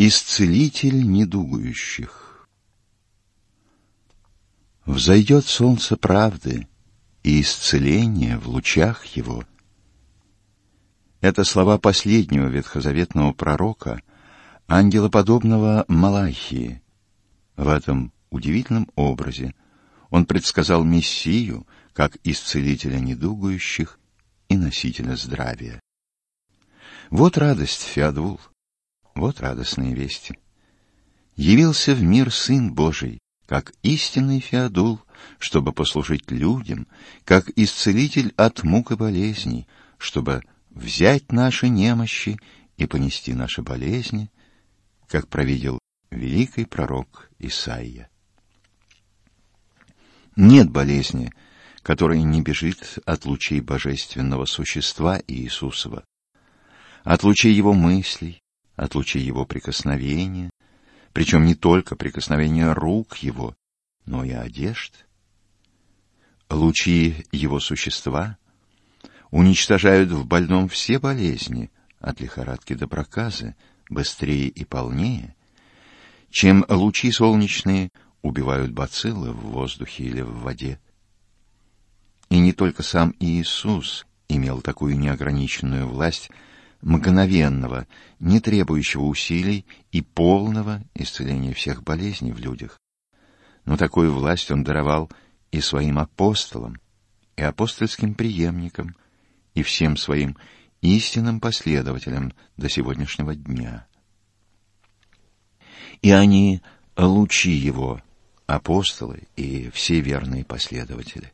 Исцелитель недугующих. Взойдет солнце правды, и исцеление в лучах его. Это слова последнего ветхозаветного пророка, ангелоподобного Малахии. В этом удивительном образе он предсказал Мессию как исцелителя недугующих и носителя здравия. Вот радость, Феодул, вот радостные вести. Явился в мир Сын Божий, как истинный Феодул, чтобы послужить людям, как исцелитель от мук и болезней, чтобы взять наши немощи и понести наши болезни, как провидел великий пророк Исаия. Нет болезни, которая не бежит от лучей божественного существа Иисусова, от лучей его мыслей, от лучей его прикосновения, причем не только прикосновения рук его, но и одежд. Лучи его существа уничтожают в больном все болезни, от лихорадки до проказы, быстрее и полнее, чем лучи солнечные убивают бациллы в воздухе или в воде. И не только сам Иисус имел такую неограниченную власть мгновенного, не требующего усилий и полного исцеления всех болезней в людях. Но такую власть он даровал и своим апостолам, и апостольским преемникам, и всем своим истинным последователям до сегодняшнего дня. И они лучи его, апостолы и все верные последователи.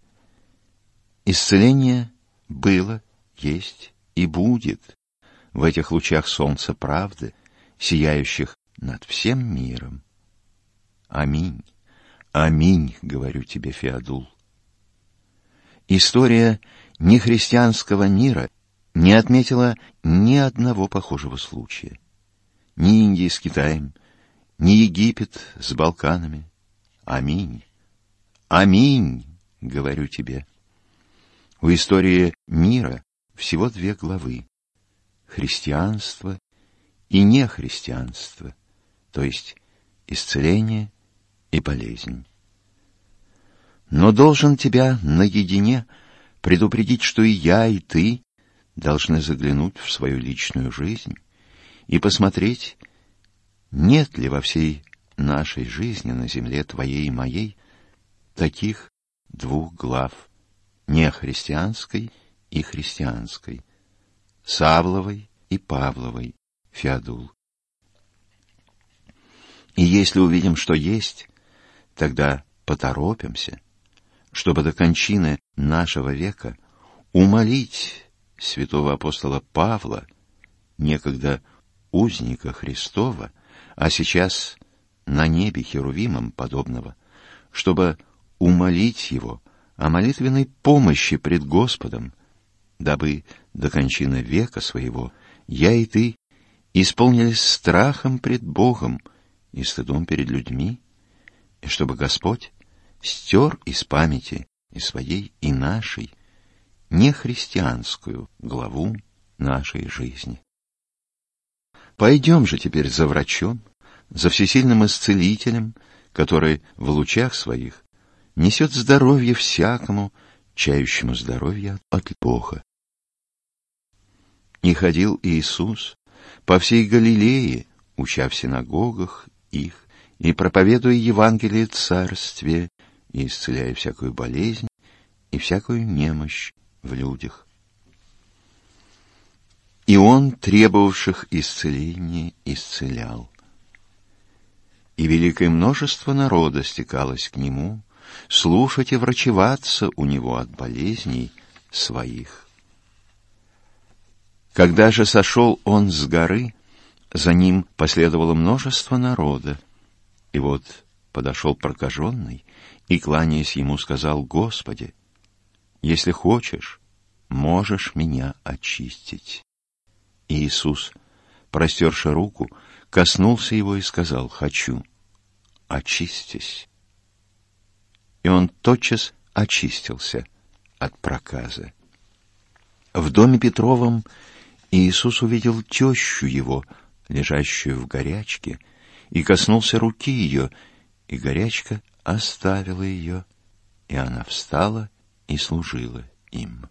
Исцеление было, есть и будет в этих лучах солнца правды, сияющих над всем миром. Аминь. Аминь, говорю тебе, Феодул. История нехристианского мира не отметила ни одного похожего случая. Ни Индия с Китаем, ни Египет с Балканами. Аминь. Аминь, говорю тебе. У истории мира всего две главы христианство и нехристианство, то есть исцеление и болезнь. Но должен тебя наедине предупредить, что и я, и ты должны заглянуть в свою личную жизнь и посмотреть, нет ли во всей нашей жизни на земле твоей и моей таких двух глав, нехристианской и христианской – Савловой и Павловой, Феодул. И если увидим, что есть, тогда поторопимся, чтобы до кончины нашего века умолить святого апостола Павла, некогда узника Христова, а сейчас на небе Херувимом подобного, чтобы умолить его о молитвенной помощи пред Господом, дабы до кончины века своего я и ты исполнились страхом пред Богом и стыдом перед людьми, и чтобы Господь стер из памяти и своей, и нашей нехристианскую главу нашей жизни. Пойдем же теперь за врачом, за всесильным исцелителем, который в лучах своих несет здоровье всякому, чающему здоровья от Бога. Не ходил Иисус по всей Галилее, уча в синагогах их и проповедуя Евангелие Царствия и исцеляя всякую болезнь и всякую немощь в людях. И он требовавших исцеления исцелял. И великое множество народа стекалось к нему, слушать и врачеваться у него от болезней своих. Когда же сошел он с горы, за ним последовало множество народа. И вот подошел прокаженный и, кланяясь ему, сказал, «Господи, если хочешь, можешь меня очистить». И Иисус, простерши руку, коснулся его и сказал, «Хочу, очистись». И он тотчас очистился от проказы. В доме Петровом Иисус увидел тещу его, лежащую в горячке, и коснулся руки ее, и горячка оставила ее, и она встала и служила им.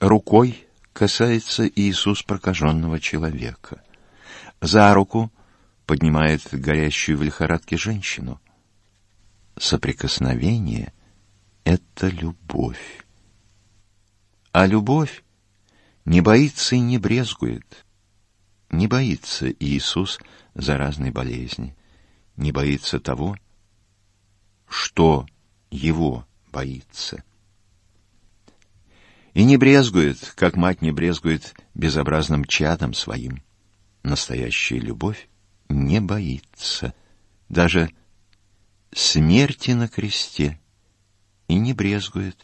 Рукой касается Иисус прокаженного человека. За руку поднимает горящую в лихорадке женщину. Соприкосновение — это любовь. А любовь не боится и не брезгует. Не боится Иисус заразной болезни, не боится того, что его боится. И не брезгует, как мать не брезгует безобразным чадом своим. Настоящая любовь не боится даже смерти на кресте и не брезгует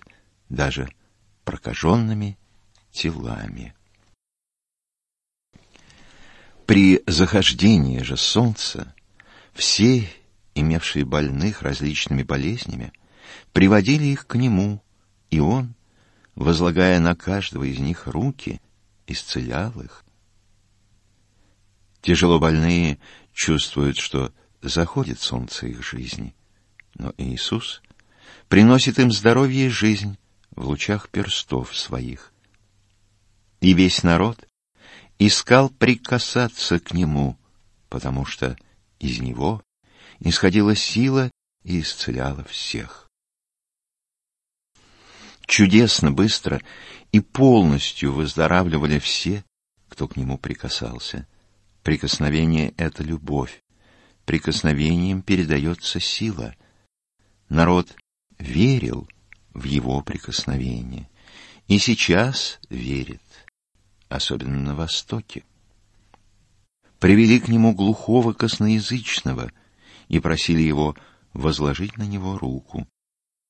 даже прокаженными телами. При захождении же солнца все, имевшие больных различными болезнями, приводили их к нему, и он, возлагая на каждого из них руки, исцелял их. Тяжело больные чувствуют, что заходит солнце их жизни, но Иисус приносит им здоровье и жизнь в лучах перстов своих. И весь народ искал прикасаться к нему, потому что из него исходила сила и исцеляла всех. Чудесно, быстро и полностью выздоравливали все, кто к нему прикасался. Прикосновение — это любовь. Прикосновением передается сила. Народ верил в его прикосновение и сейчас верит особенно на Востоке. Привели к нему глухого косноязычного и просили его возложить на него руку.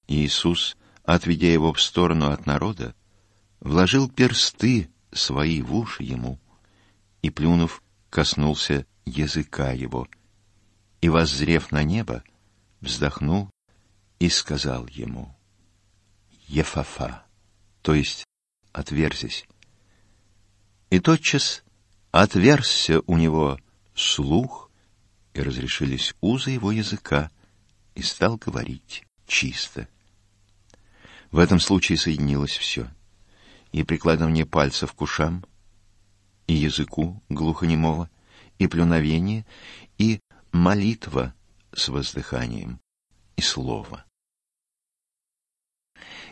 Иисус, отведя его в сторону от народа, вложил персты свои в уши ему и, плюнув, коснулся языка его, и, воззрев на небо, вздохнул и сказал ему, «Ефафа», то есть «отверзись». И тотчас отверзся у него слух, и разрешились узы его языка, и стал говорить чисто. В этом случае соединилось все. И прикладывание пальцев к ушам, и языку глухонемого, и плюновение, и молитва с воздыханием, и слово.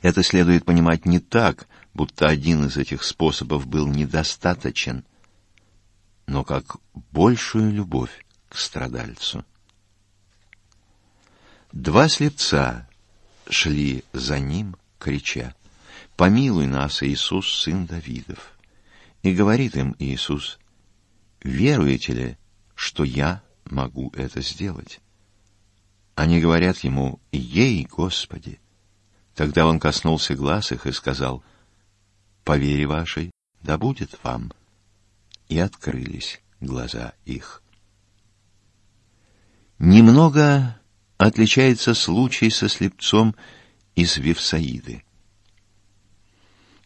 Это следует понимать не так, будто один из этих способов был недостаточен, но как большую любовь к страдальцу. Два слепца шли за ним, крича, «Помилуй нас, Иисус, сын Давидов!» И говорит им Иисус, «Веруете ли, что я могу это сделать?» Они говорят ему, «Ей, Господи!» Тогда он коснулся глаз их и сказал, «По вере вашей да будет вам». И открылись глаза их. Немного отличается случай со слепцом из Вифсаиды.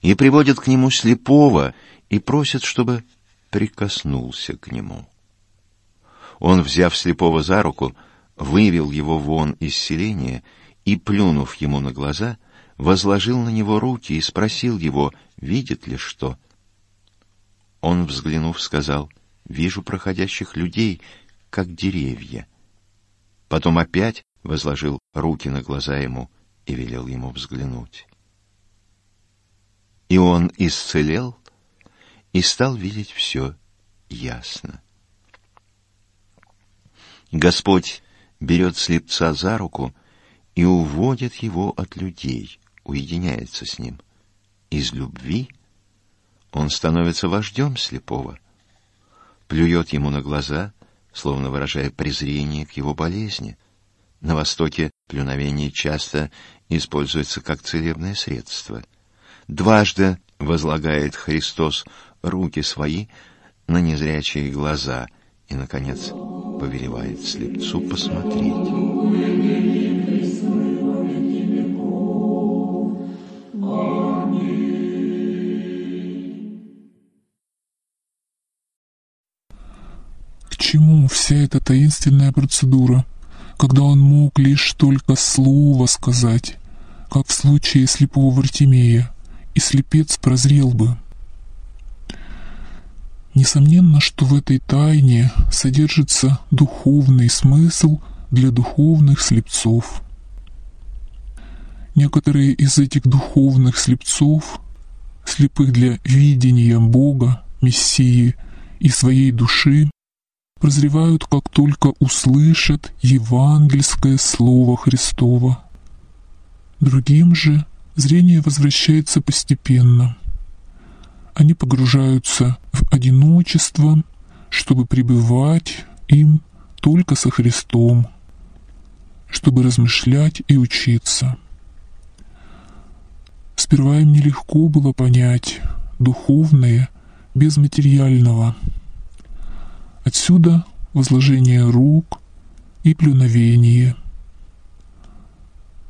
И приводят к нему слепого и просят, чтобы прикоснулся к нему. Он, взяв слепого за руку, вывел его вон из селения и, плюнув ему на глаза, возложил на него руки и спросил его, видит ли что. Он, взглянув, сказал, «Вижу проходящих людей, как деревья». Потом опять возложил руки на глаза ему и велел ему взглянуть. И он исцелел и стал видеть все ясно. Господь берет слепца за руку и уводит его от людей, уединяется с ним. Из любви он становится вождем слепого, плюет ему на глаза, словно выражая презрение к его болезни. На Востоке плюновение часто используется как целебное средство. Дважды возлагает Христос руки свои на незрячие глаза и, наконец, повелевает слепцу посмотреть. Чему вся эта таинственная процедура, когда он мог лишь только слово сказать, как в случае слепого Вартимея, и слепец прозрел бы. Несомненно, что в этой тайне содержится духовный смысл для духовных слепцов. Некоторые из этих духовных слепцов, слепых для видения Бога, Мессии и своей души, прозревают, как только услышат евангельское слово Христово. Другим же зрение возвращается постепенно – они погружаются в одиночество, чтобы пребывать им только со Христом, чтобы размышлять и учиться. Сперва им нелегко было понять духовное без материального. Отсюда возложение рук и плюновение.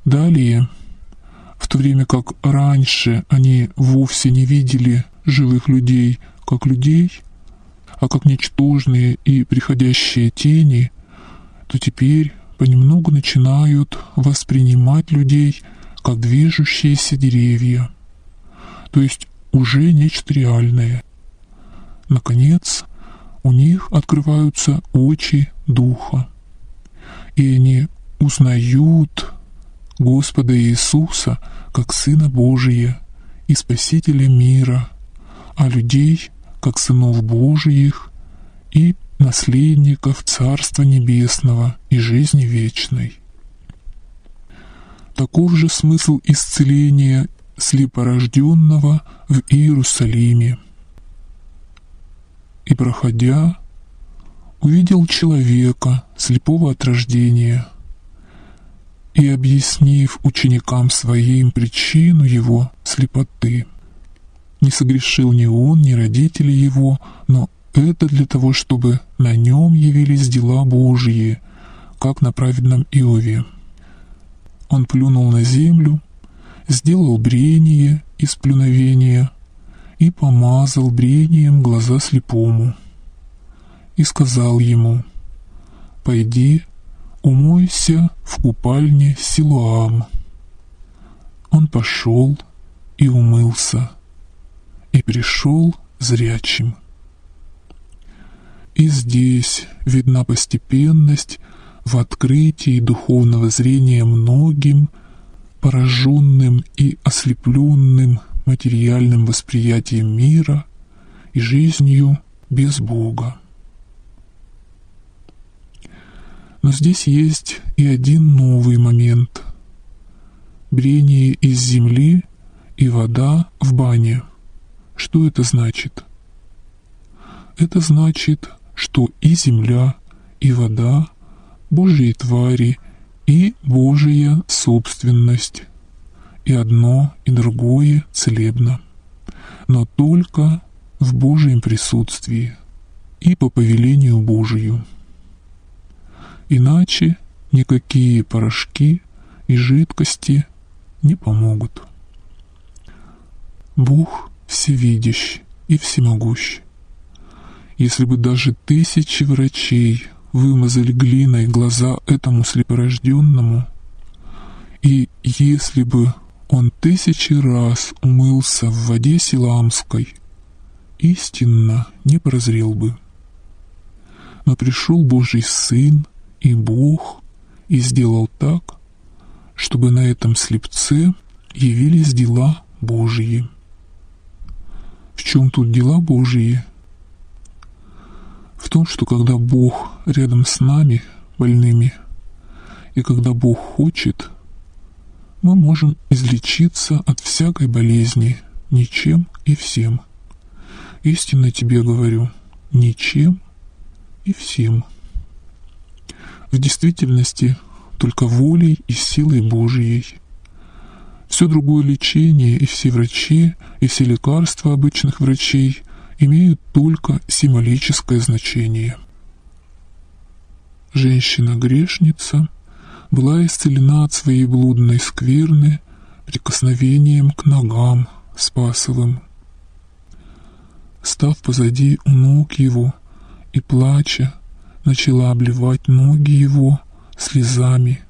Далее, в то время как раньше они вовсе не видели живых людей как людей, а как ничтожные и приходящие тени, то теперь понемногу начинают воспринимать людей как движущиеся деревья, то есть уже нечто реальное. Наконец, у них открываются очи Духа, и они узнают Господа Иисуса как Сына Божия и Спасителя мира – а людей, как сынов Божиих и наследников Царства Небесного и жизни вечной. Таков же смысл исцеления слепорожденного в Иерусалиме. И, проходя, увидел человека, слепого от рождения, и, объяснив ученикам своим причину его слепоты, не согрешил ни он, ни родители его, но это для того, чтобы на нем явились дела Божьи, как на праведном Иове. Он плюнул на землю, сделал брение из плюновения и помазал брением глаза слепому. И сказал ему, «Пойди, умойся в купальне Силуам». Он пошел и умылся и пришел зрячим. И здесь видна постепенность в открытии духовного зрения многим, пораженным и ослепленным материальным восприятием мира и жизнью без Бога. Но здесь есть и один новый момент. Брение из земли и вода в бане – что это значит? Это значит, что и земля, и вода, Божьи твари и Божья собственность, и одно, и другое целебно, но только в Божьем присутствии и по повелению Божию. Иначе никакие порошки и жидкости не помогут. Бог всевидящ и всемогущ. Если бы даже тысячи врачей вымазали глиной глаза этому слепорожденному, и если бы он тысячи раз умылся в воде Силамской, истинно не прозрел бы. Но пришел Божий Сын и Бог и сделал так, чтобы на этом слепце явились дела Божьи. В чем тут дела Божьи? В том, что когда Бог рядом с нами, больными, и когда Бог хочет, мы можем излечиться от всякой болезни, ничем и всем. Истинно тебе говорю, ничем и всем. В действительности только волей и силой Божией – все другое лечение и все врачи, и все лекарства обычных врачей имеют только символическое значение. Женщина-грешница была исцелена от своей блудной скверны прикосновением к ногам Спасовым. Став позади у ног его и плача, начала обливать ноги его слезами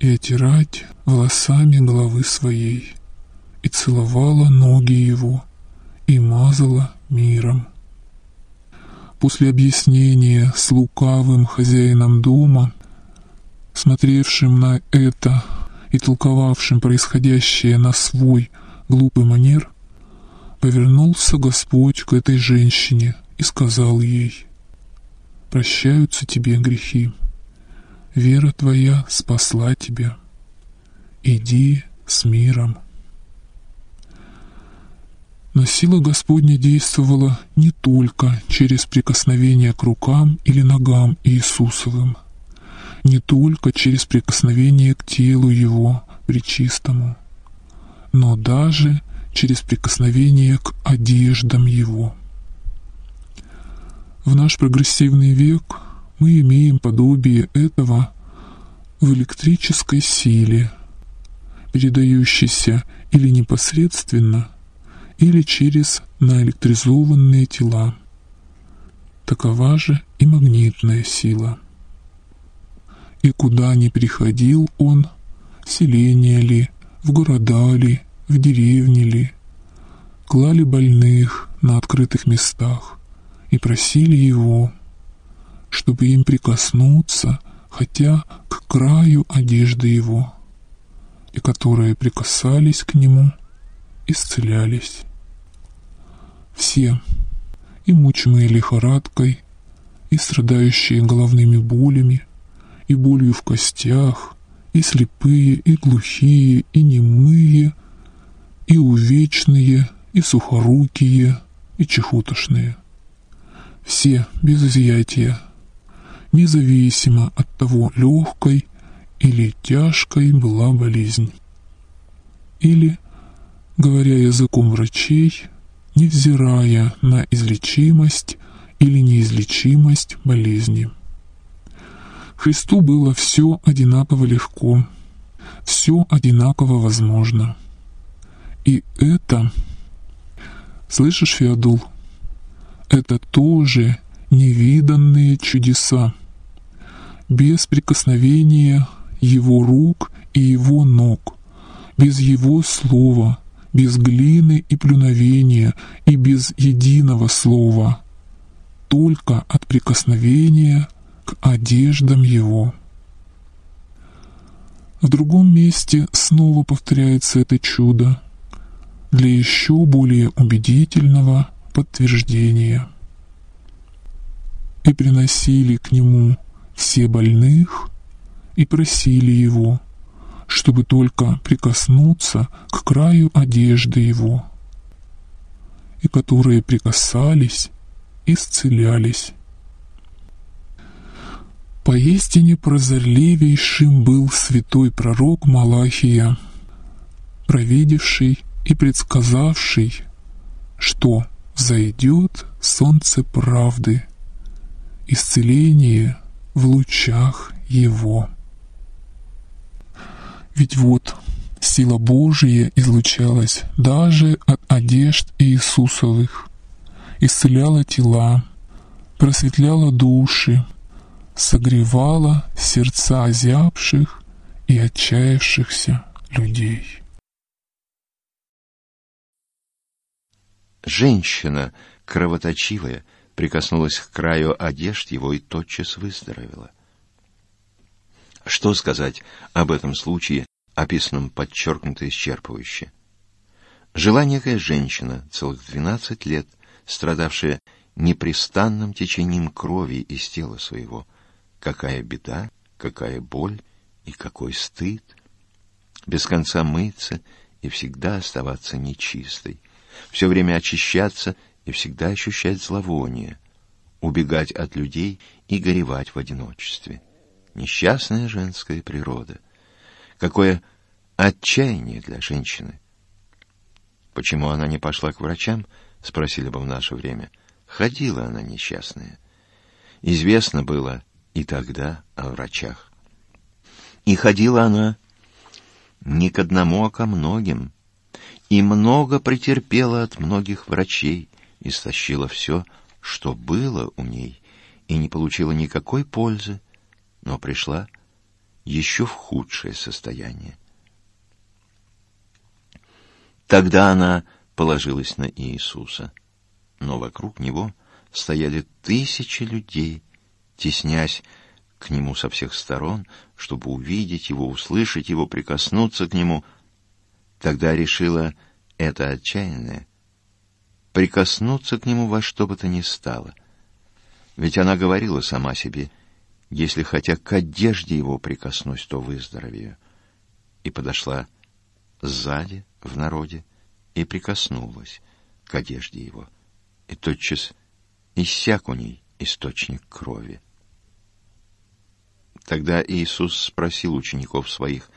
и отирать волосами головы своей, и целовала ноги его, и мазала миром. После объяснения с лукавым хозяином дома, смотревшим на это и толковавшим происходящее на свой глупый манер, повернулся Господь к этой женщине и сказал ей, «Прощаются тебе грехи, вера твоя спасла тебя, иди с миром». Но сила Господня действовала не только через прикосновение к рукам или ногам Иисусовым, не только через прикосновение к телу Его причистому, но даже через прикосновение к одеждам Его. В наш прогрессивный век мы имеем подобие этого в электрической силе, передающейся или непосредственно – или через наэлектризованные тела. Такова же и магнитная сила. И куда ни приходил он, селение ли, в города ли, в деревни ли, клали больных на открытых местах и просили его, чтобы им прикоснуться хотя к краю одежды его, и которые прикасались к нему, исцелялись. Все, и мучимые лихорадкой, и страдающие головными болями, и болью в костях, и слепые, и глухие, и немые, и увечные, и сухорукие, и чехотошные. Все без изъятия, независимо от того, легкой или тяжкой была болезнь. Или, говоря языком врачей, невзирая на излечимость или неизлечимость болезни. Христу было все одинаково легко, все одинаково возможно. И это, слышишь, Феодул, это тоже невиданные чудеса, без прикосновения его рук и его ног, без его слова, без глины и плюновения и без единого слова, только от прикосновения к одеждам его. В другом месте снова повторяется это чудо для еще более убедительного подтверждения. И приносили к нему все больных и просили его – чтобы только прикоснуться к краю одежды его, и которые прикасались, исцелялись. Поистине прозорливейшим был святой пророк Малахия, провидевший и предсказавший, что зайдет солнце правды, исцеление в лучах его. Ведь вот сила Божия излучалась даже от одежд Иисусовых, исцеляла тела, просветляла души, согревала сердца озябших и отчаявшихся людей. Женщина, кровоточивая, прикоснулась к краю одежд его и тотчас выздоровела — что сказать об этом случае, описанном подчеркнуто исчерпывающе? Жила некая женщина, целых двенадцать лет, страдавшая непрестанным течением крови из тела своего. Какая беда, какая боль и какой стыд! Без конца мыться и всегда оставаться нечистой, все время очищаться и всегда ощущать зловоние, убегать от людей и горевать в одиночестве. Несчастная женская природа. Какое отчаяние для женщины. Почему она не пошла к врачам, спросили бы в наше время. Ходила она несчастная. Известно было и тогда о врачах. И ходила она не к одному, а ко многим. И много претерпела от многих врачей, истощила все, что было у ней, и не получила никакой пользы, но пришла еще в худшее состояние. Тогда она положилась на Иисуса, но вокруг него стояли тысячи людей, теснясь к нему со всех сторон, чтобы увидеть его, услышать его, прикоснуться к нему. Тогда решила это отчаянное прикоснуться к нему во что бы то ни стало. Ведь она говорила сама себе, если хотя к одежде его прикоснусь, то выздоровею. И подошла сзади, в народе, и прикоснулась к одежде его. И тотчас иссяк у ней источник крови. Тогда Иисус спросил учеников своих,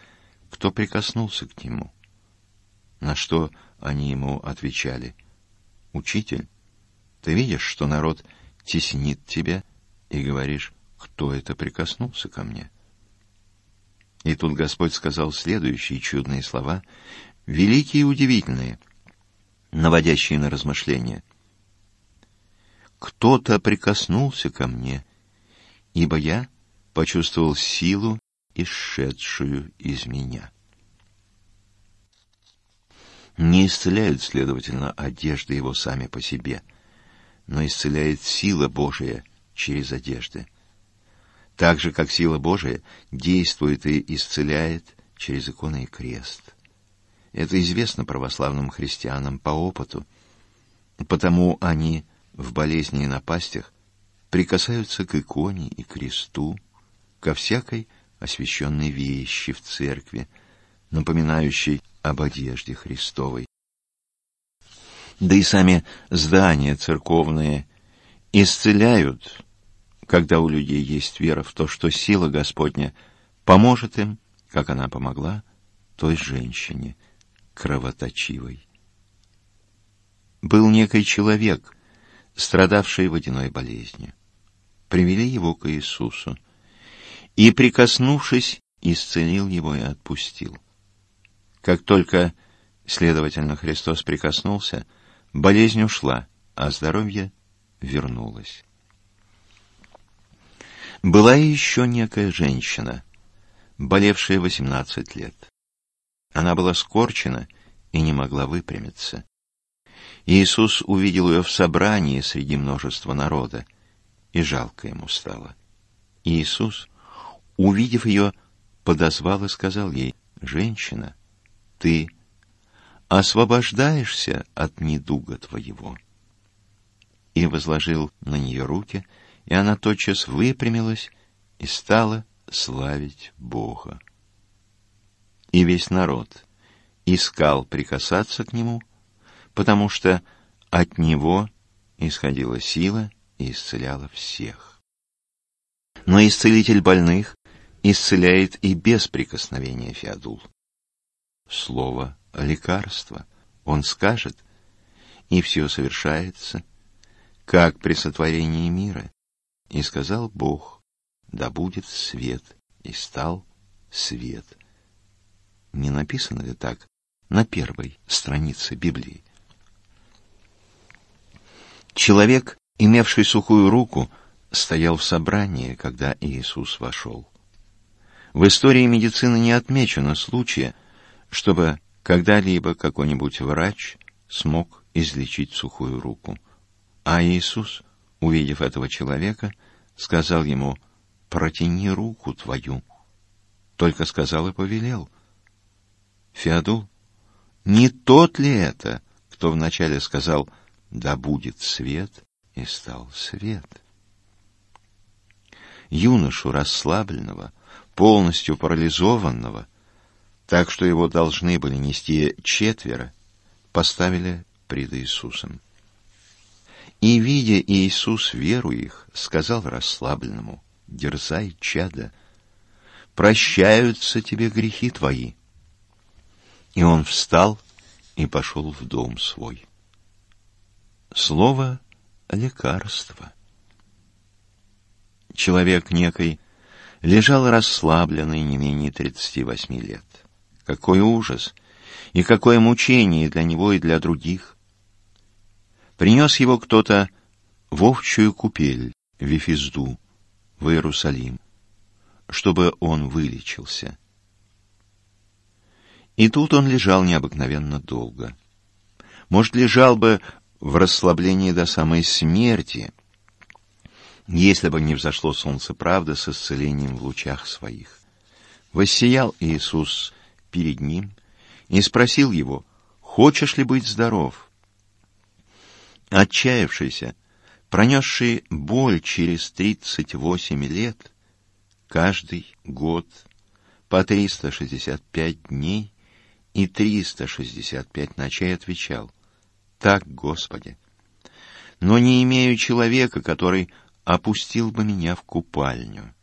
кто прикоснулся к нему. На что они ему отвечали, «Учитель, ты видишь, что народ теснит тебя, и говоришь, кто это прикоснулся ко мне?» И тут Господь сказал следующие чудные слова, великие и удивительные, наводящие на размышления. «Кто-то прикоснулся ко мне, ибо я почувствовал силу, исшедшую из меня». Не исцеляют, следовательно, одежды его сами по себе, но исцеляет сила Божия через одежды. Так же, как сила Божия действует и исцеляет через иконы и крест. Это известно православным христианам по опыту. Потому они в болезни и напастях прикасаются к иконе и кресту, ко всякой освященной вещи в церкви, напоминающей об одежде Христовой. Да и сами здания церковные исцеляют, когда у людей есть вера в то, что сила Господня поможет им, как она помогла той женщине кровоточивой. Был некий человек, страдавший водяной болезнью. Привели его к Иисусу, и, прикоснувшись, исцелил его и отпустил. Как только, следовательно, Христос прикоснулся, болезнь ушла, а здоровье вернулось. Была еще некая женщина, болевшая 18 лет. Она была скорчена и не могла выпрямиться. Иисус увидел ее в собрании среди множества народа, и жалко ему стало. Иисус, увидев ее, подозвал и сказал ей, «Женщина, ты освобождаешься от недуга твоего. И возложил на нее руки, и она тотчас выпрямилась и стала славить Бога. И весь народ искал прикасаться к нему, потому что от него исходила сила и исцеляла всех. Но исцелитель больных исцеляет и без прикосновения Феодул слово лекарство. Он скажет, и все совершается, как при сотворении мира. И сказал Бог, да будет свет, и стал свет. Не написано ли так на первой странице Библии? Человек, имевший сухую руку, стоял в собрании, когда Иисус вошел. В истории медицины не отмечено случая, чтобы когда-либо какой-нибудь врач смог излечить сухую руку. А Иисус, увидев этого человека, сказал ему, «Протяни руку твою». Только сказал и повелел. Феодул, не тот ли это, кто вначале сказал «Да будет свет», и стал свет? Юношу расслабленного, полностью парализованного — так что его должны были нести четверо, поставили пред Иисусом. И, видя Иисус веру их, сказал расслабленному, «Дерзай, чада, прощаются тебе грехи твои». И он встал и пошел в дом свой. Слово лекарство. Человек некой лежал расслабленный не менее тридцати восьми лет. Какой ужас! И какое мучение для него и для других! Принес его кто-то в овчую купель в Вифизду, в Иерусалим, чтобы он вылечился. И тут он лежал необыкновенно долго. Может, лежал бы в расслаблении до самой смерти, если бы не взошло солнце правды с исцелением в лучах своих. Воссиял Иисус перед ним и спросил его, «Хочешь ли быть здоров?» Отчаявшийся, пронесший боль через тридцать восемь лет, каждый год по триста шестьдесят пять дней и триста шестьдесят пять ночей отвечал, «Так, Господи, но не имею человека, который опустил бы меня в купальню».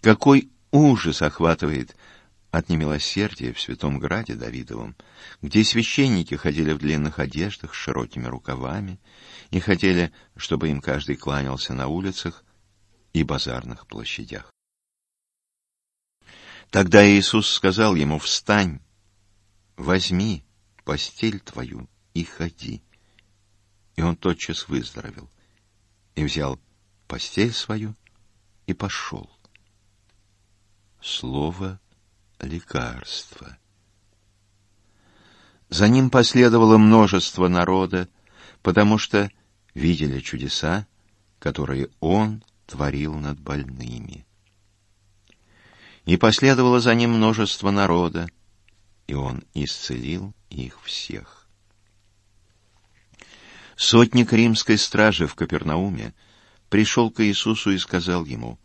Какой ужас охватывает от немилосердия в Святом Граде Давидовом, где священники ходили в длинных одеждах с широкими рукавами и хотели, чтобы им каждый кланялся на улицах и базарных площадях. Тогда Иисус сказал ему, «Встань, возьми постель твою и ходи». И он тотчас выздоровел и взял постель свою и пошел. Слово лекарства. За ним последовало множество народа, потому что видели чудеса, которые он творил над больными. И последовало за ним множество народа, и он исцелил их всех. Сотник римской стражи в Капернауме пришел к Иисусу и сказал ему,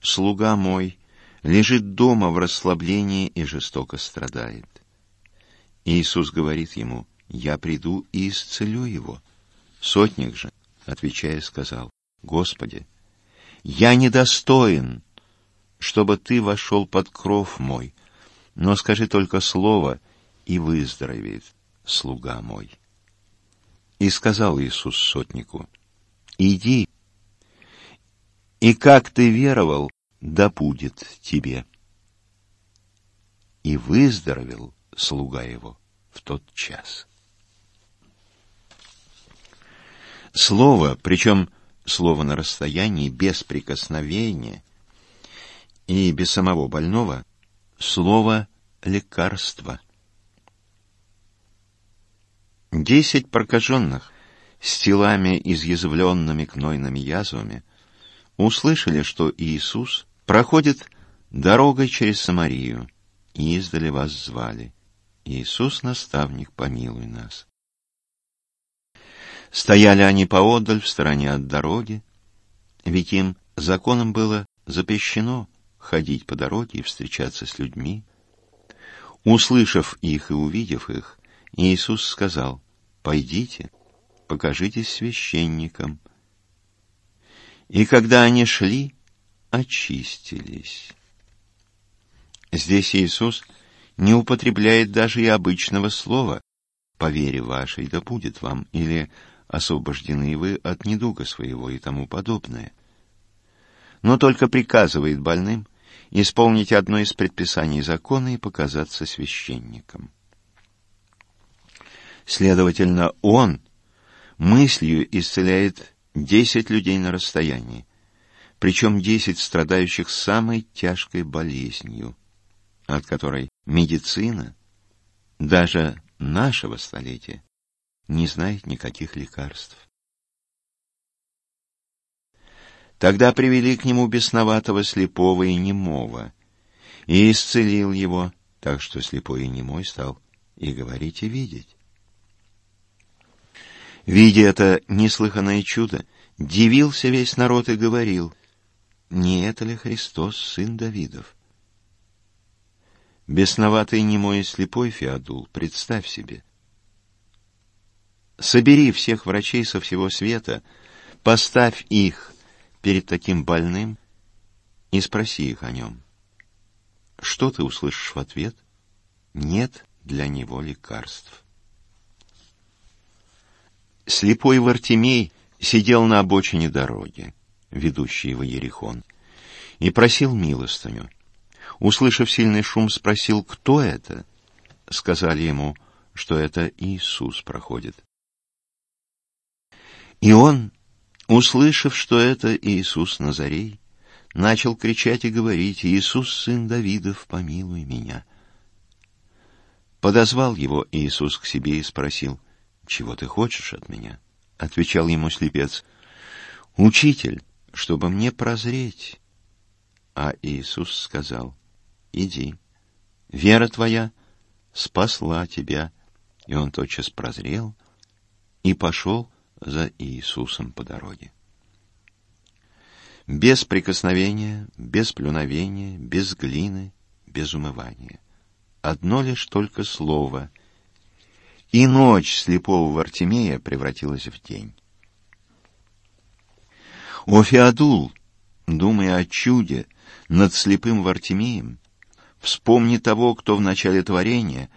«Слуга мой лежит дома в расслаблении и жестоко страдает. Иисус говорит ему, «Я приду и исцелю его». Сотник же, отвечая, сказал, «Господи, я недостоин, чтобы ты вошел под кров мой, но скажи только слово, и выздоровеет слуга мой». И сказал Иисус сотнику, «Иди, и как ты веровал, да будет тебе. И выздоровел слуга его в тот час. Слово, причем слово на расстоянии, без прикосновения и без самого больного, слово лекарство. Десять прокаженных с телами, изъязвленными гнойными язвами, услышали, что Иисус проходит дорогой через Самарию, и издали вас звали. Иисус, наставник, помилуй нас. Стояли они поодаль, в стороне от дороги, ведь им законом было запрещено ходить по дороге и встречаться с людьми. Услышав их и увидев их, Иисус сказал, «Пойдите, покажитесь священникам». И когда они шли, очистились. Здесь Иисус не употребляет даже и обычного слова «по вере вашей да будет вам» или «освобождены вы от недуга своего» и тому подобное. Но только приказывает больным исполнить одно из предписаний закона и показаться священником. Следовательно, он мыслью исцеляет десять людей на расстоянии, причем десять страдающих самой тяжкой болезнью, от которой медицина, даже нашего столетия, не знает никаких лекарств. Тогда привели к нему бесноватого слепого и немого, и исцелил его, так что слепой и немой стал и говорить, и видеть. Видя это неслыханное чудо, дивился весь народ и говорил, «Не это ли Христос, сын Давидов?» Бесноватый немой и слепой Феодул, представь себе. Собери всех врачей со всего света, поставь их перед таким больным и спроси их о нем. Что ты услышишь в ответ? Нет для него лекарств. Слепой Вартимей сидел на обочине дороги, ведущей в Иерихон, и просил милостыню. Услышав сильный шум, спросил, кто это? Сказали ему, что это Иисус проходит. И он Услышав, что это Иисус Назарей, начал кричать и говорить, «Иисус, сын Давидов, помилуй меня». Подозвал его Иисус к себе и спросил, «Чего ты хочешь от меня?» Отвечал ему слепец, «Учитель, чтобы мне прозреть». А Иисус сказал, «Иди, вера твоя спасла тебя». И он тотчас прозрел и пошел за Иисусом по дороге. Без прикосновения, без плюновения, без глины, без умывания. Одно лишь только слово. И ночь слепого Вартимея превратилась в день. О Феодул, думая о чуде над слепым Вартимеем, вспомни того, кто в начале творения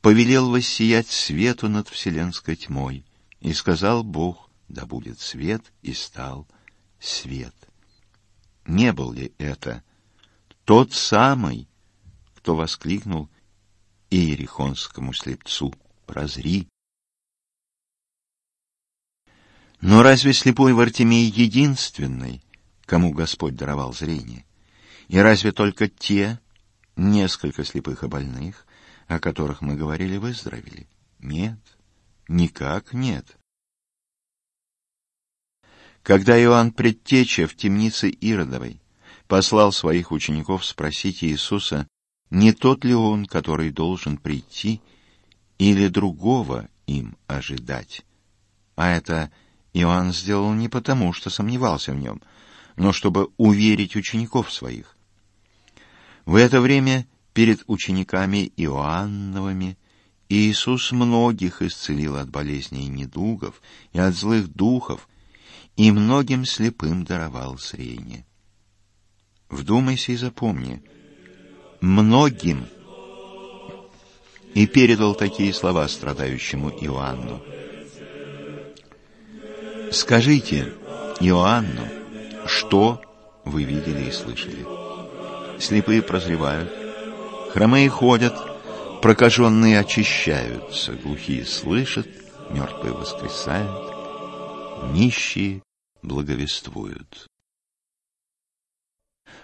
повелел воссиять свету над вселенской тьмой, и сказал Бог, да будет свет, и стал свет. Не был ли это тот самый, кто воскликнул Иерихонскому слепцу «Прозри!» Но разве слепой Вартимей единственный, кому Господь даровал зрение? И разве только те, несколько слепых и больных, о которых мы говорили, выздоровели? Нет, никак нет. Когда Иоанн Предтеча в темнице Иродовой послал своих учеников спросить Иисуса, не тот ли он, который должен прийти, или другого им ожидать. А это Иоанн сделал не потому, что сомневался в нем, но чтобы уверить учеников своих. В это время перед учениками Иоанновыми Иисус многих исцелил от болезней и недугов и от злых духов, и многим слепым даровал зрение. Вдумайся и запомни, многим и передал такие слова страдающему Иоанну. Скажите Иоанну, что вы видели и слышали. Слепые прозревают, хромые ходят, прокаженные очищаются, глухие слышат, мертвые воскресают, нищие благовествуют.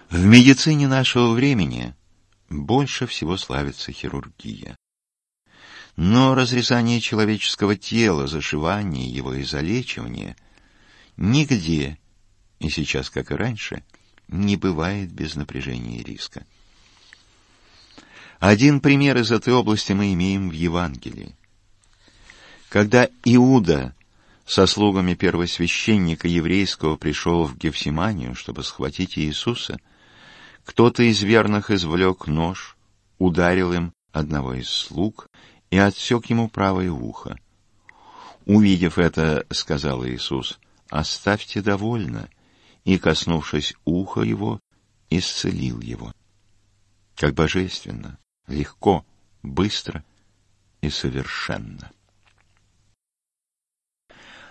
В медицине нашего времени больше всего славится хирургия. Но разрезание человеческого тела, зашивание его и залечивание нигде, и сейчас, как и раньше, не бывает без напряжения и риска. Один пример из этой области мы имеем в Евангелии. Когда Иуда со слугами первосвященника еврейского пришел в Гефсиманию, чтобы схватить Иисуса, кто-то из верных извлек нож, ударил им одного из слуг и отсек ему правое ухо. Увидев это, сказал Иисус, «Оставьте довольно», и, коснувшись уха его, исцелил его. Как божественно, легко, быстро и совершенно.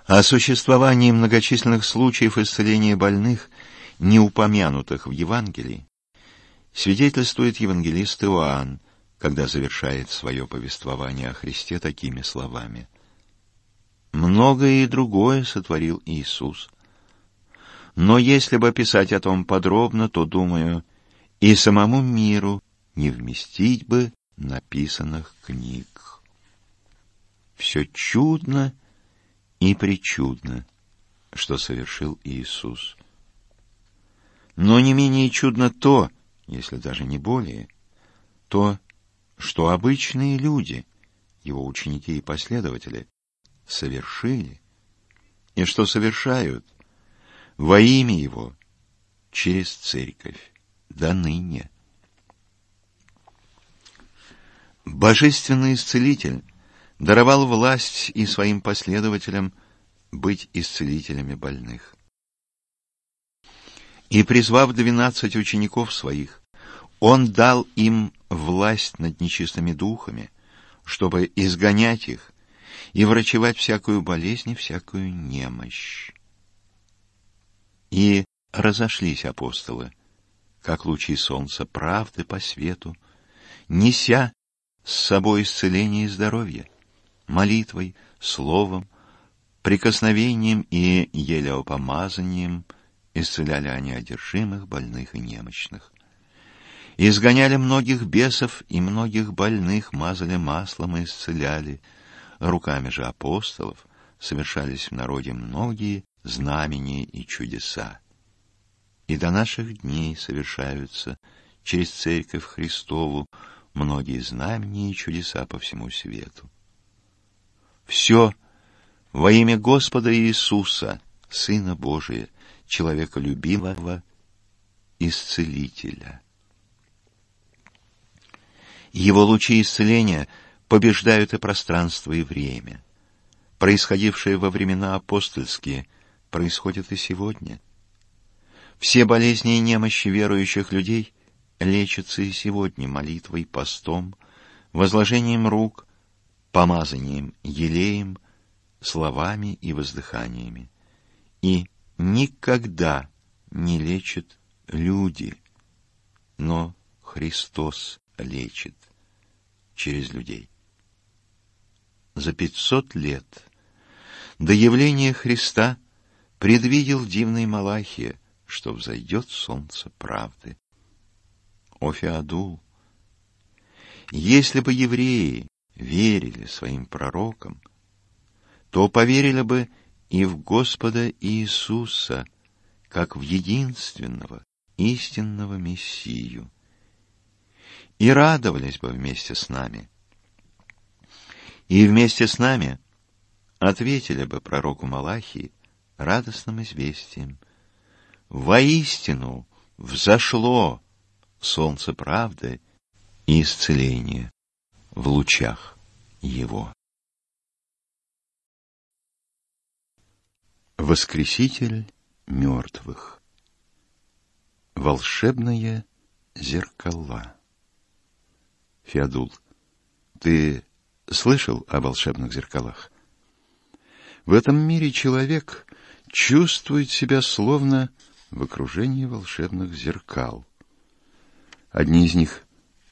О существовании многочисленных случаев исцеления больных, не упомянутых в Евангелии, свидетельствует евангелист Иоанн, когда завершает свое повествование о Христе такими словами. «Многое и другое сотворил Иисус. Но если бы писать о том подробно, то, думаю, и самому миру не вместить бы написанных книг. Все чудно и причудно, что совершил Иисус. Но не менее чудно то, если даже не более, то, что обычные люди, его ученики и последователи, совершили, и что совершают во имя его через церковь до ныне. Божественный исцелитель даровал власть и своим последователям быть исцелителями больных. И, призвав двенадцать учеников своих, он дал им власть над нечистыми духами, чтобы изгонять их и врачевать всякую болезнь и всякую немощь. И разошлись апостолы, как лучи солнца правды по свету, неся с собой исцеление и здоровье молитвой, словом, прикосновением и елеопомазанием исцеляли они одержимых, больных и немощных. Изгоняли многих бесов и многих больных, мазали маслом и исцеляли. Руками же апостолов совершались в народе многие знамения и чудеса. И до наших дней совершаются через Церковь Христову многие знамения и чудеса по всему свету. Все во имя Господа Иисуса, Сына Божия, человеколюбивого Исцелителя. Его лучи исцеления побеждают и пространство, и время. Происходившее во времена апостольские происходит и сегодня. Все болезни и немощи верующих людей лечатся и сегодня молитвой, постом, возложением рук, помазанием елеем, словами и воздыханиями. И никогда не лечат люди, но Христос лечит через людей. За пятьсот лет до явления Христа предвидел дивный Малахия, что взойдет солнце правды. О Феодул! Если бы евреи верили своим пророкам, то поверили бы и в Господа Иисуса, как в единственного, истинного Мессию, и радовались бы вместе с нами. И вместе с нами ответили бы пророку Малахии радостным известием. Воистину взошло солнце правды и исцеления в лучах его. Воскреситель мертвых. Волшебное зеркала. Феодул, ты слышал о волшебных зеркалах? В этом мире человек чувствует себя словно в окружении волшебных зеркал. Одни из них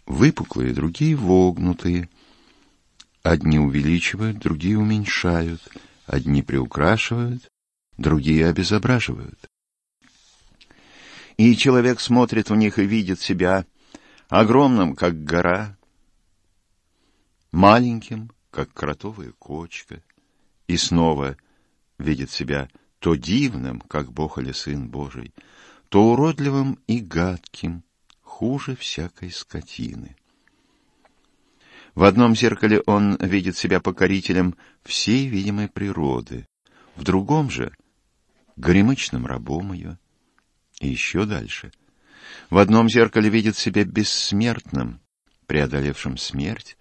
выпуклые, другие вогнутые. Одни увеличивают, другие уменьшают, одни приукрашивают, другие обезображивают. И человек смотрит в них и видит себя огромным, как гора, маленьким, как кротовая кочка, и снова видит себя то дивным, как Бог или Сын Божий, то уродливым и гадким, хуже всякой скотины. В одном зеркале он видит себя покорителем всей видимой природы, в другом же — горемычным рабом ее, и еще дальше. В одном зеркале видит себя бессмертным, преодолевшим смерть,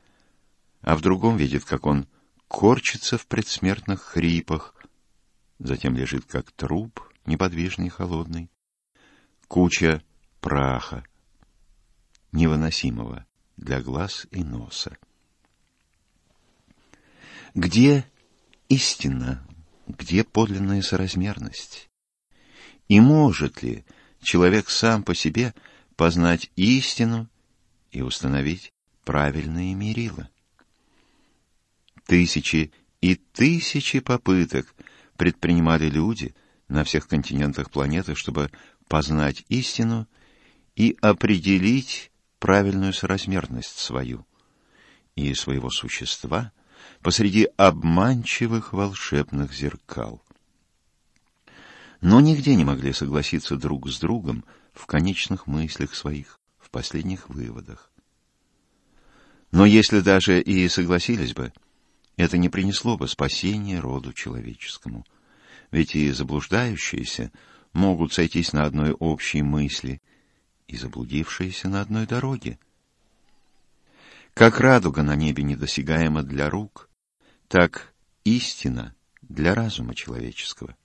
а в другом видит, как он корчится в предсмертных хрипах, затем лежит как труп, неподвижный и холодный. Куча праха, невыносимого для глаз и носа. Где истина, где подлинная соразмерность? И может ли человек сам по себе познать истину и установить правильные мерила? Тысячи и тысячи попыток предпринимали люди на всех континентах планеты, чтобы познать истину и определить правильную соразмерность свою и своего существа посреди обманчивых волшебных зеркал. Но нигде не могли согласиться друг с другом в конечных мыслях своих, в последних выводах. Но если даже и согласились бы, это не принесло бы спасения роду человеческому. Ведь и заблуждающиеся могут сойтись на одной общей мысли – и заблудившиеся на одной дороге. Как радуга на небе недосягаема для рук, так истина для разума человеческого.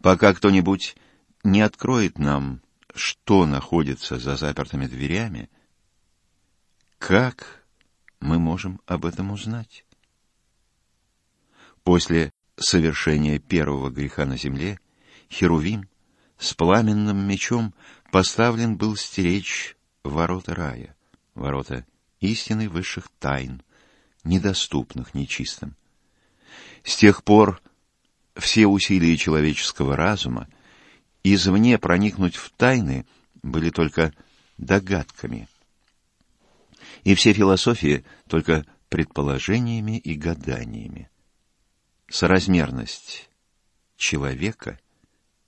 Пока кто-нибудь не откроет нам, что находится за запертыми дверями, как мы можем об этом узнать? После совершения первого греха на земле Херувим с пламенным мечом поставлен был стеречь ворота рая, ворота истины высших тайн, недоступных нечистым. С тех пор все усилия человеческого разума извне проникнуть в тайны были только догадками, и все философии только предположениями и гаданиями. Соразмерность человека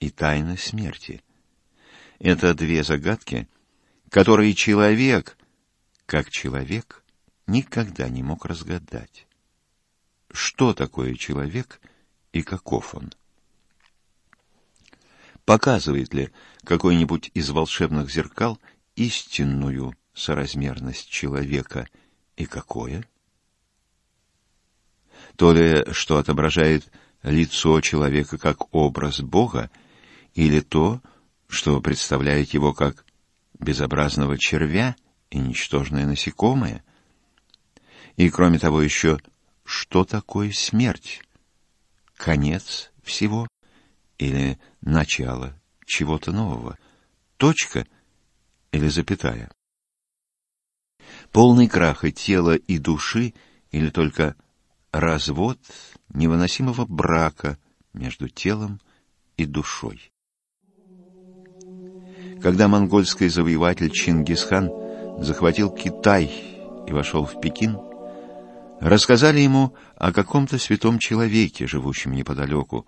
и тайна смерти — это две загадки, которые человек, как человек, никогда не мог разгадать. Что такое человек и каков он? Показывает ли какой-нибудь из волшебных зеркал истинную соразмерность человека и какое? То ли, что отображает лицо человека как образ Бога, или то, что представляет его как безобразного червя и ничтожное насекомое? И кроме того еще, что такое смерть? Конец всего или начало чего-то нового? Точка или запятая? Полный крах и тела, и души, или только развод невыносимого брака между телом и душой. Когда монгольский завоеватель Чингисхан захватил Китай и вошел в Пекин, рассказали ему о каком-то святом человеке, живущем неподалеку,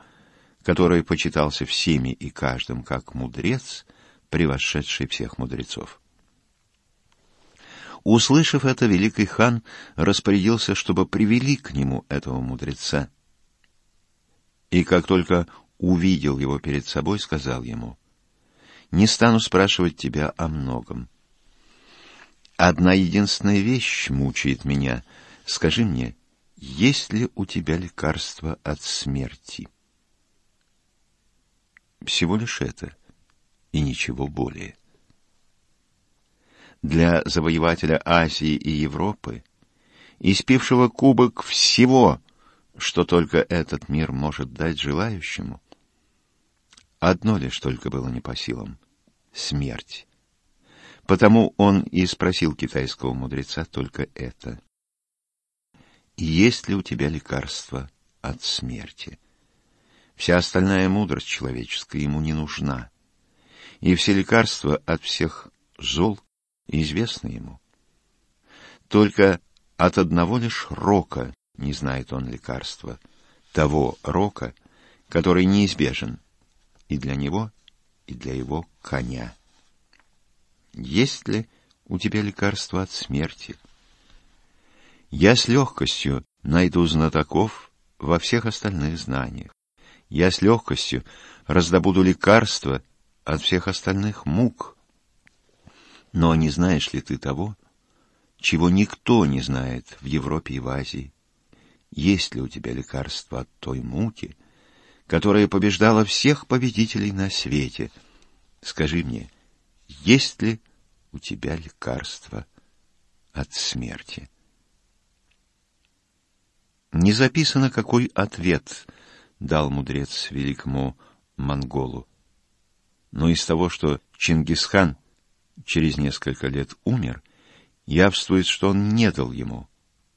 который почитался всеми и каждым как мудрец, превосшедший всех мудрецов. Услышав это, великий хан распорядился, чтобы привели к нему этого мудреца. И как только увидел его перед собой, сказал ему, «Не стану спрашивать тебя о многом. Одна единственная вещь мучает меня. Скажи мне, есть ли у тебя лекарство от смерти?» Всего лишь это, и ничего более для завоевателя Азии и Европы, испившего кубок всего, что только этот мир может дать желающему, одно лишь только было не по силам — смерть. Потому он и спросил китайского мудреца только это. «Есть ли у тебя лекарство от смерти?» Вся остальная мудрость человеческая ему не нужна, и все лекарства от всех зол известно ему. Только от одного лишь рока не знает он лекарства, того рока, который неизбежен и для него, и для его коня. Есть ли у тебя лекарство от смерти? Я с легкостью найду знатоков во всех остальных знаниях. Я с легкостью раздобуду лекарства от всех остальных мук. Но не знаешь ли ты того, чего никто не знает в Европе и в Азии? Есть ли у тебя лекарство от той муки, которая побеждала всех победителей на свете? Скажи мне, есть ли у тебя лекарство от смерти? Не записано, какой ответ дал мудрец великому монголу. Но из того, что Чингисхан через несколько лет умер, явствует, что он не дал ему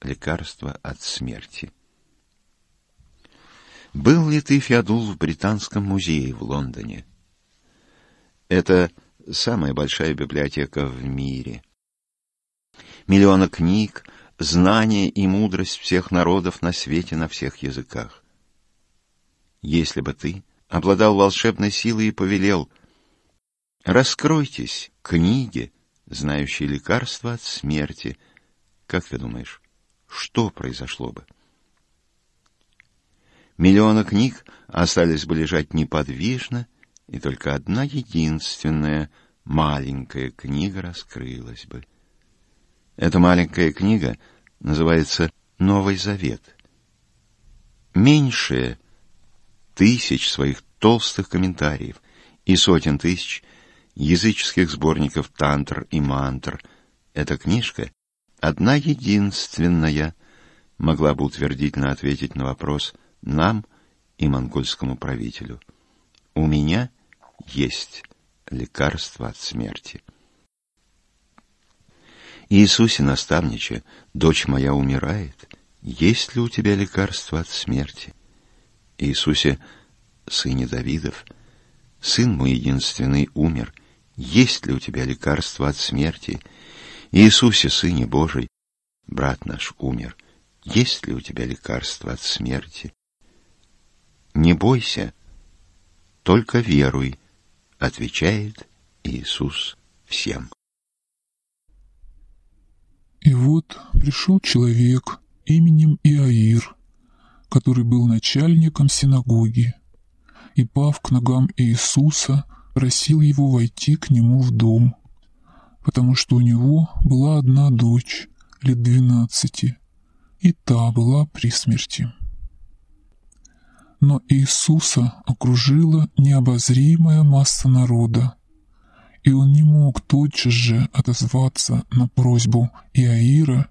лекарства от смерти. Был ли ты, Феодул, в Британском музее в Лондоне? Это самая большая библиотека в мире. Миллионы книг, знания и мудрость всех народов на свете на всех языках. Если бы ты обладал волшебной силой и повелел — Раскройтесь, книги, знающие лекарства от смерти. Как ты думаешь, что произошло бы? Миллионы книг остались бы лежать неподвижно, и только одна единственная маленькая книга раскрылась бы. Эта маленькая книга называется «Новый Завет». Меньшее тысяч своих толстых комментариев и сотен тысяч – языческих сборников тантр и мантр. Эта книжка, одна единственная, могла бы утвердительно ответить на вопрос нам и монгольскому правителю. У меня есть лекарство от смерти. Иисусе наставниче, дочь моя умирает, есть ли у тебя лекарство от смерти? Иисусе, сыне Давидов, сын мой единственный умер, есть ли у тебя лекарство от смерти? Иисусе, сыне Божий, брат наш умер, есть ли у тебя лекарство от смерти? Не бойся, только веруй, отвечает Иисус всем. И вот пришел человек именем Иаир, который был начальником синагоги, и, пав к ногам Иисуса, просил его войти к нему в дом, потому что у него была одна дочь, лет двенадцати, и та была при смерти. Но Иисуса окружила необозримая масса народа, и он не мог тотчас же отозваться на просьбу Иаира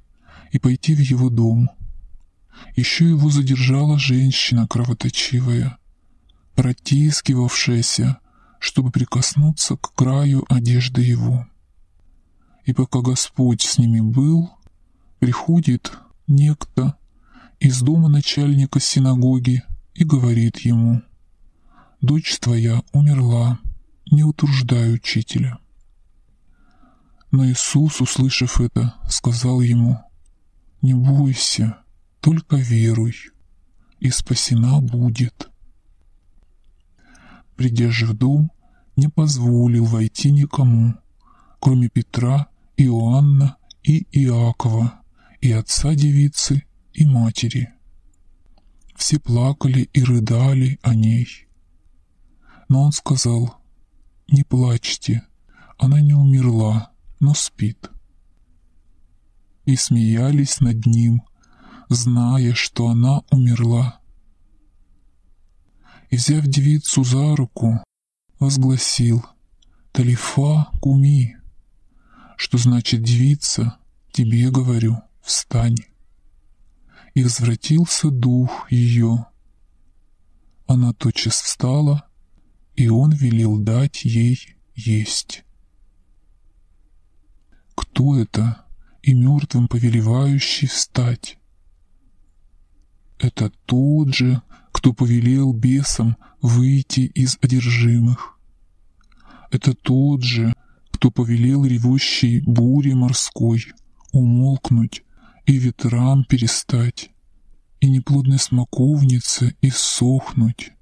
и пойти в его дом. Еще его задержала женщина кровоточивая, протискивавшаяся, чтобы прикоснуться к краю одежды его. И пока Господь с ними был, приходит некто из дома начальника синагоги и говорит ему, «Дочь твоя умерла, не утруждай учителя. Но Иисус, услышав это, сказал ему, «Не бойся, только веруй, и спасена будет». Придя же в дом, не позволил войти никому, кроме Петра, Иоанна и Иакова, и отца девицы, и матери. Все плакали и рыдали о ней. Но он сказал, не плачьте, она не умерла, но спит. И смеялись над ним, зная, что она умерла. И, взяв девицу за руку, возгласил «Талифа куми», что значит «девица, тебе говорю, встань». И возвратился дух ее. Она тотчас встала и он велел дать ей есть. Кто это и мертвым повелевающий встать? Это тот же, кто повелел бесам выйти из одержимых. Это тот же, кто повелел ревущей буре морской умолкнуть и ветрам перестать, и неплодной смоковнице иссохнуть.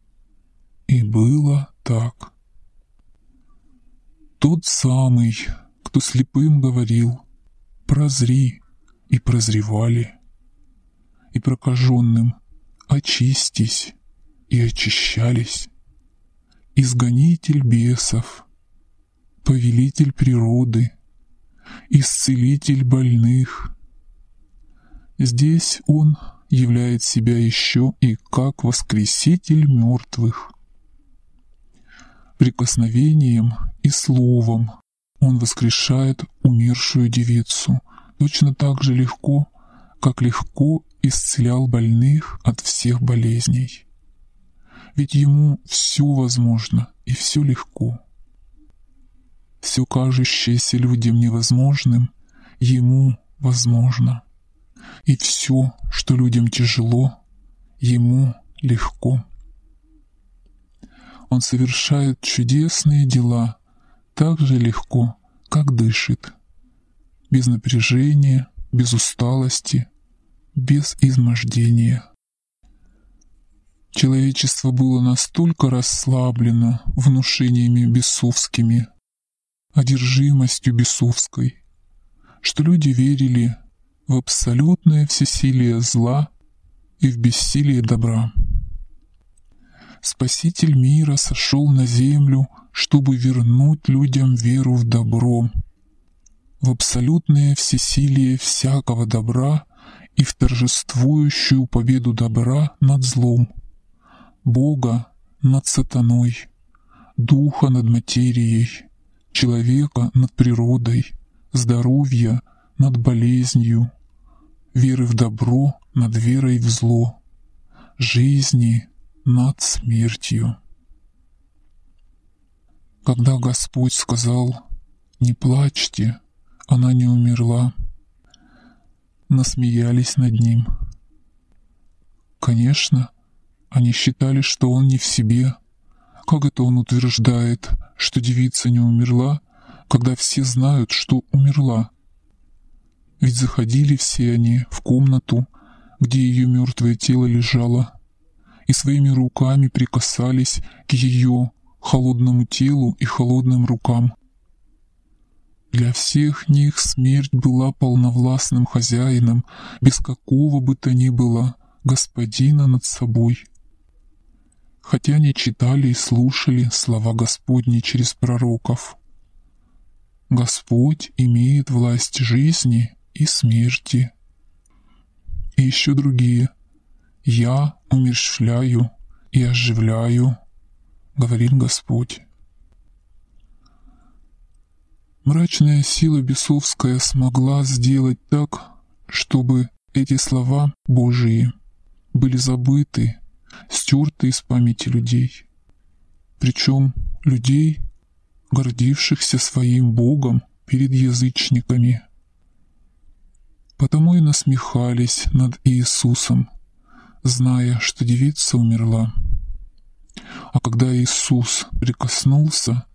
И было так. Тот самый, кто слепым говорил «прозри», и прозревали, и прокаженным «очистись», и очищались, изгонитель бесов, повелитель природы, исцелитель больных. Здесь он являет себя еще и как воскреситель мертвых. Прикосновением и словом он воскрешает умершую девицу точно так же легко, как легко исцелял больных от всех болезней. Ведь ему все возможно и все легко. Все кажущееся людям невозможным, ему возможно. И все, что людям тяжело, ему легко. Он совершает чудесные дела так же легко, как дышит, без напряжения, без усталости, без измождения. Человечество было настолько расслаблено внушениями бесовскими, одержимостью бесовской, что люди верили в абсолютное всесилие зла и в бессилие добра. Спаситель мира сошел на землю, чтобы вернуть людям веру в добро, в абсолютное всесилие всякого добра и в торжествующую победу добра над злом, Бога над сатаной, Духа над материей, человека над природой, здоровья над болезнью, веры в добро над верой в зло, жизни над смертью. Когда Господь сказал «Не плачьте, она не умерла», насмеялись над ним, Конечно, они считали, что он не в себе. Как это он утверждает, что девица не умерла, когда все знают, что умерла? Ведь заходили все они в комнату, где ее мертвое тело лежало, и своими руками прикасались к ее холодному телу и холодным рукам. Для всех них смерть была полновластным хозяином, без какого бы то ни было господина над собой. Хотя не читали и слушали слова Господни через пророков. Господь имеет власть жизни и смерти. И еще другие. «Я умерщвляю и оживляю», — говорит Господь. Мрачная сила бесовская смогла сделать так, чтобы эти слова Божии были забыты, стерты из памяти людей. Причем людей, гордившихся своим Богом перед язычниками. Потому и насмехались над Иисусом, зная, что девица умерла. А когда Иисус прикоснулся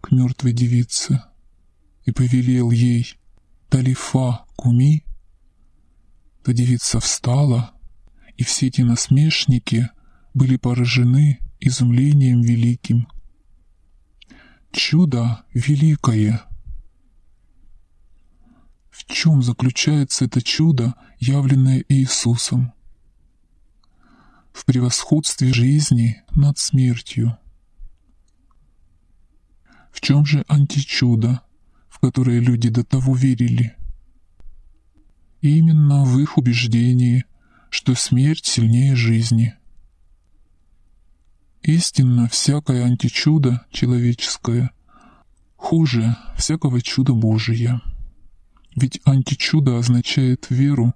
к мертвой девице и повелел ей «Талифа куми», то девица встала, и все эти насмешники были поражены изумлением великим. Чудо великое! В чем заключается это чудо, явленное Иисусом? В превосходстве жизни над смертью. В чем же античудо, в которое люди до того верили? Именно в их убеждении, что смерть сильнее жизни. Истинно, всякое античудо человеческое хуже всякого чуда Божия. Ведь античудо означает веру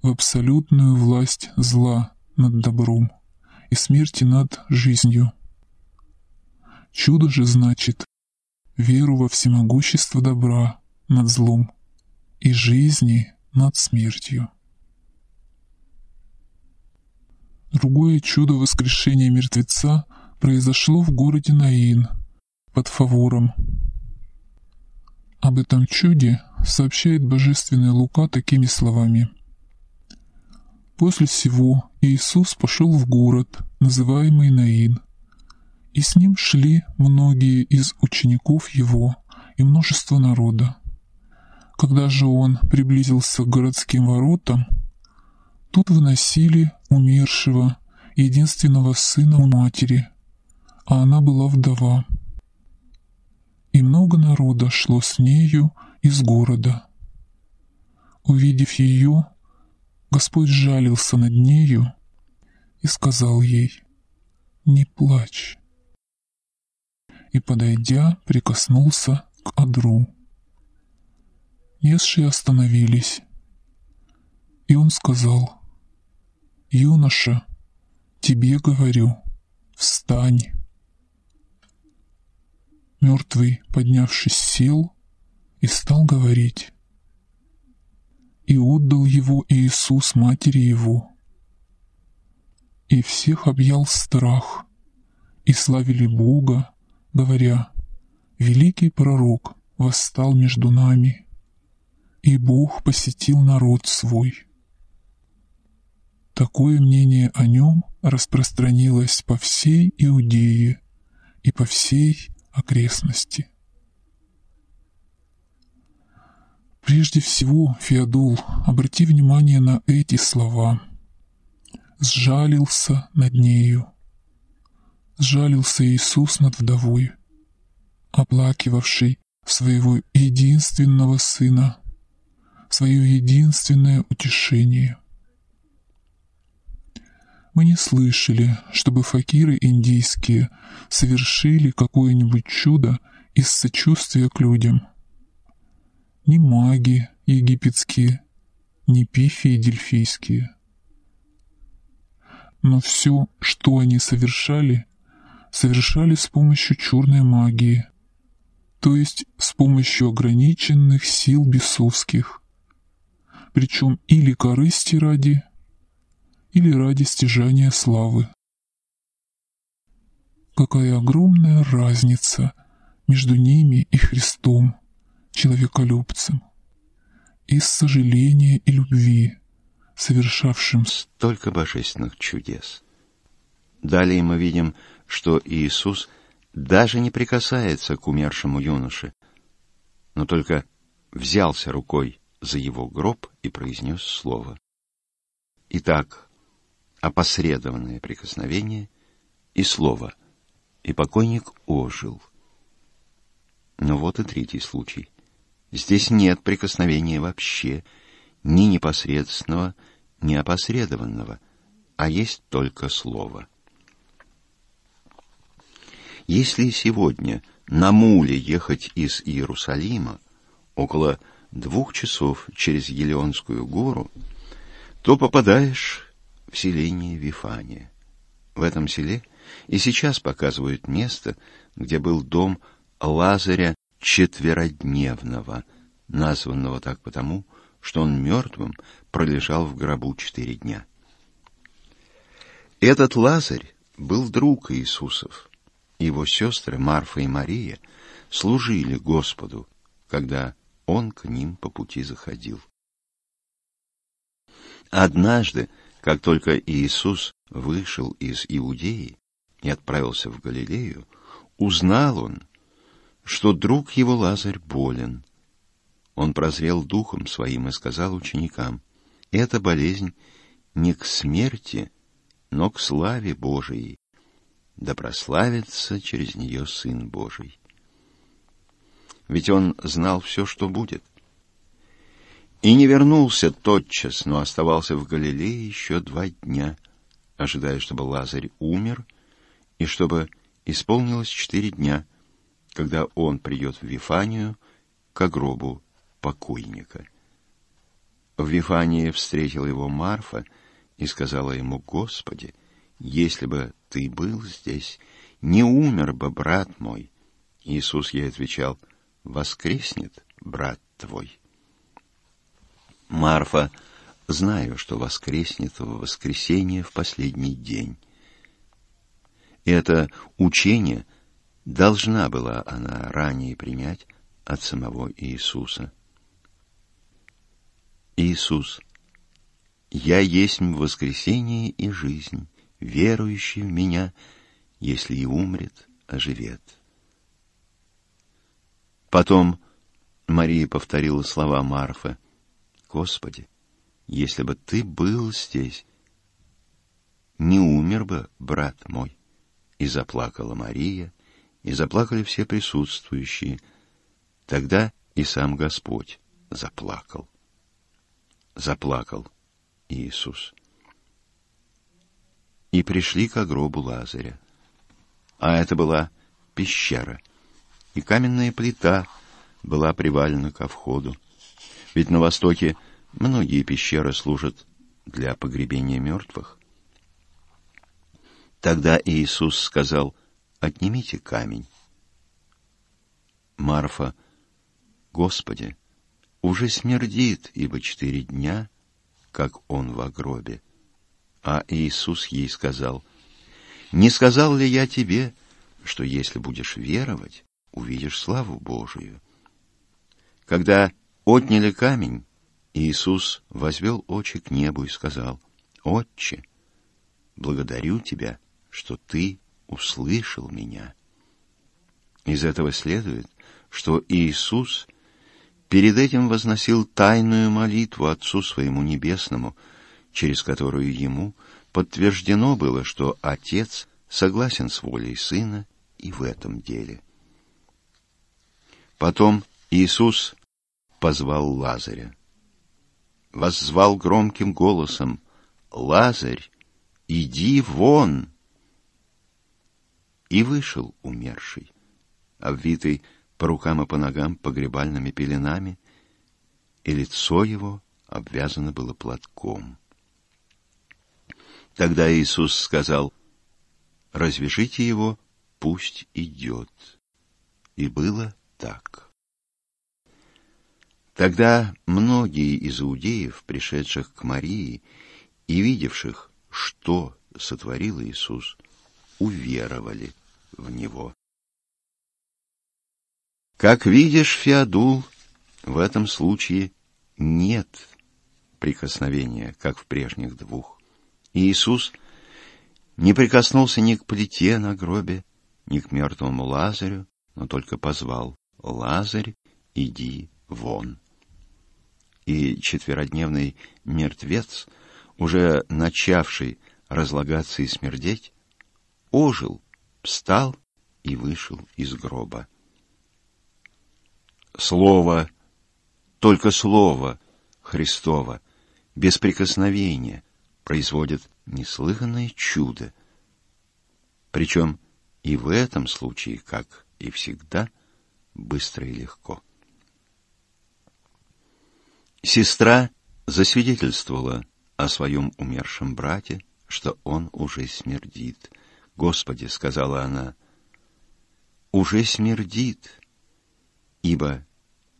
в абсолютную власть зла над добром и смерти над жизнью. Чудо же значит веру во всемогущество добра над злом и жизни над смертью. Другое чудо воскрешения мертвеца произошло в городе Наин под Фавором. Об этом чуде сообщает божественный Лука такими словами. После всего Иисус пошел в город, называемый Наин, и с ним шли многие из учеников его и множество народа. Когда же он приблизился к городским воротам, тут выносили умершего, единственного сына у матери, а она была вдова. И много народа шло с нею из города. Увидев ее, Господь жалился над нею и сказал ей, «Не плачь». И, подойдя, прикоснулся к одру. Есшие остановились. И он сказал, «Юноша, тебе говорю, встань». Мертвый, поднявшись, сел и стал говорить. И отдал его Иисус матери его. И всех объял страх, и славили Бога, говоря, «Великий пророк восстал между нами» и Бог посетил народ свой. Такое мнение о нем распространилось по всей Иудее и по всей окрестности. Прежде всего, Феодул, обрати внимание на эти слова. «Сжалился над нею». Сжалился Иисус над вдовой, оплакивавшей своего единственного Сына, свое единственное утешение. Мы не слышали, чтобы факиры индийские совершили какое-нибудь чудо из сочувствия к людям. Ни маги египетские, ни пифии дельфийские. Но все, что они совершали, совершали с помощью черной магии, то есть с помощью ограниченных сил бесовских, причем или корысти ради, или ради стяжания славы. Какая огромная разница между ними и Христом, человеколюбцем, из сожаления и любви, совершавшим столько божественных чудес. Далее мы видим, что Иисус даже не прикасается к умершему юноше, но только взялся рукой за его гроб и произнес слово. Итак, опосредованное прикосновение и слово, и покойник ожил. Но вот и третий случай. Здесь нет прикосновения вообще, ни непосредственного, ни опосредованного, а есть только слово. Если сегодня на муле ехать из Иерусалима около двух часов через Елеонскую гору, то попадаешь в селение Вифания. В этом селе и сейчас показывают место, где был дом Лазаря Четверодневного, названного так потому, что он мертвым пролежал в гробу четыре дня. Этот Лазарь был друг Иисусов, его сестры Марфа и Мария служили Господу, когда он к ним по пути заходил. Однажды, как только Иисус вышел из Иудеи и отправился в Галилею, узнал он, что друг его Лазарь болен. Он прозрел духом своим и сказал ученикам, «Эта болезнь не к смерти, но к славе Божией, да прославится через нее Сын Божий. Ведь он знал все, что будет. И не вернулся тотчас, но оставался в Галилее еще два дня, ожидая, чтобы Лазарь умер, и чтобы исполнилось четыре дня, когда он придет в Вифанию к гробу покойника. В Вифании встретила его Марфа и сказала ему, «Господи, если бы ты был здесь, не умер бы брат мой. Иисус ей отвечал, воскреснет брат твой. Марфа, знаю, что воскреснет в воскресенье в последний день. Это учение должна была она ранее принять от самого Иисуса. Иисус, я есть воскресение и жизнь верующий в меня, если и умрет, оживет. Потом Мария повторила слова Марфы. Господи, если бы ты был здесь, не умер бы брат мой. И заплакала Мария, и заплакали все присутствующие. Тогда и сам Господь заплакал. Заплакал Иисус и пришли к гробу Лазаря. А это была пещера, и каменная плита была привалена ко входу. Ведь на Востоке многие пещеры служат для погребения мертвых. Тогда Иисус сказал, «Отнимите камень». Марфа, «Господи, уже смердит, ибо четыре дня, как он в гробе». А Иисус ей сказал, «Не сказал ли я тебе, что если будешь веровать, увидишь славу Божию?» Когда отняли камень, Иисус возвел очи к небу и сказал, «Отче, благодарю Тебя, что Ты услышал меня». Из этого следует, что Иисус перед этим возносил тайную молитву Отцу Своему Небесному – через которую ему подтверждено было, что отец согласен с волей сына и в этом деле. Потом Иисус позвал Лазаря. Воззвал громким голосом, «Лазарь, иди вон!» И вышел умерший, обвитый по рукам и по ногам погребальными пеленами, и лицо его обвязано было платком. Тогда Иисус сказал, «Развяжите его, пусть идет». И было так. Тогда многие из иудеев, пришедших к Марии и видевших, что сотворил Иисус, уверовали в Него. Как видишь, Феодул, в этом случае нет прикосновения, как в прежних двух. Иисус не прикоснулся ни к плите на гробе, ни к мертвому Лазарю, но только позвал «Лазарь, иди вон». И четверодневный мертвец, уже начавший разлагаться и смердеть, ожил, встал и вышел из гроба. Слово, только слово Христово, без прикосновения, производит неслыханное чудо. Причем и в этом случае, как и всегда, быстро и легко. Сестра засвидетельствовала о своем умершем брате, что он уже смердит. «Господи», — сказала она, — «уже смердит, ибо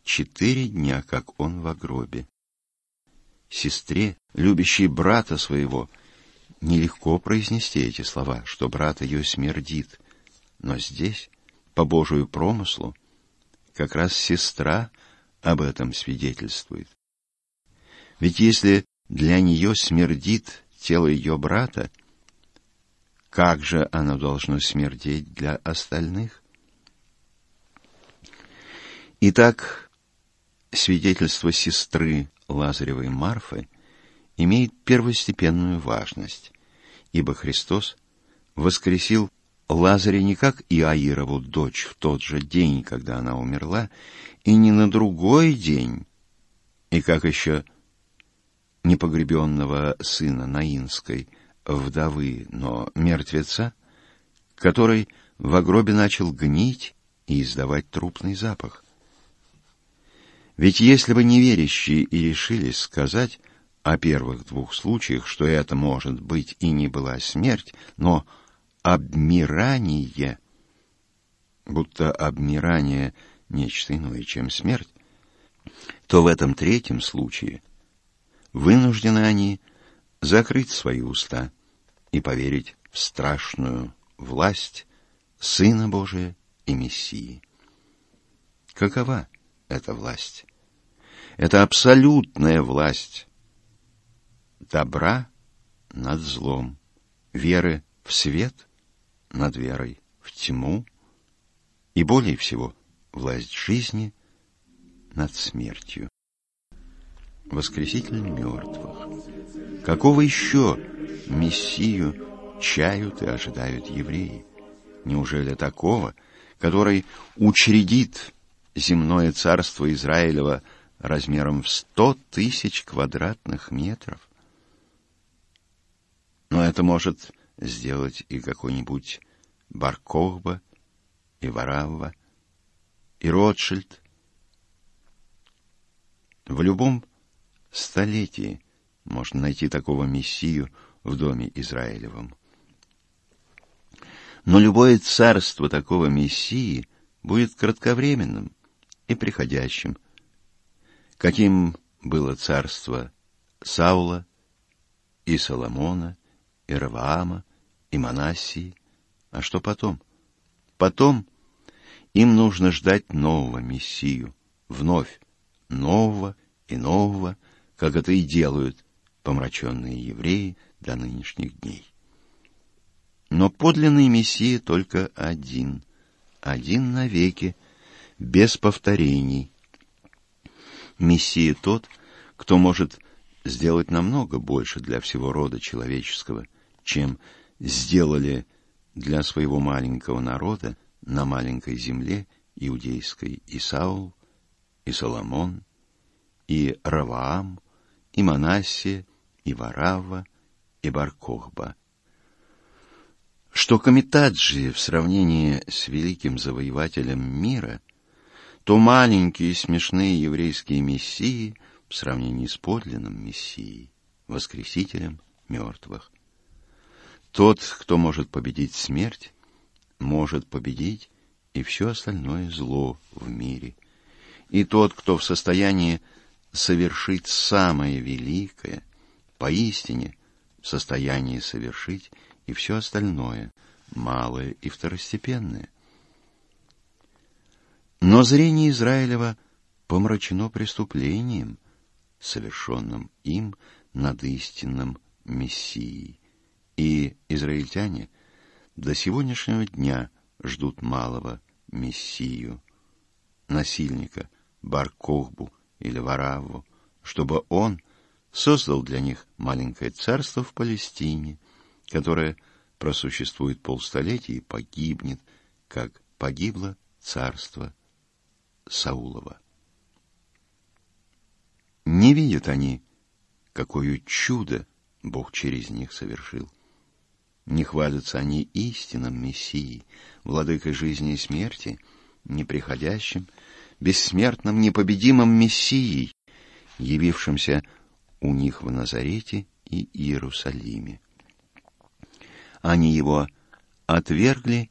четыре дня, как он в гробе». Сестре, любящей брата своего, нелегко произнести эти слова, что брат ее смердит. Но здесь, по Божию промыслу, как раз сестра об этом свидетельствует. Ведь если для нее смердит тело ее брата, как же оно должно смердеть для остальных? Итак, свидетельство сестры Лазаревой Марфы имеет первостепенную важность, ибо Христос воскресил Лазаря не как Иаирову дочь в тот же день, когда она умерла, и не на другой день, и как еще непогребенного сына Наинской, вдовы, но мертвеца, который в гробе начал гнить и издавать трупный запах. Ведь если бы неверящие и решились сказать о первых двух случаях, что это может быть и не была смерть, но обмирание, будто обмирание нечто иное, чем смерть, то в этом третьем случае вынуждены они закрыть свои уста и поверить в страшную власть Сына Божия и Мессии. Какова эта власть? Это абсолютная власть добра над злом, веры в свет над верой в тьму и более всего власть жизни над смертью воскреситель мертвых. Какого еще Мессию чают и ожидают евреи? Неужели такого, который учредит земное царство Израилева размером в сто тысяч квадратных метров? Но это может сделать и какой-нибудь Баркохба, и Варавва, и Ротшильд. В любом столетии можно найти такого мессию в доме Израилевом. Но любое царство такого мессии будет кратковременным и приходящим, каким было царство Саула и Соломона, и Раваама, и Манассии. А что потом? Потом им нужно ждать нового мессию, вновь нового и нового, как это и делают помраченные евреи до нынешних дней. Но подлинный Мессия только один, один навеки, без повторений. Мессия тот, кто может сделать намного больше для всего рода человеческого, чем сделали для своего маленького народа на маленькой земле иудейской и Саул, и Соломон, и Раваам, и Манассия, и Варава, и Баркохба. Что Камитаджи в сравнении с великим завоевателем мира, то маленькие смешные еврейские мессии в сравнении с подлинным мессией, воскресителем мертвых. Тот, кто может победить смерть, может победить и все остальное зло в мире. И тот, кто в состоянии совершить самое великое, поистине в состоянии совершить и все остальное, малое и второстепенное. Но зрение Израилева помрачено преступлением, совершенным им над истинным Мессией. И израильтяне до сегодняшнего дня ждут малого Мессию, насильника, Баркохбу или Варавву, чтобы он создал для них маленькое царство в Палестине, которое просуществует полстолетия и погибнет, как погибло царство Саулова. Не видят они, какое чудо Бог через них совершил. Не хвалятся они истинным Мессией, владыкой жизни и смерти, неприходящим, бессмертным, непобедимым Мессией, явившимся у них в Назарете и Иерусалиме. Они его отвергли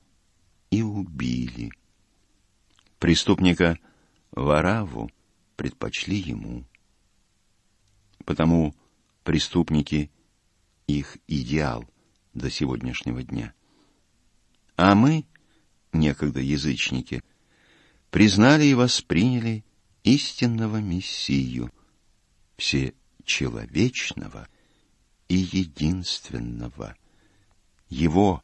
и убили. Преступника Вараву предпочли ему. Потому преступники их идеал до сегодняшнего дня. А мы, некогда язычники, признали и восприняли истинного Мессию, все человечного и единственного. Его,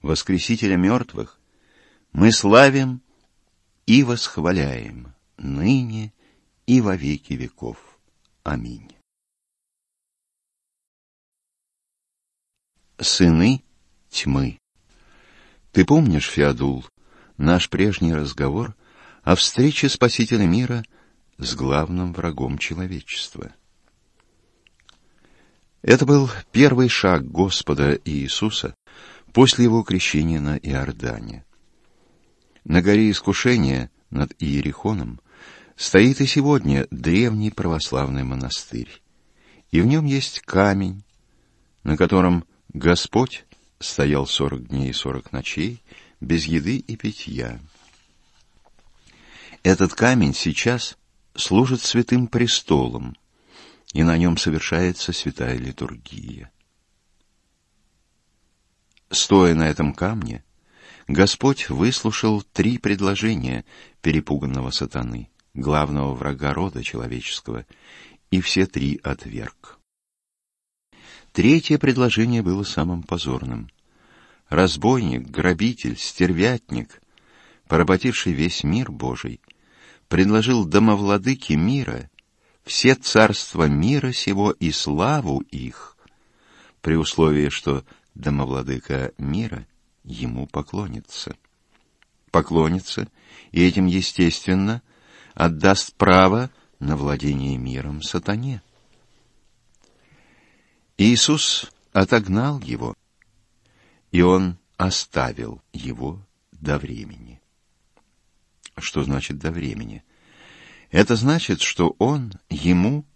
Воскресителя мертвых, мы славим и восхваляем ныне и во веки веков. Аминь. Сыны тьмы. Ты помнишь, Феодул, наш прежний разговор о встрече Спасителя мира с главным врагом человечества? Это был первый шаг Господа Иисуса после его крещения на Иордане. На горе искушения над Иерихоном стоит и сегодня древний православный монастырь, и в нем есть камень, на котором Господь стоял сорок дней и сорок ночей без еды и питья. Этот камень сейчас служит святым престолом, и на нем совершается святая литургия. Стоя на этом камне, Господь выслушал три предложения перепуганного сатаны, главного врага рода человеческого, и все три отверг. Третье предложение было самым позорным. Разбойник, грабитель, стервятник, поработивший весь мир Божий, предложил домовладыке мира все царства мира сего и славу их, при условии, что домовладыка мира ему поклонится. Поклонится, и этим, естественно, отдаст право на владение миром сатане. Иисус отогнал его, и он оставил его до времени. Что значит до времени? Это значит, что он ему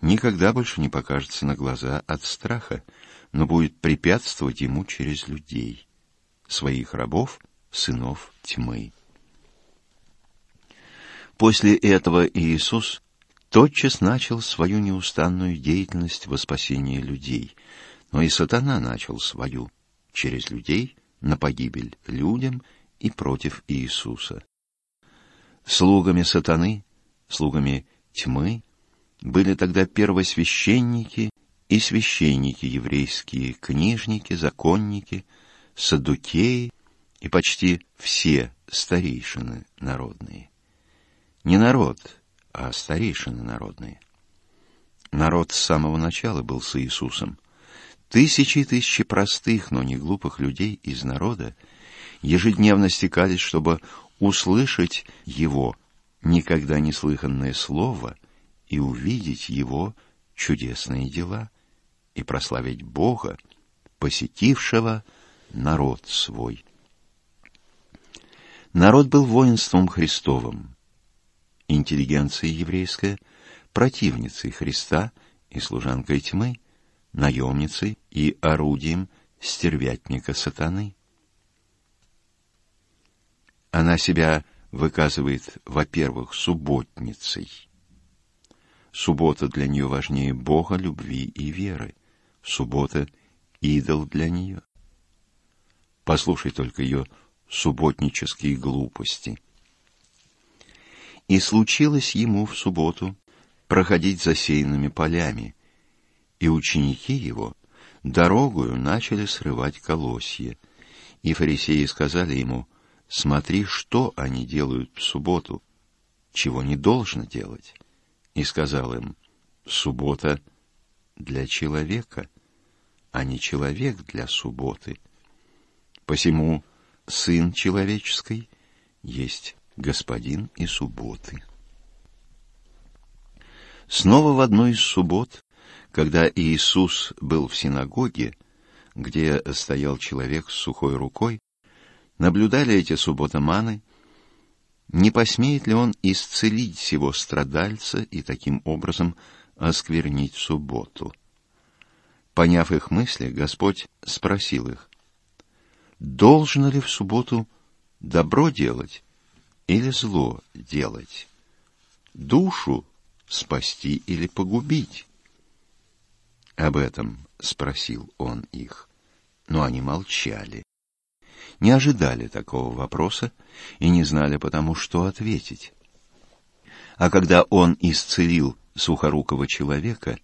никогда больше не покажется на глаза от страха, но будет препятствовать ему через людей, своих рабов, сынов тьмы. После этого Иисус тотчас начал свою неустанную деятельность во спасении людей, но и сатана начал свою через людей на погибель людям и против Иисуса. Слугами сатаны, слугами тьмы были тогда первосвященники и священники еврейские, книжники, законники, садукеи и почти все старейшины народные. Не народ, а старейшины народные. Народ с самого начала был с Иисусом. Тысячи и тысячи простых, но не глупых людей из народа ежедневно стекались, чтобы услышать Его никогда не слыханное слово и увидеть Его чудесные дела и прославить Бога, посетившего народ свой. Народ был воинством Христовым, интеллигенция еврейская противницей Христа и служанкой тьмы, наемницей и орудием стервятника сатаны. Она себя выказывает, во-первых, субботницей. Суббота для нее важнее Бога, любви и веры. суббота — идол для нее. Послушай только ее субботнические глупости. И случилось ему в субботу проходить засеянными полями, и ученики его дорогою начали срывать колосья. И фарисеи сказали ему, смотри, что они делают в субботу, чего не должно делать. И сказал им, суббота для человека, а не человек для субботы. Посему Сын Человеческий есть Господин и субботы. Снова в одной из суббот, когда Иисус был в синагоге, где стоял человек с сухой рукой, наблюдали эти субботоманы, не посмеет ли он исцелить сего страдальца и таким образом осквернить субботу. Поняв их мысли, Господь спросил их, должно ли в субботу добро делать или зло делать, душу спасти или погубить? Об этом спросил он их, но они молчали. Не ожидали такого вопроса и не знали потому, что ответить. А когда он исцелил сухорукого человека,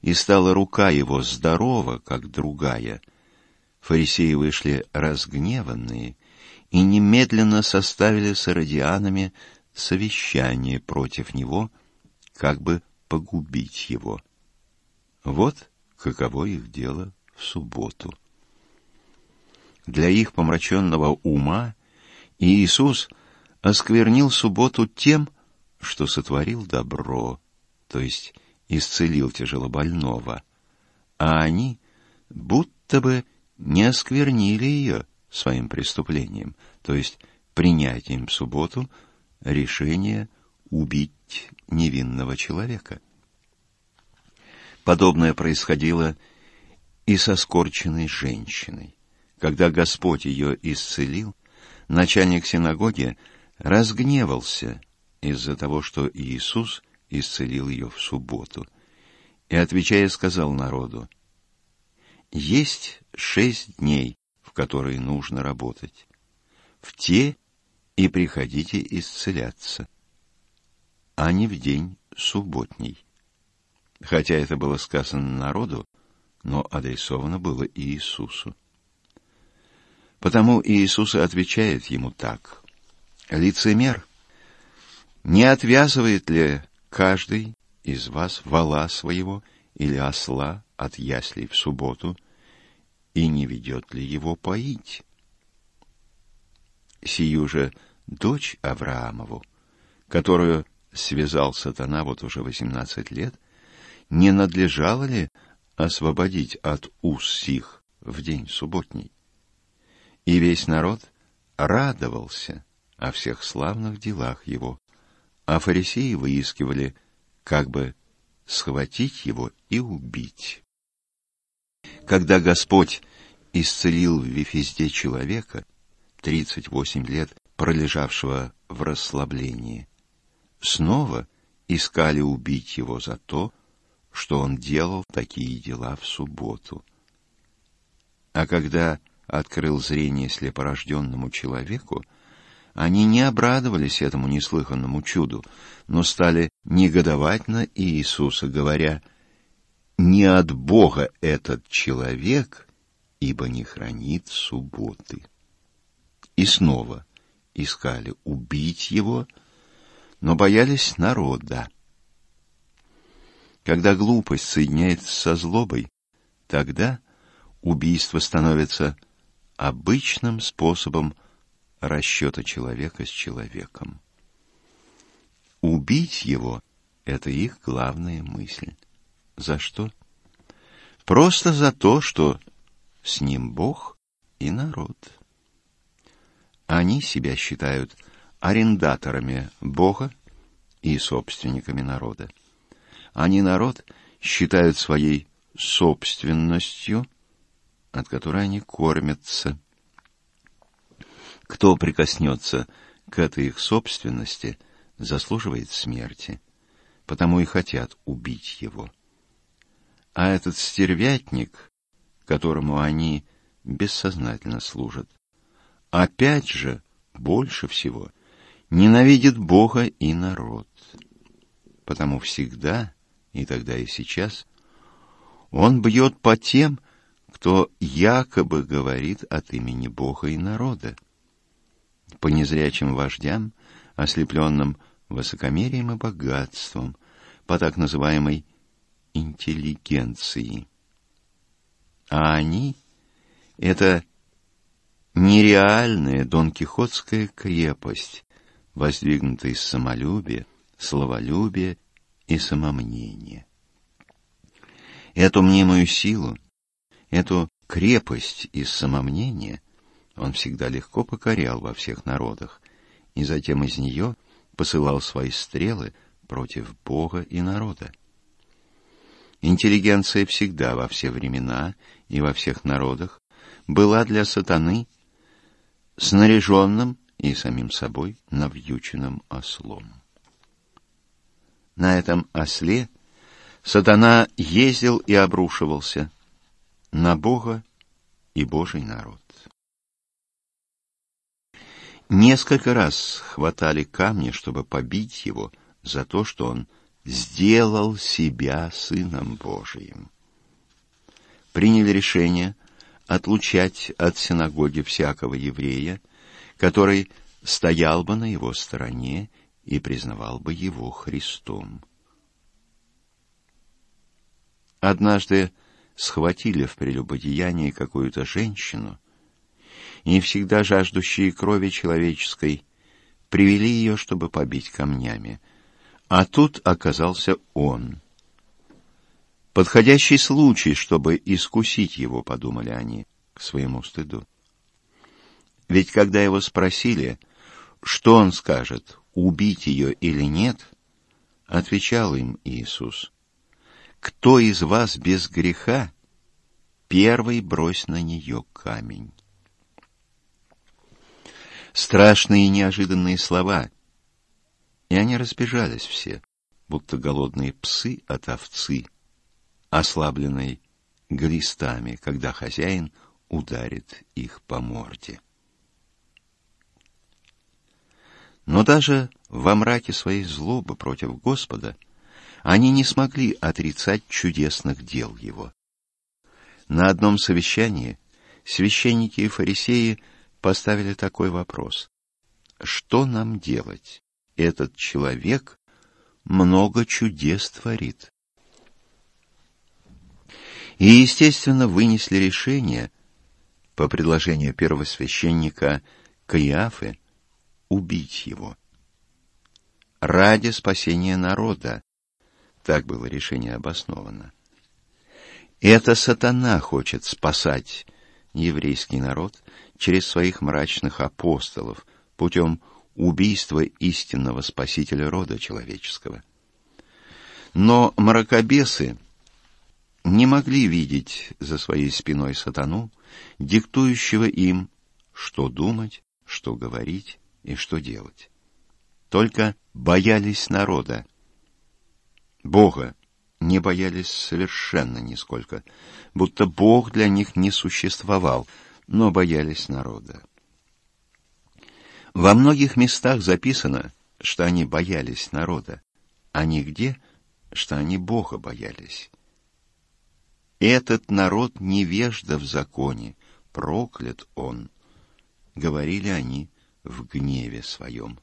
и стала рука его здорова, как другая, фарисеи вышли разгневанные и немедленно составили с иродианами совещание против него, как бы погубить его. Вот каково их дело в субботу. Для их помраченного ума Иисус осквернил субботу тем, что сотворил добро, то есть исцелил тяжелобольного, а они будто бы не осквернили ее своим преступлением, то есть принятием в субботу решения убить невинного человека. Подобное происходило и со скорченной женщиной. Когда Господь ее исцелил, начальник синагоги разгневался из-за того, что Иисус исцелил ее в субботу, и, отвечая, сказал народу, «Есть шесть дней, в которые нужно работать. В те и приходите исцеляться, а не в день субботний». Хотя это было сказано народу, но адресовано было Иисусу. Потому Иисус отвечает ему так. «Лицемер, не отвязывает ли каждый из вас вала своего или осла от яслей в субботу, и не ведет ли его поить? Сию же дочь Авраамову, которую связал сатана вот уже восемнадцать лет, не надлежало ли освободить от уз сих в день субботний? И весь народ радовался о всех славных делах его, а фарисеи выискивали, как бы схватить его и убить. Когда Господь исцелил в Вифизде человека, 38 лет пролежавшего в расслаблении, снова искали убить его за то, что он делал такие дела в субботу. А когда открыл зрение слепорожденному человеку, они не обрадовались этому неслыханному чуду, но стали негодовать на Иисуса, говоря, «Не от Бога этот человек, ибо не хранит субботы». И снова искали убить его, но боялись народа. Когда глупость соединяется со злобой, тогда убийство становится обычным способом расчета человека с человеком. Убить его — это их главная мысль. За что? Просто за то, что с ним Бог и народ. Они себя считают арендаторами Бога и собственниками народа. Они народ считают своей собственностью, от которой они кормятся. Кто прикоснется к этой их собственности, заслуживает смерти, потому и хотят убить его. А этот стервятник, которому они бессознательно служат, опять же, больше всего, ненавидит Бога и народ. Потому всегда, и тогда и сейчас, он бьет по тем, кто якобы говорит от имени Бога и народа. По незрячим вождям, ослепленным высокомерием и богатством, по так называемой интеллигенции. А они — это нереальная донкихотская крепость, воздвигнутая из самолюбия, словолюбия и самомнения. Эту мнимую силу, эту крепость из самомнения он всегда легко покорял во всех народах, и затем из нее посылал свои стрелы против Бога и народа. Интеллигенция всегда, во все времена и во всех народах, была для сатаны снаряженным и самим собой навьюченным ослом. На этом осле сатана ездил и обрушивался на Бога и Божий народ. Несколько раз хватали камни, чтобы побить его за то, что он сделал себя Сыном Божиим. Приняли решение отлучать от синагоги всякого еврея, который стоял бы на его стороне и признавал бы его Христом. Однажды схватили в прелюбодеянии какую-то женщину, и всегда жаждущие крови человеческой привели ее, чтобы побить камнями — а тут оказался он. Подходящий случай, чтобы искусить его, подумали они, к своему стыду. Ведь когда его спросили, что он скажет, убить ее или нет, отвечал им Иисус, «Кто из вас без греха, первый брось на нее камень». Страшные и неожиданные слова, и они разбежались все, будто голодные псы от овцы, ослабленной глистами, когда хозяин ударит их по морде. Но даже во мраке своей злобы против Господа они не смогли отрицать чудесных дел его. На одном совещании священники и фарисеи поставили такой вопрос. Что нам делать? этот человек много чудес творит. И, естественно, вынесли решение по предложению первосвященника Каиафы убить его. Ради спасения народа. Так было решение обосновано. Это сатана хочет спасать еврейский народ через своих мрачных апостолов путем убийство истинного спасителя рода человеческого. Но мракобесы не могли видеть за своей спиной сатану, диктующего им, что думать, что говорить и что делать. Только боялись народа. Бога не боялись совершенно нисколько, будто Бог для них не существовал, но боялись народа. Во многих местах записано, что они боялись народа, а нигде, что они Бога боялись. Этот народ невежда в законе, проклят он, говорили они в гневе своем.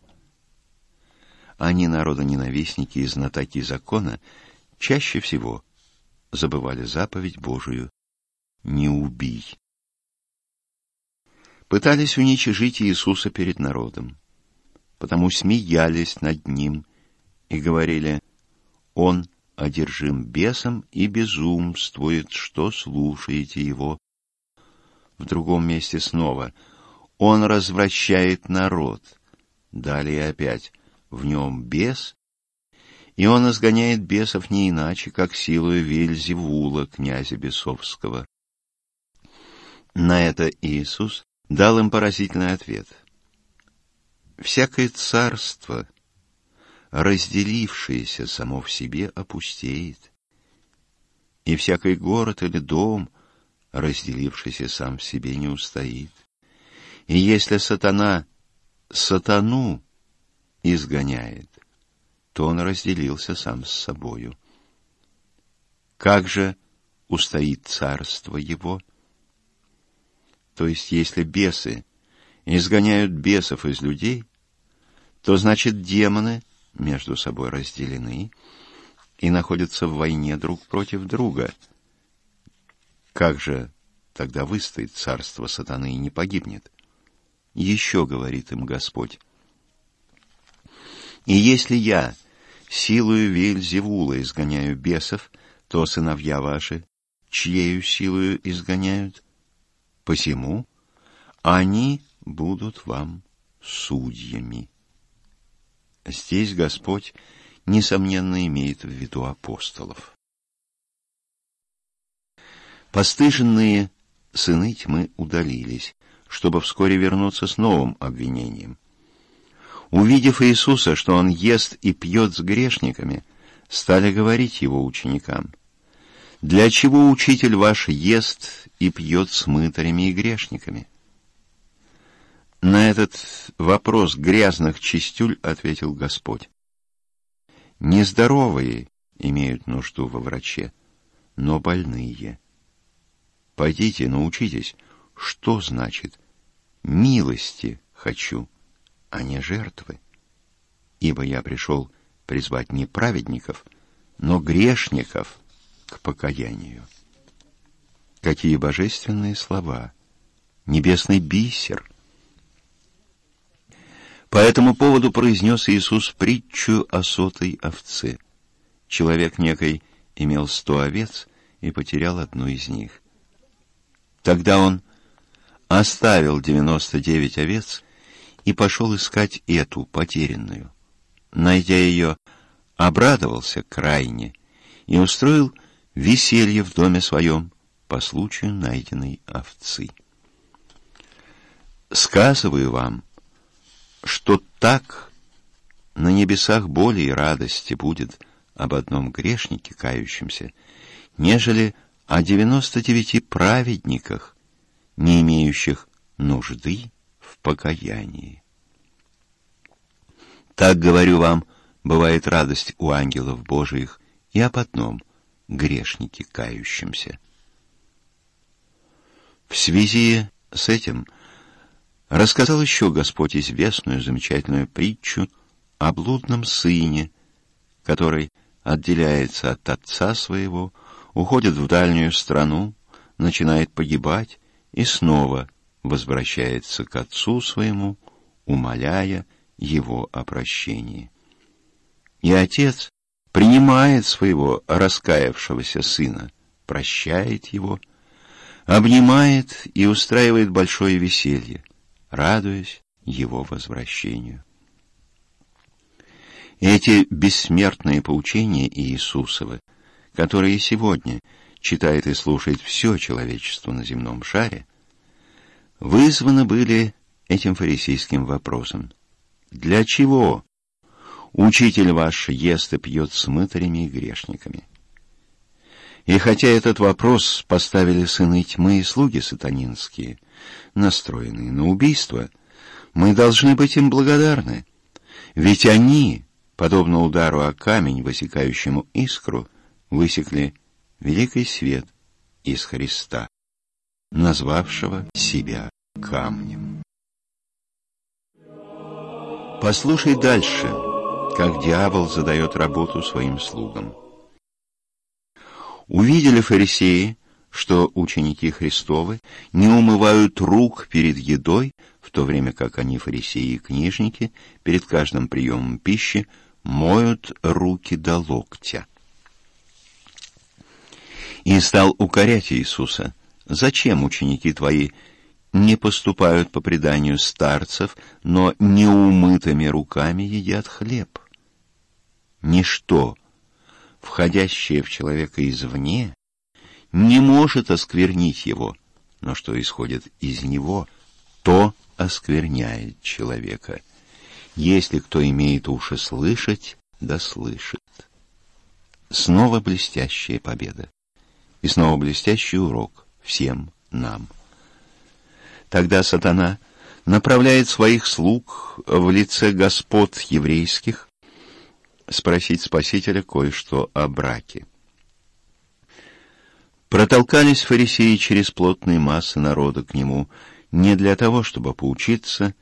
Они, народоненавистники и знатоки закона, чаще всего забывали заповедь Божию «Не убий» пытались уничижить Иисуса перед народом, потому смеялись над ним и говорили, «Он одержим бесом и безумствует, что слушаете его». В другом месте снова «Он развращает народ». Далее опять «В нем бес, и он изгоняет бесов не иначе, как силою Вельзевула, князя бесовского». На это Иисус дал им поразительный ответ. Всякое царство, разделившееся само в себе, опустеет, и всякий город или дом, разделившийся сам в себе, не устоит. И если сатана сатану изгоняет, то он разделился сам с собою. Как же устоит царство его? То есть, если бесы изгоняют бесов из людей, то значит демоны между собой разделены и находятся в войне друг против друга. Как же тогда выстоит царство сатаны и не погибнет? Еще говорит им Господь. И если я силою Вельзевула изгоняю бесов, то сыновья ваши, чьею силою изгоняют, посему они будут вам судьями. Здесь Господь, несомненно, имеет в виду апостолов. Постыженные сыны тьмы удалились, чтобы вскоре вернуться с новым обвинением. Увидев Иисуса, что он ест и пьет с грешниками, стали говорить его ученикам, «Для чего учитель ваш ест и пьет с мытарями и грешниками?» На этот вопрос грязных чистюль ответил Господь. Нездоровые имеют нужду во враче, но больные. Пойдите, научитесь, что значит «милости хочу», а не жертвы. Ибо я пришел призвать не праведников, но грешников к покаянию. Какие божественные слова! Небесный бисер — по этому поводу произнес Иисус притчу о сотой овце. Человек некой имел сто овец и потерял одну из них. Тогда он оставил девяносто девять овец и пошел искать эту потерянную. Найдя ее, обрадовался крайне и устроил веселье в доме своем по случаю найденной овцы. Сказываю вам, что так на небесах боли и радости будет об одном грешнике, кающемся, нежели о девяносто девяти праведниках, не имеющих нужды покаянии. Так, говорю вам, бывает радость у ангелов Божиих и об одном грешнике кающемся. В связи с этим рассказал еще Господь известную замечательную притчу о блудном сыне, который отделяется от отца своего, уходит в дальнюю страну, начинает погибать и снова возвращается к отцу своему, умоляя его о прощении. И отец принимает своего раскаявшегося сына, прощает его, обнимает и устраивает большое веселье — радуясь его возвращению. Эти бессмертные поучения Иисусовы, которые сегодня читает и слушает все человечество на земном шаре, вызваны были этим фарисейским вопросом. Для чего учитель ваш ест и пьет с мытарями и грешниками? И хотя этот вопрос поставили сыны тьмы и слуги сатанинские, настроенные на убийство, мы должны быть им благодарны. Ведь они, подобно удару о камень, высекающему искру, высекли великий свет из Христа, назвавшего себя камнем. Послушай дальше, как дьявол задает работу своим слугам. Увидели фарисеи, что ученики Христовы не умывают рук перед едой, в то время как они, фарисеи и книжники, перед каждым приемом пищи моют руки до локтя. И стал укорять Иисуса, «Зачем ученики твои не поступают по преданию старцев, но неумытыми руками едят хлеб?» Ничто, входящее в человека извне, не может осквернить его, но что исходит из него, то оскверняет человека. Если кто имеет уши слышать, да слышит. Снова блестящая победа. И снова блестящий урок всем нам. Тогда сатана направляет своих слуг в лице господ еврейских спросить Спасителя кое-что о браке. Протолкались фарисеи через плотные массы народа к нему не для того, чтобы поучиться,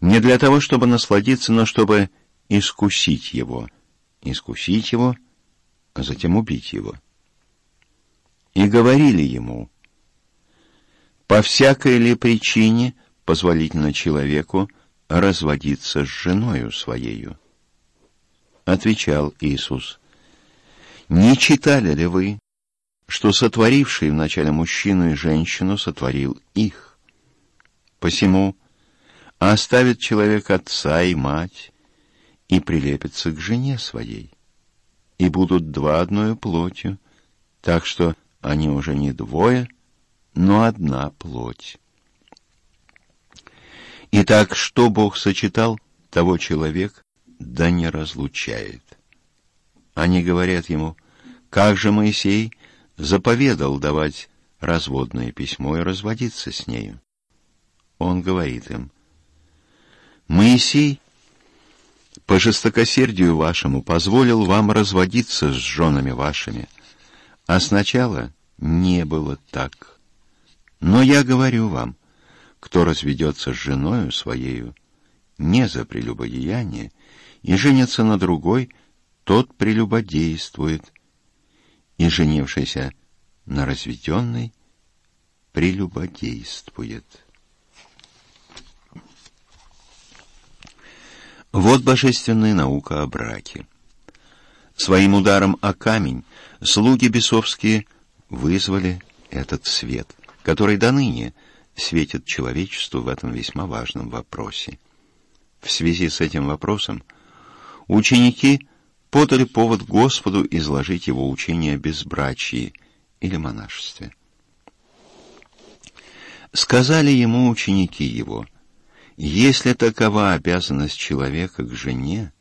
не для того, чтобы насладиться, но чтобы искусить его, искусить его, а затем убить его. И говорили ему, по всякой ли причине позволительно человеку разводиться с женою своею? Отвечал Иисус, не читали ли вы, что сотворивший вначале мужчину и женщину сотворил их? Посему оставит человек отца и мать и прилепится к жене своей, и будут два одною плотью, так что они уже не двое, но одна плоть. Итак, что Бог сочетал, того человек да не разлучает. Они говорят ему, как же Моисей заповедал давать разводное письмо и разводиться с нею. Он говорит им, Моисей по жестокосердию вашему позволил вам разводиться с женами вашими, а сначала не было так. Но я говорю вам, кто разведется с женою своею не за прелюбодеяние и женится на другой, тот прелюбодействует, и женившийся на разведенной прелюбодействует. Вот божественная наука о браке. Своим ударом о камень слуги бесовские вызвали этот свет, который до ныне светит человечеству в этом весьма важном вопросе. В связи с этим вопросом ученики подали повод Господу изложить его учение о безбрачии или монашестве. Сказали ему ученики его, если такова обязанность человека к жене,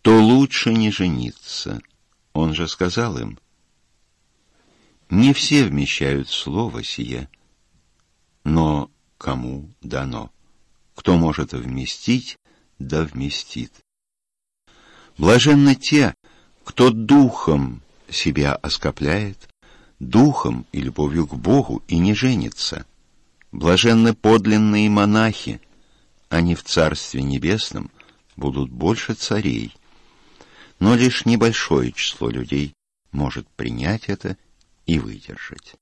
то лучше не жениться. Он же сказал им, не все вмещают слово сие, но кому дано. Кто может вместить, да вместит. Блаженны те, кто духом себя оскопляет, духом и любовью к Богу и не женится. Блаженны подлинные монахи, они в Царстве Небесном будут больше царей. Но лишь небольшое число людей может принять это и выдержать.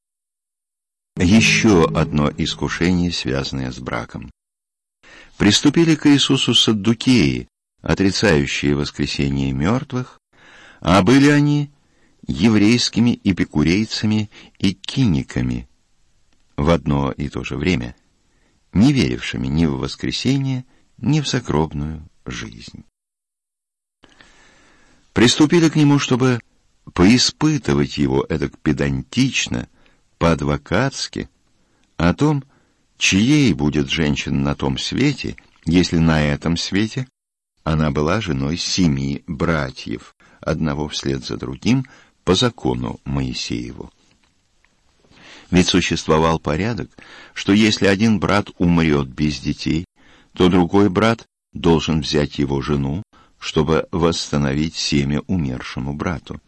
Еще одно искушение, связанное с браком. Приступили к Иисусу саддукеи, отрицающие воскресение мертвых, а были они еврейскими эпикурейцами и киниками в одно и то же время, не верившими ни в воскресение, ни в загробную жизнь. Приступили к нему, чтобы поиспытывать его эдак педантично, по-адвокатски, о том, чьей будет женщина на том свете, если на этом свете она была женой семи братьев, одного вслед за другим, по закону Моисееву. Ведь существовал порядок, что если один брат умрет без детей, то другой брат должен взять его жену, чтобы восстановить семя умершему брату.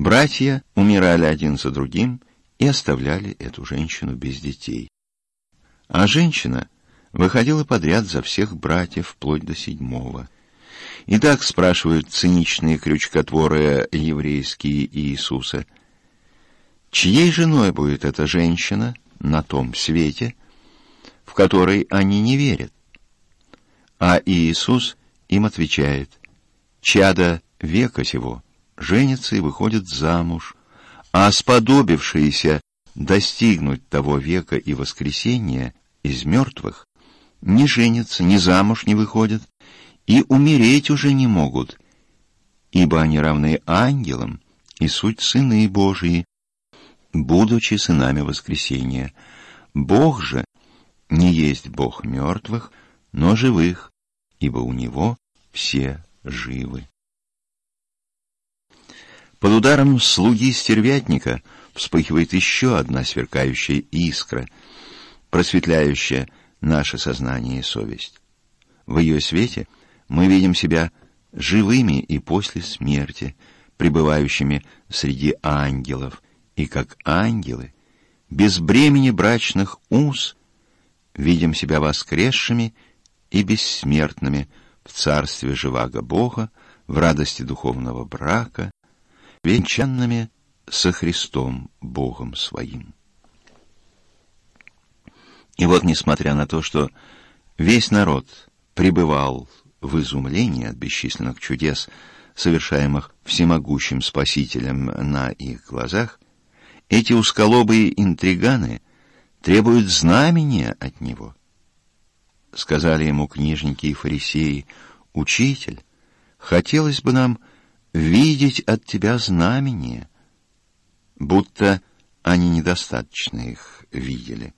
Братья умирали один за другим и оставляли эту женщину без детей. А женщина выходила подряд за всех братьев вплоть до седьмого. И так спрашивают циничные крючкотворы еврейские Иисуса, чьей женой будет эта женщина на том свете, в который они не верят? А Иисус им отвечает, чада века сего женятся и выходят замуж, а сподобившиеся достигнуть того века и воскресения из мертвых не женятся, ни замуж не выходят и умереть уже не могут, ибо они равны ангелам и суть сыны Божии, будучи сынами воскресения. Бог же не есть Бог мертвых, но живых, ибо у Него все живы. Под ударом слуги-стервятника вспыхивает еще одна сверкающая искра, просветляющая наше сознание и совесть. В ее свете мы видим себя живыми и после смерти, пребывающими среди ангелов, и как ангелы, без бремени брачных уз, видим себя воскресшими и бессмертными в царстве живаго Бога, в радости духовного брака, венчанными со Христом Богом своим. И вот, несмотря на то, что весь народ пребывал в изумлении от бесчисленных чудес, совершаемых всемогущим Спасителем на их глазах, эти усколобые интриганы требуют знамения от него. Сказали ему книжники и фарисеи, «Учитель, хотелось бы нам видеть от тебя знамение, будто они недостаточно их видели,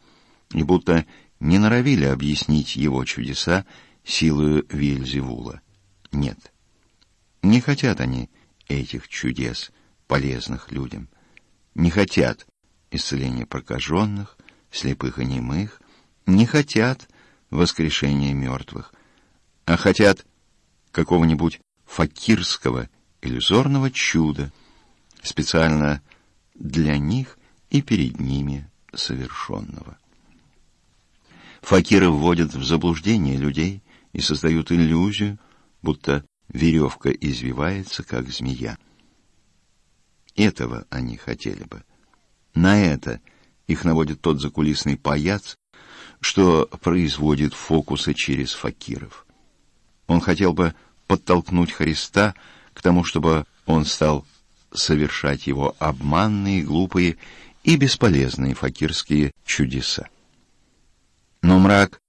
и будто не норовили объяснить его чудеса силою Вильзевула. Нет, не хотят они этих чудес, полезных людям, не хотят исцеления прокаженных, слепых и немых, не хотят воскрешения мертвых, а хотят какого-нибудь факирского иллюзорного чуда, специально для них и перед ними совершенного. Факиры вводят в заблуждение людей и создают иллюзию, будто веревка извивается, как змея. Этого они хотели бы. На это их наводит тот закулисный паяц, что производит фокусы через факиров. Он хотел бы подтолкнуть Христа к тому, чтобы он стал совершать его обманные, глупые и бесполезные факирские чудеса. Но мрак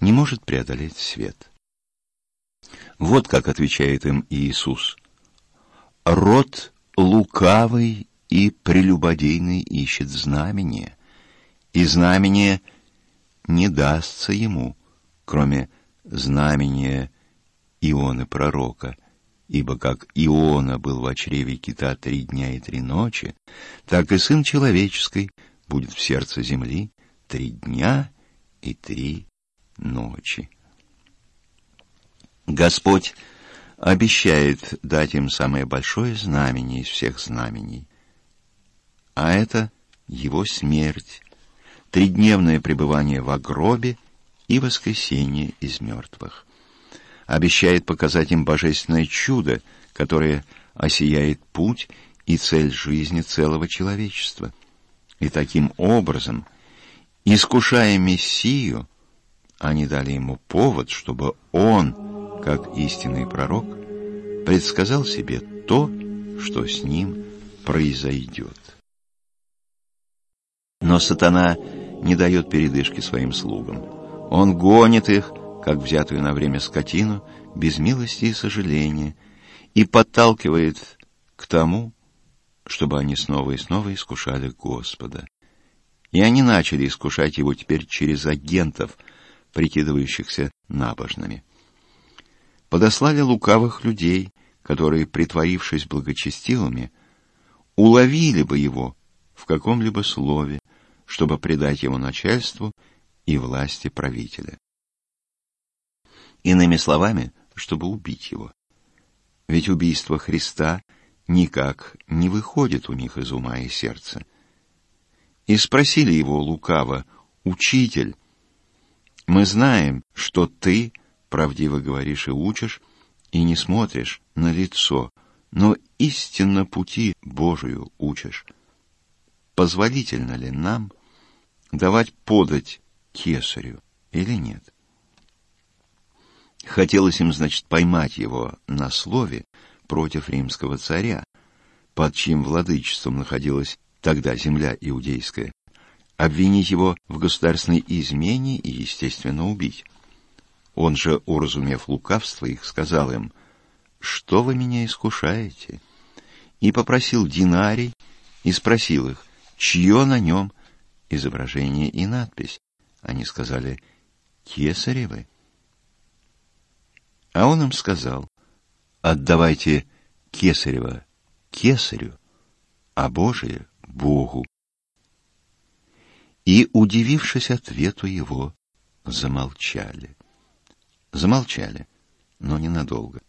не может преодолеть свет. Вот как отвечает им Иисус. «Род лукавый и прелюбодейный ищет знамение, и знамение не дастся ему, кроме знамения Ионы пророка, ибо как Иона был в чреве кита три дня и три ночи, так и Сын Человеческий будет в сердце земли три дня и три ночи. Господь обещает дать им самое большое знамение из всех знамений, а это его смерть, тридневное пребывание в гробе и воскресение из мертвых обещает показать им божественное чудо, которое осияет путь и цель жизни целого человечества. И таким образом, искушая Мессию, они дали ему повод, чтобы он, как истинный пророк, предсказал себе то, что с ним произойдет. Но сатана не дает передышки своим слугам. Он гонит их, как взятую на время скотину, без милости и сожаления, и подталкивает к тому, чтобы они снова и снова искушали Господа. И они начали искушать его теперь через агентов, прикидывающихся набожными. Подослали лукавых людей, которые, притворившись благочестивыми, уловили бы его в каком-либо слове, чтобы предать его начальству и власти правителя. Иными словами, чтобы убить его. Ведь убийство Христа никак не выходит у них из ума и сердца. И спросили его лукаво, «Учитель, мы знаем, что ты правдиво говоришь и учишь, и не смотришь на лицо, но истинно пути Божию учишь. Позволительно ли нам давать подать кесарю или нет?» Хотелось им, значит, поймать его на слове против римского царя, под чьим владычеством находилась тогда земля иудейская, обвинить его в государственной измене и, естественно, убить. Он же, уразумев лукавство их, сказал им, «Что вы меня искушаете?» И попросил динарий и спросил их, чье на нем изображение и надпись. Они сказали, «Кесаревы». А он им сказал, «Отдавайте Кесарева кесарю, а Божие — Богу. И, удивившись ответу его, замолчали. Замолчали, но ненадолго.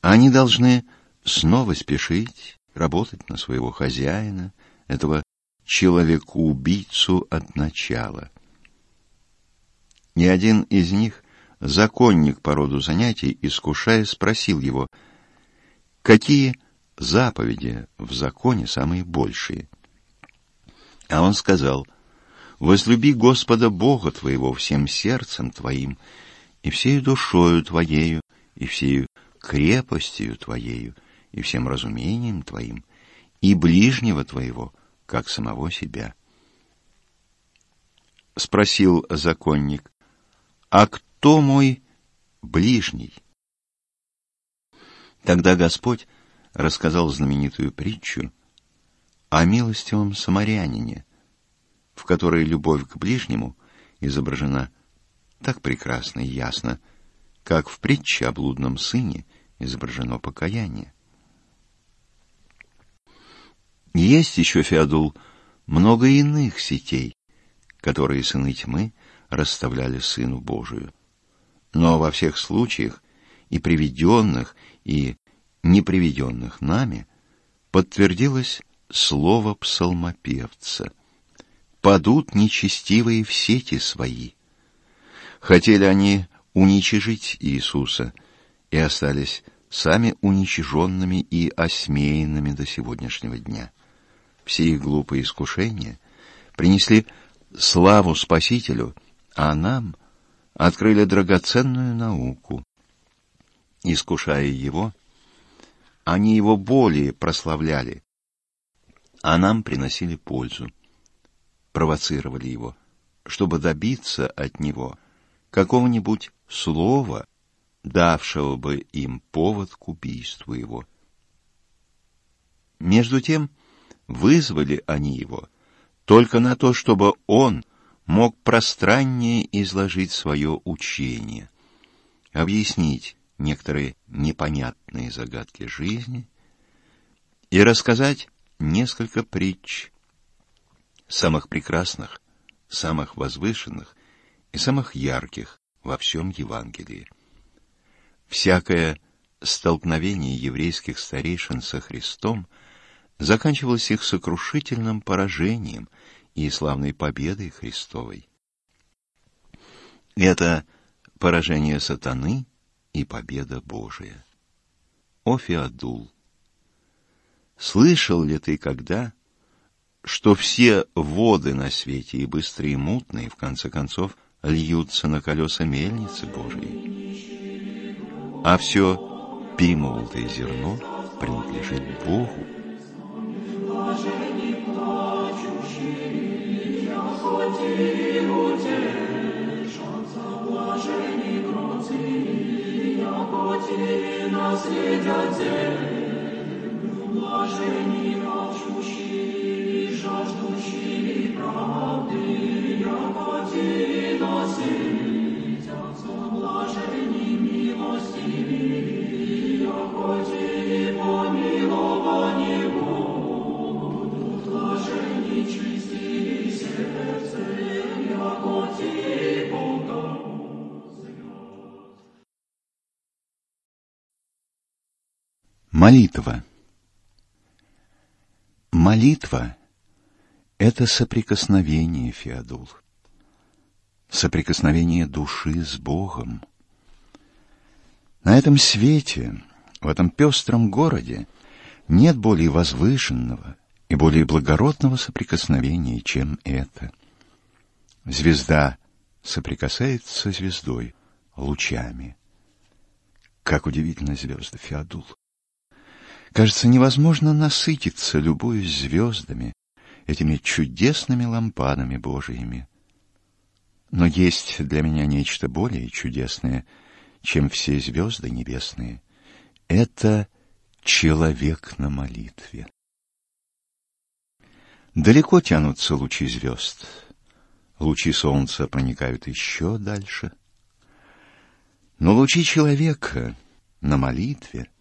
Они должны снова спешить, работать на своего хозяина, этого человеку-убийцу от начала. Ни один из них, законник по роду занятий, искушая, спросил его, какие заповеди в законе самые большие. А он сказал, «Возлюби Господа Бога твоего всем сердцем твоим, и всею душою твоею, и всею крепостью твоею, и всем разумением твоим, и ближнего твоего, как самого себя. Спросил законник, а кто мой ближний? Тогда Господь рассказал знаменитую притчу о милостивом самарянине, в которой любовь к ближнему изображена так прекрасно и ясно, как в притче о блудном сыне изображено покаяние. Есть еще, Феодул, много иных сетей, которые сыны тьмы расставляли Сыну Божию. Но во всех случаях, и приведенных, и неприведенных нами, подтвердилось слово псалмопевца. «Падут нечестивые в сети свои». Хотели они уничижить Иисуса и остались сами уничиженными и осмеянными до сегодняшнего дня все их глупые искушения принесли славу Спасителю, а нам открыли драгоценную науку. Искушая его, они его более прославляли, а нам приносили пользу, провоцировали его, чтобы добиться от него какого-нибудь слова, давшего бы им повод к убийству его. Между тем, Вызвали они его только на то, чтобы он мог пространнее изложить свое учение, объяснить некоторые непонятные загадки жизни и рассказать несколько притч, самых прекрасных, самых возвышенных и самых ярких во всем Евангелии. Всякое столкновение еврейских старейшин со Христом – заканчивалось их сокрушительным поражением и славной победой Христовой. Это поражение сатаны и победа Божия. О Феодул, слышал ли ты когда, что все воды на свете и быстрые и мутные, в конце концов, льются на колеса мельницы Божьей? А все перемолотое зерно принадлежит Богу, блажени яко наследят землю, блажени Молитва. Молитва — это соприкосновение, Феодул. Соприкосновение души с Богом. На этом свете, в этом пестром городе, нет более возвышенного и более благородного соприкосновения, чем это. Звезда соприкасается со звездой лучами. Как удивительно звезды, Феодул! Кажется, невозможно насытиться любую звездами, этими чудесными лампадами Божиими. Но есть для меня нечто более чудесное, чем все звезды небесные. Это человек на молитве. Далеко тянутся лучи звезд. Лучи солнца проникают еще дальше. Но лучи человека на молитве —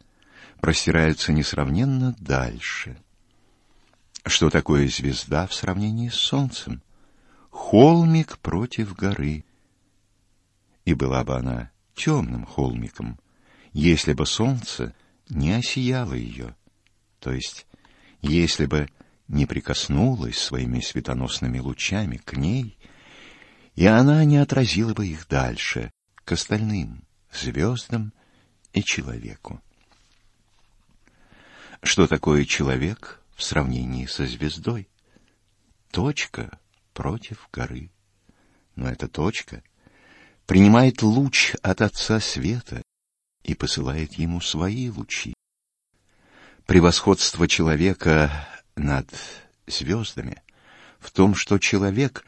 простирается несравненно дальше. Что такое звезда в сравнении с солнцем? Холмик против горы. И была бы она темным холмиком, если бы солнце не осияло ее, то есть если бы не прикоснулась своими светоносными лучами к ней, и она не отразила бы их дальше, к остальным звездам и человеку. Что такое человек в сравнении со звездой? Точка против горы. Но эта точка принимает луч от Отца Света и посылает ему свои лучи. Превосходство человека над звездами в том, что человек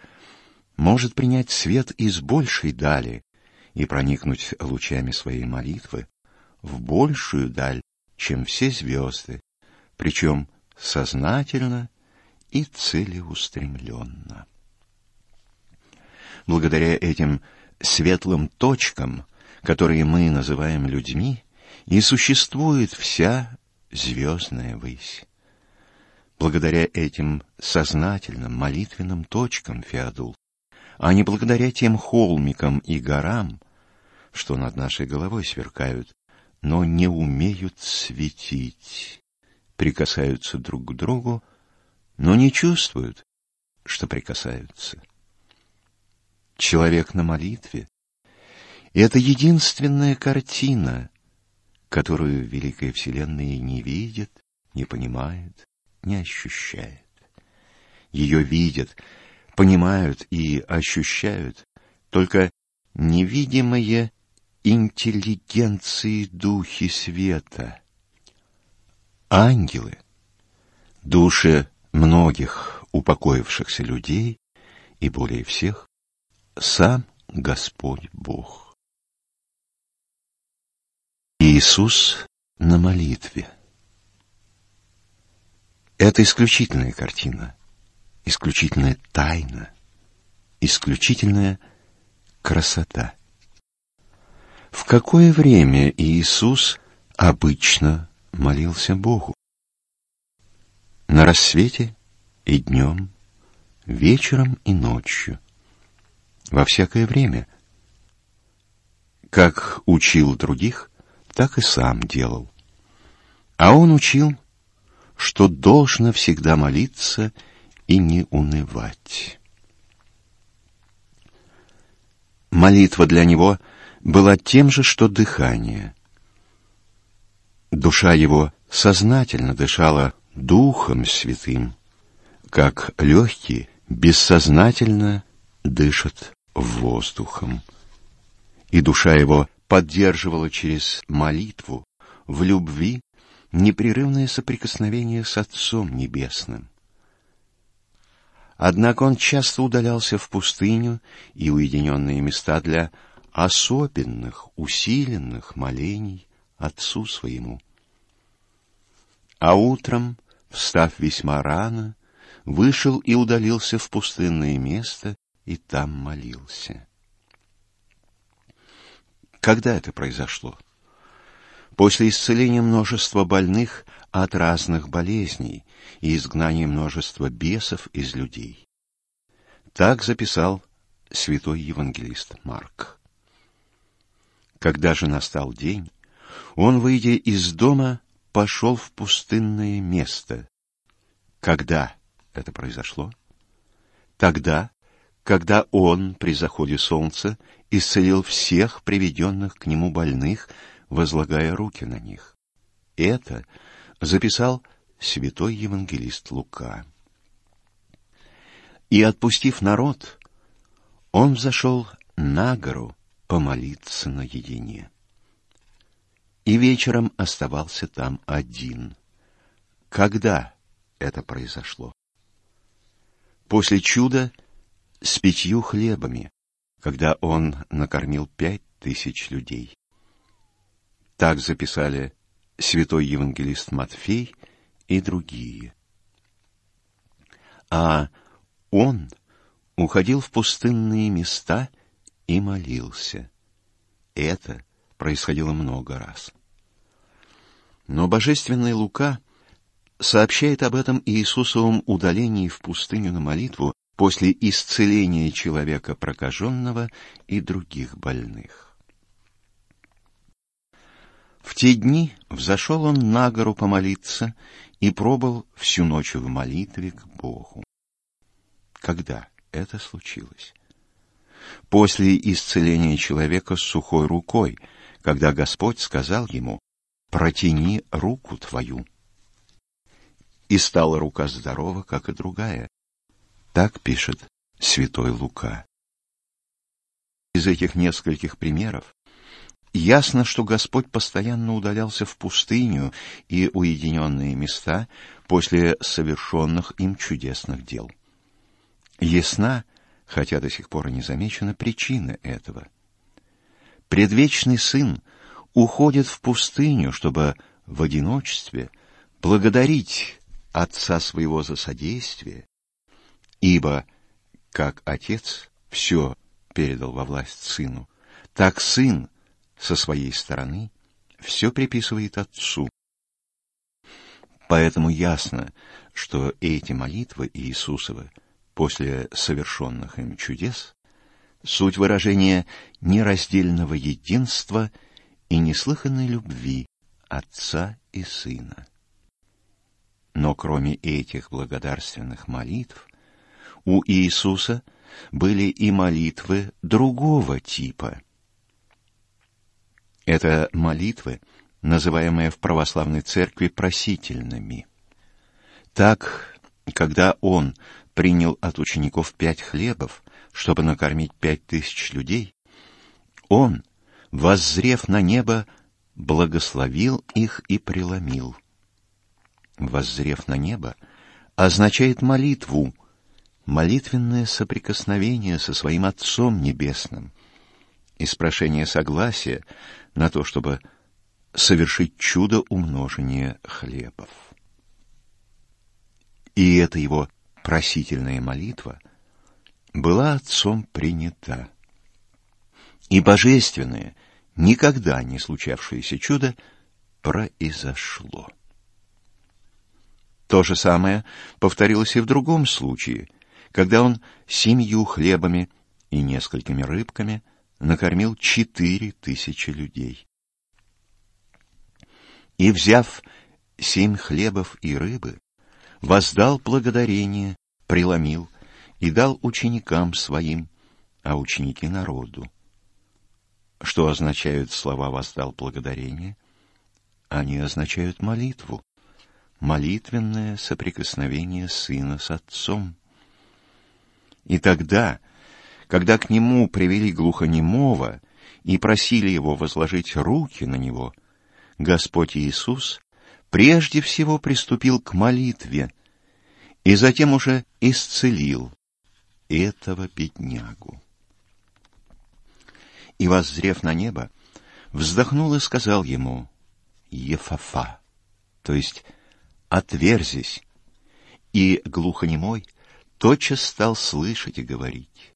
может принять свет из большей дали и проникнуть лучами своей молитвы в большую даль, чем все звезды, причем сознательно и целеустремленно. Благодаря этим светлым точкам, которые мы называем людьми, и существует вся звездная высь. Благодаря этим сознательным молитвенным точкам, Феодул, а не благодаря тем холмикам и горам, что над нашей головой сверкают, но не умеют светить, прикасаются друг к другу, но не чувствуют, что прикасаются. Человек на молитве — это единственная картина, которую Великая Вселенная не видит, не понимает, не ощущает. Ее видят, понимают и ощущают только невидимые интеллигенции духи света. Ангелы, души многих упокоившихся людей и более всех, сам Господь Бог. Иисус на молитве. Это исключительная картина, исключительная тайна, исключительная красота. В какое время Иисус обычно молился Богу? На рассвете и днем, вечером и ночью, во всякое время. Как учил других, так и сам делал. А он учил, что должно всегда молиться и не унывать. Молитва для него — была тем же, что дыхание. Душа его сознательно дышала Духом Святым, как легкие бессознательно дышат воздухом. И душа его поддерживала через молитву в любви непрерывное соприкосновение с Отцом Небесным. Однако он часто удалялся в пустыню и уединенные места для особенных, усиленных молений Отцу своему. А утром, встав весьма рано, вышел и удалился в пустынное место и там молился. Когда это произошло? После исцеления множества больных от разных болезней и изгнания множества бесов из людей. Так записал святой евангелист Марк. Когда же настал день, он, выйдя из дома, пошел в пустынное место. Когда это произошло? Тогда, когда он при заходе солнца исцелил всех приведенных к нему больных, возлагая руки на них. Это записал святой евангелист Лука. И, отпустив народ, он взошел на гору, помолиться наедине. И вечером оставался там один. Когда это произошло? После чуда с пятью хлебами, когда он накормил пять тысяч людей. Так записали святой евангелист Матфей и другие. А он уходил в пустынные места — и молился. Это происходило много раз. Но божественный Лука сообщает об этом Иисусовом удалении в пустыню на молитву после исцеления человека прокаженного и других больных. В те дни взошел он на гору помолиться и пробыл всю ночь в молитве к Богу. Когда это случилось? После исцеления человека с сухой рукой, когда Господь сказал ему «Протяни руку твою». И стала рука здорова, как и другая. Так пишет святой Лука. Из этих нескольких примеров Ясно, что Господь постоянно удалялся в пустыню и уединенные места после совершенных им чудесных дел. Ясна, хотя до сих пор не замечена, причина этого. Предвечный Сын уходит в пустыню, чтобы в одиночестве благодарить Отца своего за содействие, ибо, как Отец все передал во власть Сыну, так Сын со своей стороны все приписывает Отцу. Поэтому ясно, что эти молитвы Иисусовы после совершенных им чудес суть выражения нераздельного единства и неслыханной любви Отца и Сына. Но кроме этих благодарственных молитв, у Иисуса были и молитвы другого типа – это молитвы, называемые в православной церкви просительными. Так, когда он принял от учеников пять хлебов, чтобы накормить пять тысяч людей, он, воззрев на небо, благословил их и преломил. Воззрев на небо означает молитву, молитвенное соприкосновение со своим Отцом Небесным, испрошение согласия на то, чтобы совершить чудо умножения хлебов. И эта его просительная молитва была отцом принята. И божественное, никогда не случавшееся чудо произошло. То же самое повторилось и в другом случае, когда он семью хлебами и несколькими рыбками накормил четыре тысячи людей. И, взяв семь хлебов и рыбы, воздал благодарение, преломил и дал ученикам своим, а ученики народу. Что означают слова «воздал благодарение»? Они означают молитву, молитвенное соприкосновение сына с отцом. И тогда когда к нему привели глухонемого и просили его возложить руки на него, Господь Иисус прежде всего приступил к молитве и затем уже исцелил этого беднягу. И, воззрев на небо, вздохнул и сказал ему «Ефафа», то есть «отверзись», и глухонемой тотчас стал слышать и говорить.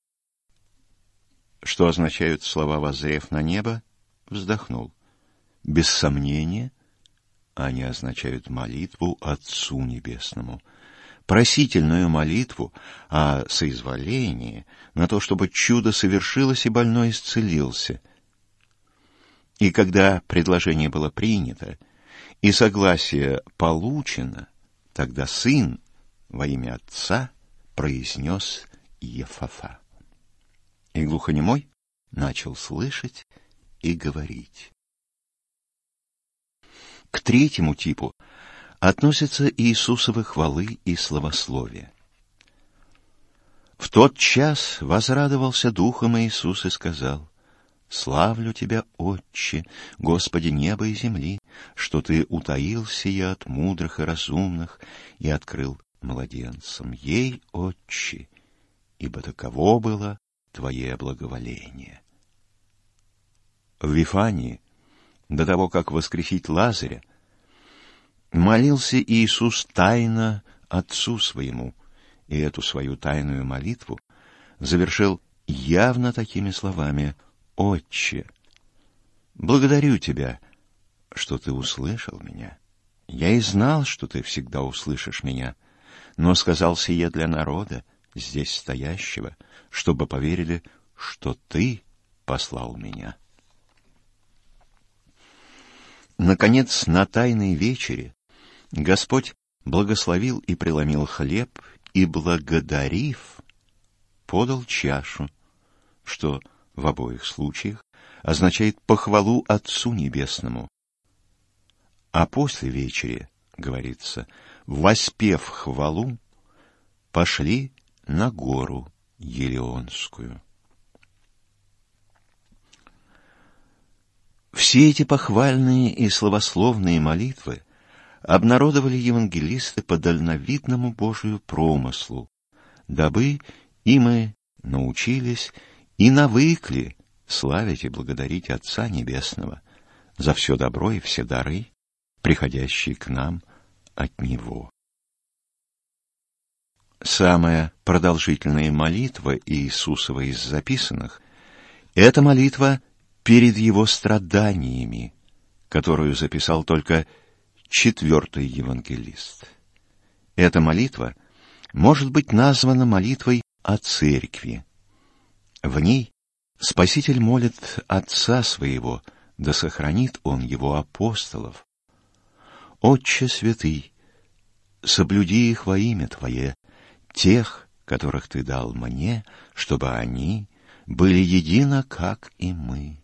Что означают слова «воззрев на небо»? Вздохнул. Без сомнения, они означают молитву Отцу Небесному, просительную молитву о соизволении на то, чтобы чудо совершилось и больной исцелился. И когда предложение было принято и согласие получено, тогда сын во имя Отца произнес Ефафа и глухонемой начал слышать и говорить. К третьему типу относятся Иисусовы хвалы и славословия. В тот час возрадовался духом Иисус и сказал, «Славлю Тебя, Отче, Господи неба и земли, что Ты утаился я от мудрых и разумных и открыл младенцам ей, Отче, ибо таково было Твое благоволение. В Вифании, до того, как воскресить Лазаря, молился Иисус тайно Отцу Своему, и эту свою тайную молитву завершил явно такими словами «Отче, благодарю Тебя, что Ты услышал меня». Я и знал, что ты всегда услышишь меня, но сказал сие для народа, здесь стоящего, чтобы поверили, что ты послал меня. Наконец, на тайной вечере Господь благословил и преломил хлеб, и, благодарив, подал чашу, что в обоих случаях означает похвалу Отцу Небесному. А после вечери, говорится, воспев хвалу, пошли на гору Елеонскую. Все эти похвальные и словословные молитвы обнародовали евангелисты по дальновидному Божию промыслу, дабы и мы научились и навыкли славить и благодарить Отца Небесного за все добро и все дары, приходящие к нам от Него. Самая продолжительная молитва Иисусова из записанных — это молитва перед Его страданиями, которую записал только четвертый евангелист. Эта молитва может быть названа молитвой о церкви. В ней Спаситель молит Отца Своего, да сохранит Он Его апостолов. Отче святый, соблюди их во имя Твое, тех, которых Ты дал мне, чтобы они были едино, как и мы.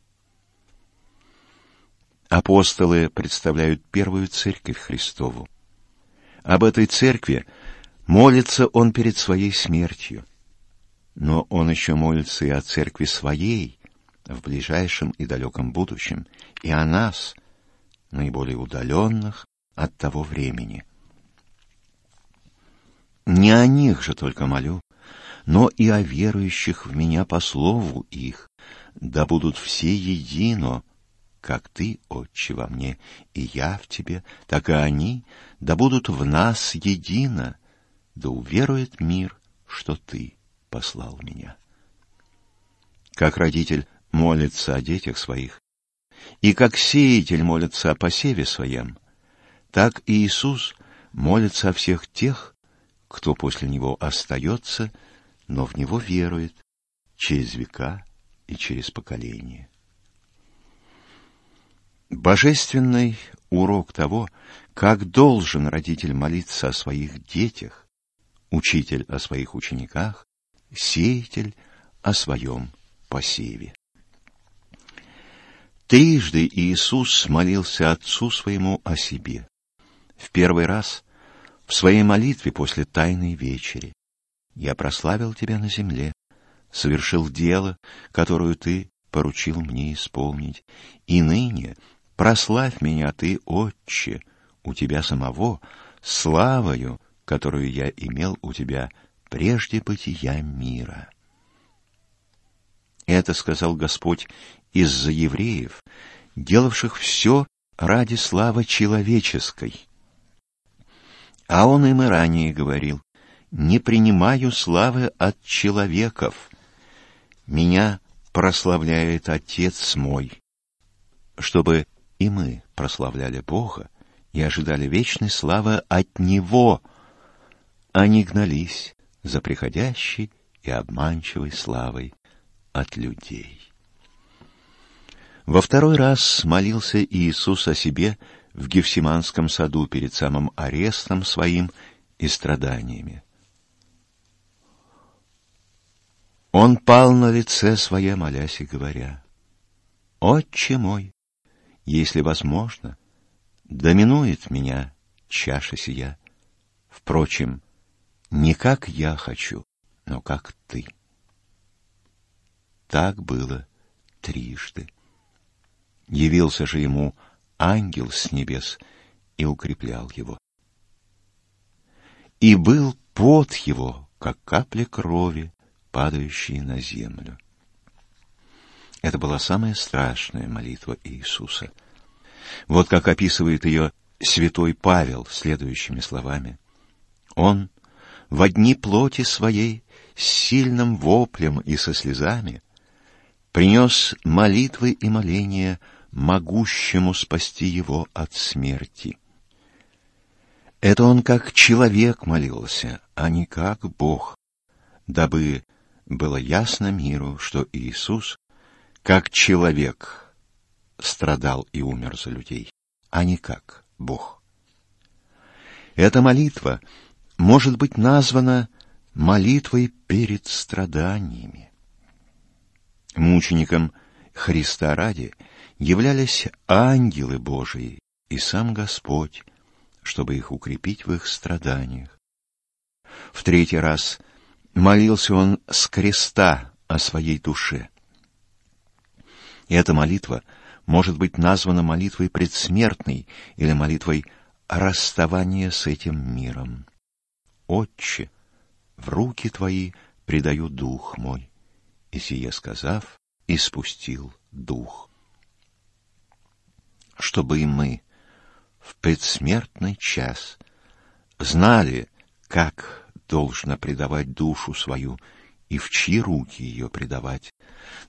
Апостолы представляют первую церковь Христову. Об этой церкви молится он перед своей смертью. Но он еще молится и о церкви своей в ближайшем и далеком будущем, и о нас, наиболее удаленных от того времени. Не о них же только молю, но и о верующих в меня по слову их, да будут все едино, как ты, Отче, во мне, и я в тебе, так и они, да будут в нас едино, да уверует мир, что ты послал меня. Как родитель молится о детях своих, и как сеятель молится о посеве своем, так и Иисус молится о всех тех, кто после Него остается, но в Него верует через века и через поколения. Божественный урок того, как должен родитель молиться о своих детях, учитель о своих учениках, сеятель о своем посеве. Трижды Иисус молился Отцу своему о себе. В первый раз в своей молитве после Тайной вечери. «Я прославил Тебя на земле, совершил дело, которое Ты поручил мне исполнить, и ныне Прославь меня ты, Отче, у тебя самого, славою, которую я имел у тебя прежде бытия мира. Это сказал Господь из-за евреев, делавших все ради славы человеческой. А он им и ранее говорил, «Не принимаю славы от человеков. Меня прославляет Отец мой, чтобы и мы прославляли Бога и ожидали вечной славы от Него, а не гнались за приходящей и обманчивой славой от людей. Во второй раз молился Иисус о себе в Гефсиманском саду перед самым арестом своим и страданиями. Он пал на лице свое, молясь и говоря, «Отче мой, если возможно, доминует меня чаша сия. Впрочем, не как я хочу, но как ты. Так было трижды. Явился же ему ангел с небес и укреплял его. И был пот его, как капля крови, падающие на землю. Это была самая страшная молитва Иисуса. Вот как описывает ее святой Павел следующими словами. Он в одни плоти своей с сильным воплем и со слезами принес молитвы и моления могущему спасти его от смерти. Это он как человек молился, а не как Бог, дабы было ясно миру, что Иисус, как человек, страдал и умер за людей, а не как Бог. Эта молитва может быть названа молитвой перед страданиями. Мучеником Христа ради являлись ангелы Божии и сам Господь, чтобы их укрепить в их страданиях. В третий раз молился он с креста о своей душе. И эта молитва может быть названа молитвой предсмертной или молитвой расставания с этим миром. Отче, в руки Твои предаю дух мой. И сие сказав, испустил дух. Чтобы и мы в предсмертный час знали, как должно предавать душу свою и в чьи руки ее предавать,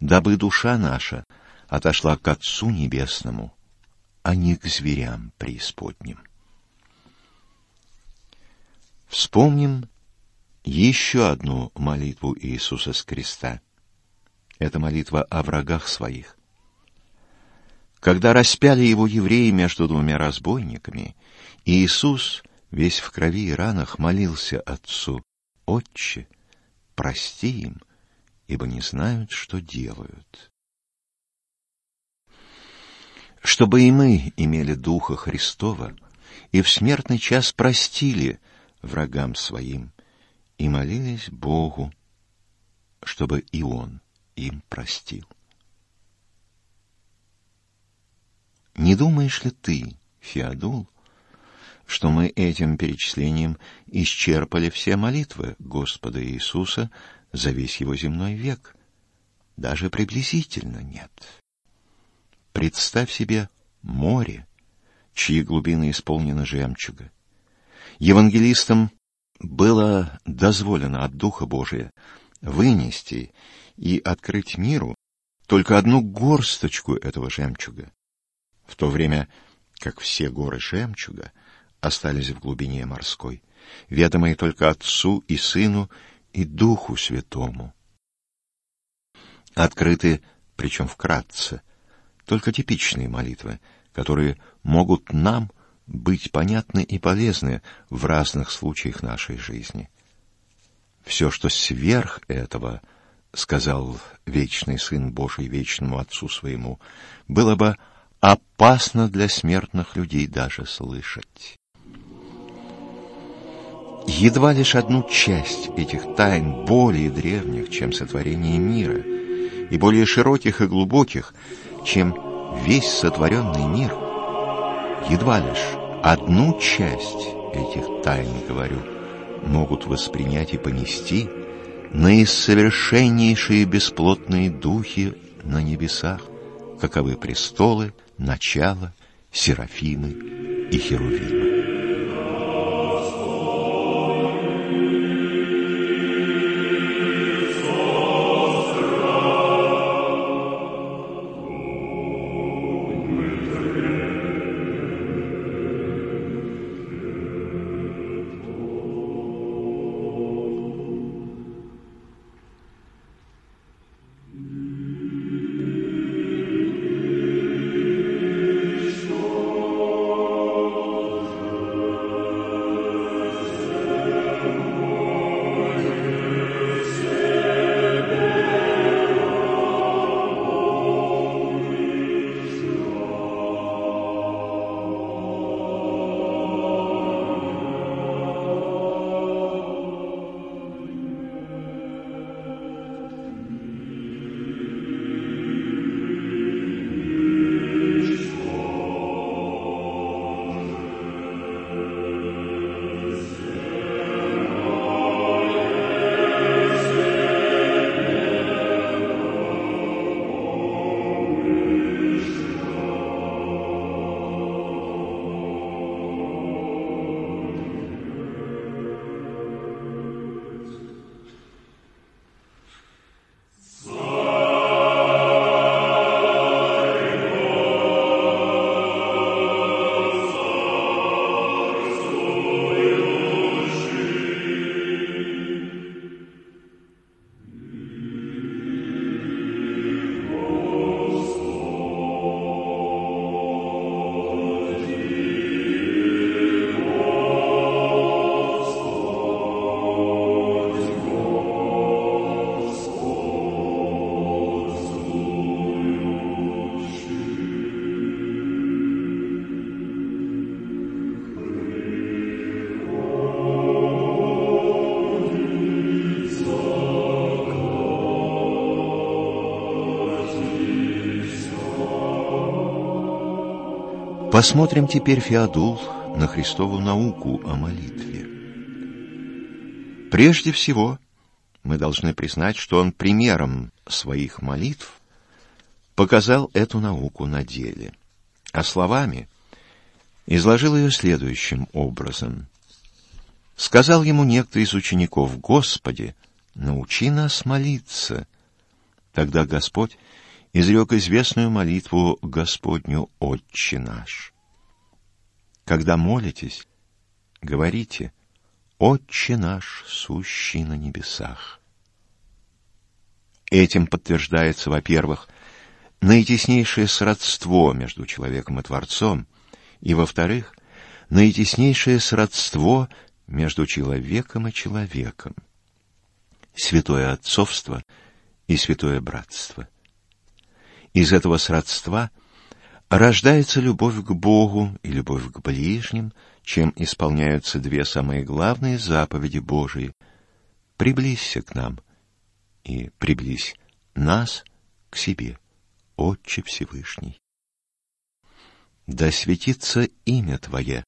дабы душа наша отошла к Отцу Небесному, а не к зверям преисподним. Вспомним еще одну молитву Иисуса с креста. Это молитва о врагах своих. Когда распяли его евреи между двумя разбойниками, Иисус, весь в крови и ранах, молился Отцу, «Отче, прости им, ибо не знают, что делают». Чтобы и мы имели Духа Христова и в смертный час простили врагам своим и молились Богу, чтобы и Он им простил. Не думаешь ли ты, Феодул, что мы этим перечислением исчерпали все молитвы Господа Иисуса за весь его земной век? Даже приблизительно нет. Представь себе море, чьи глубины исполнены жемчуга. Евангелистам было дозволено от Духа Божия вынести и открыть миру только одну горсточку этого жемчуга в то время как все горы жемчуга остались в глубине морской, ведомые только Отцу и Сыну и Духу Святому. Открыты, причем вкратце, только типичные молитвы, которые могут нам быть понятны и полезны в разных случаях нашей жизни. Все, что сверх этого, сказал вечный Сын Божий вечному Отцу своему, было бы опасно для смертных людей даже слышать. Едва лишь одну часть этих тайн более древних, чем сотворение мира, и более широких и глубоких, чем весь сотворенный мир, едва лишь одну часть этих тайн, говорю, могут воспринять и понести наисовершеннейшие бесплотные духи на небесах, каковы престолы, начало, серафимы и херувимы. Посмотрим теперь, Феодул, на Христову науку о молитве. Прежде всего, мы должны признать, что он примером своих молитв показал эту науку на деле, а словами изложил ее следующим образом. Сказал ему некто из учеников, «Господи, научи нас молиться». Тогда Господь изрек известную молитву Господню «Отче наш». Когда молитесь, говорите «Отче наш, сущий на небесах». Этим подтверждается, во-первых, наитеснейшее сродство между человеком и Творцом, и, во-вторых, наитеснейшее сродство между человеком и человеком, святое отцовство и святое братство. Из этого сродства рождается любовь к Богу и любовь к ближним, чем исполняются две самые главные заповеди Божии. «Приблизься к нам» и «приблизь нас к себе, Отче Всевышний». «Да светится имя Твое,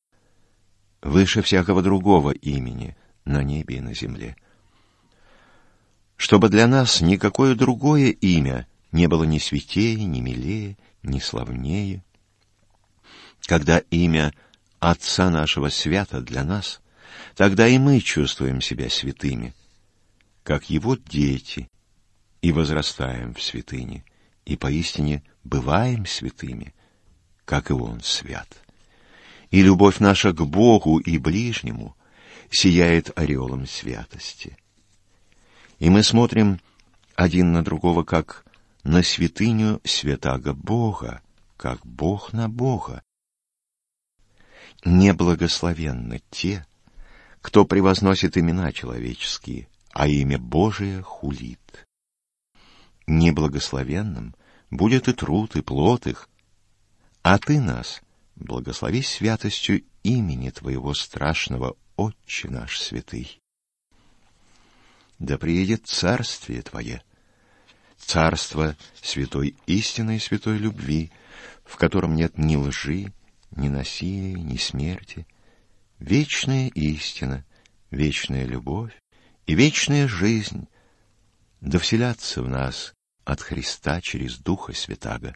выше всякого другого имени на небе и на земле» чтобы для нас никакое другое имя не было ни святее, ни милее, ни славнее. Когда имя Отца нашего свято для нас, тогда и мы чувствуем себя святыми, как Его дети, и возрастаем в святыне, и поистине бываем святыми, как и Он свят. И любовь наша к Богу и ближнему сияет ореолом святости. И мы смотрим один на другого, как на святыню святаго Бога, как Бог на Бога. Неблагословенны те, кто превозносит имена человеческие, а имя Божие хулит. Неблагословенным будет и труд, и плод их, а ты нас благослови святостью имени Твоего страшного Отче наш святый. Да приедет царствие Твое, царство святой истины и святой любви, в котором нет ни лжи, ни насилия, ни смерти, вечная истина, вечная любовь и вечная жизнь, да вселятся в нас от Христа через Духа Святаго,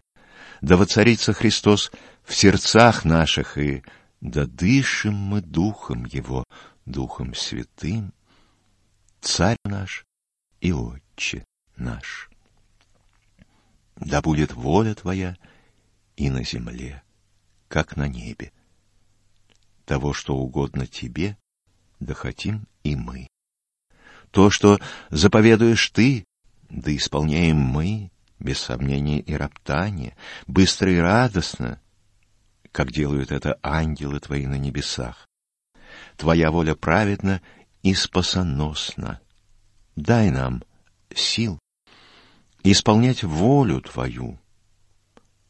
да воцарится Христос в сердцах наших, и да дышим мы Духом Его, Духом Святым, Царь наш и Отче наш да будет воля Твоя и на земле, как на небе. Того, что угодно Тебе, да хотим и мы. То, что заповедуешь Ты, да исполняем мы, без сомнения и роптания, быстро и радостно, как делают это ангелы Твои на небесах. Твоя воля праведна и спасоносна. Дай нам сил исполнять волю Твою,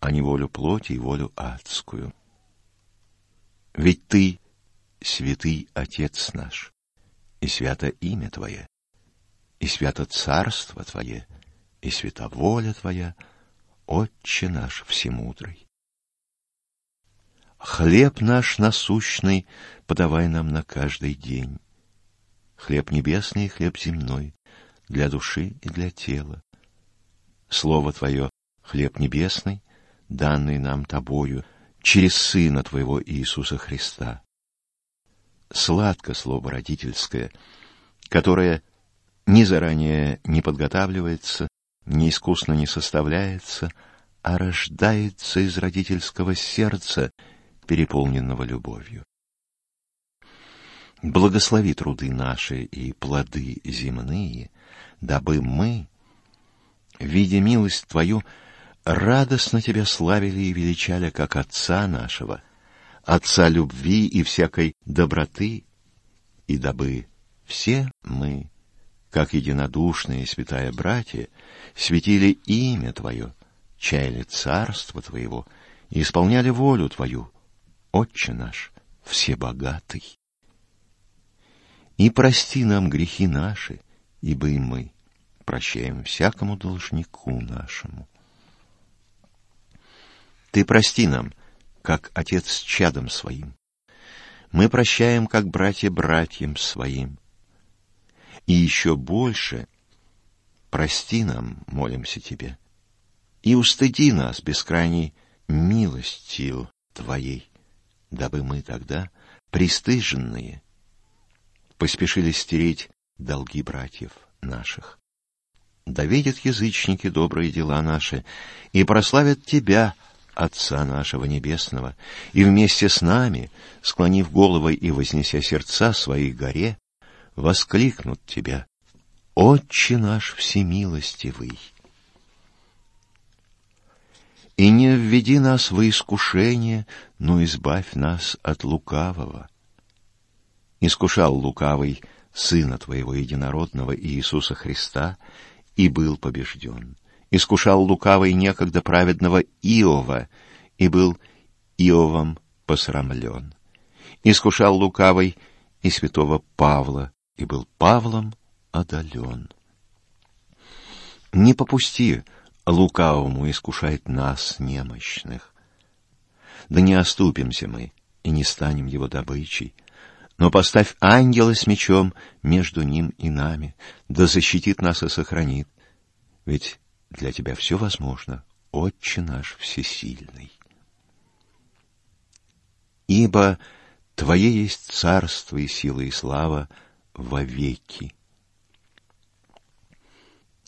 а не волю плоти и волю адскую. Ведь Ты — святый Отец наш, и свято имя Твое, и свято Царство Твое, и свята воля Твоя, Отче наш всемудрый. Хлеб наш насущный подавай нам на каждый день. Хлеб небесный и хлеб земной, для души и для тела. Слово Твое, хлеб небесный, данный нам Тобою через Сына Твоего Иисуса Христа. Сладко слово родительское, которое ни заранее не подготавливается, ни искусно не составляется, а рождается из родительского сердца, переполненного любовью. Благослови труды наши и плоды земные, дабы мы видя милость Твою, радостно Тебя славили и величали, как Отца нашего, Отца любви и всякой доброты, и дабы все мы, как единодушные святая братья, светили имя Твое, чаяли царство Твоего и исполняли волю Твою, Отче наш, всебогатый. И прости нам грехи наши, ибо и мы прощаем всякому должнику нашему. Ты прости нам, как отец с чадом своим. Мы прощаем, как братья братьям своим. И еще больше прости нам, молимся тебе, и устыди нас бескрайней милостью Твоей, дабы мы тогда, пристыженные, поспешили стереть долги братьев наших. Да видят язычники добрые дела наши и прославят Тебя, Отца нашего Небесного, и вместе с нами, склонив головы и вознеся сердца свои горе, воскликнут Тебя, Отче наш всемилостивый. И не введи нас во искушение, но избавь нас от лукавого. Искушал лукавый Сына Твоего Единородного Иисуса Христа и был побежден. Искушал лукавый некогда праведного Иова и был Иовом посрамлен. Искушал лукавый и святого Павла и был Павлом одолен. Не попусти лукавому искушать нас, немощных. Да не оступимся мы и не станем его добычей, но поставь ангела с мечом между ним и нами, да защитит нас и сохранит. Ведь для тебя все возможно, Отче наш всесильный. Ибо Твое есть царство и сила и слава вовеки.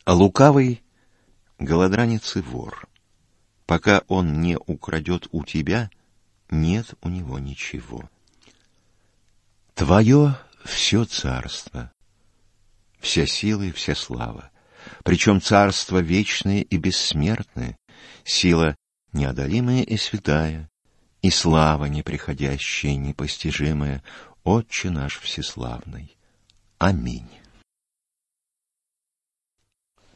А лукавый — голодранец и вор. Пока он не украдет у тебя, нет у него ничего. Твое все царство, вся сила и вся слава, причем царство вечное и бессмертное, сила неодолимая и святая, и слава неприходящая, непостижимая, Отче наш всеславный. Аминь.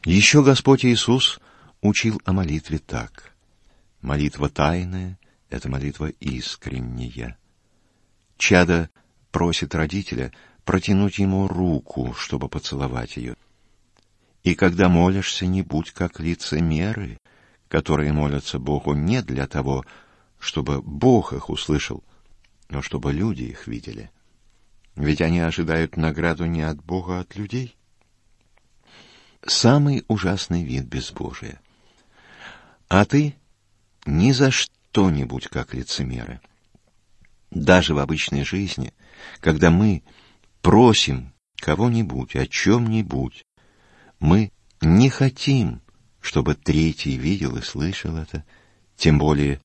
Еще Господь Иисус учил о молитве так. Молитва тайная — это молитва искренняя. Чадо просит родителя протянуть ему руку, чтобы поцеловать ее. И когда молишься, не будь как лицемеры, которые молятся Богу не для того, чтобы Бог их услышал, но чтобы люди их видели. Ведь они ожидают награду не от Бога, а от людей. Самый ужасный вид безбожия. А ты ни за что-нибудь как лицемеры. Даже в обычной жизни — когда мы просим кого-нибудь о чем-нибудь, мы не хотим, чтобы третий видел и слышал это, тем более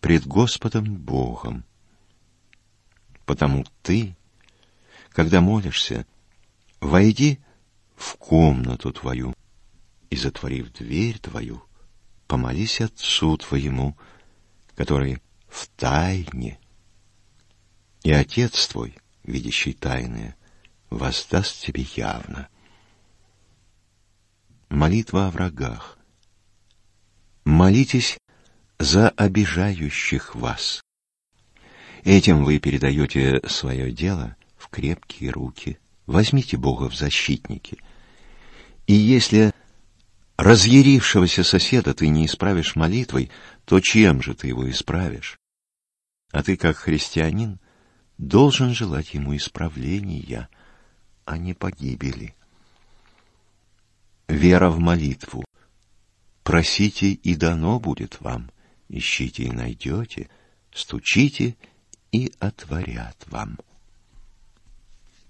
пред Господом Богом. Потому ты, когда молишься, войди в комнату твою и, затворив дверь твою, помолись Отцу твоему, который в тайне и Отец твой, видящий тайное, воздаст тебе явно. Молитва о врагах. Молитесь за обижающих вас. Этим вы передаете свое дело в крепкие руки. Возьмите Бога в защитники. И если разъярившегося соседа ты не исправишь молитвой, то чем же ты его исправишь? А ты, как христианин, должен желать ему исправления, а не погибели. Вера в молитву. Просите, и дано будет вам. Ищите и найдете, стучите, и отворят вам.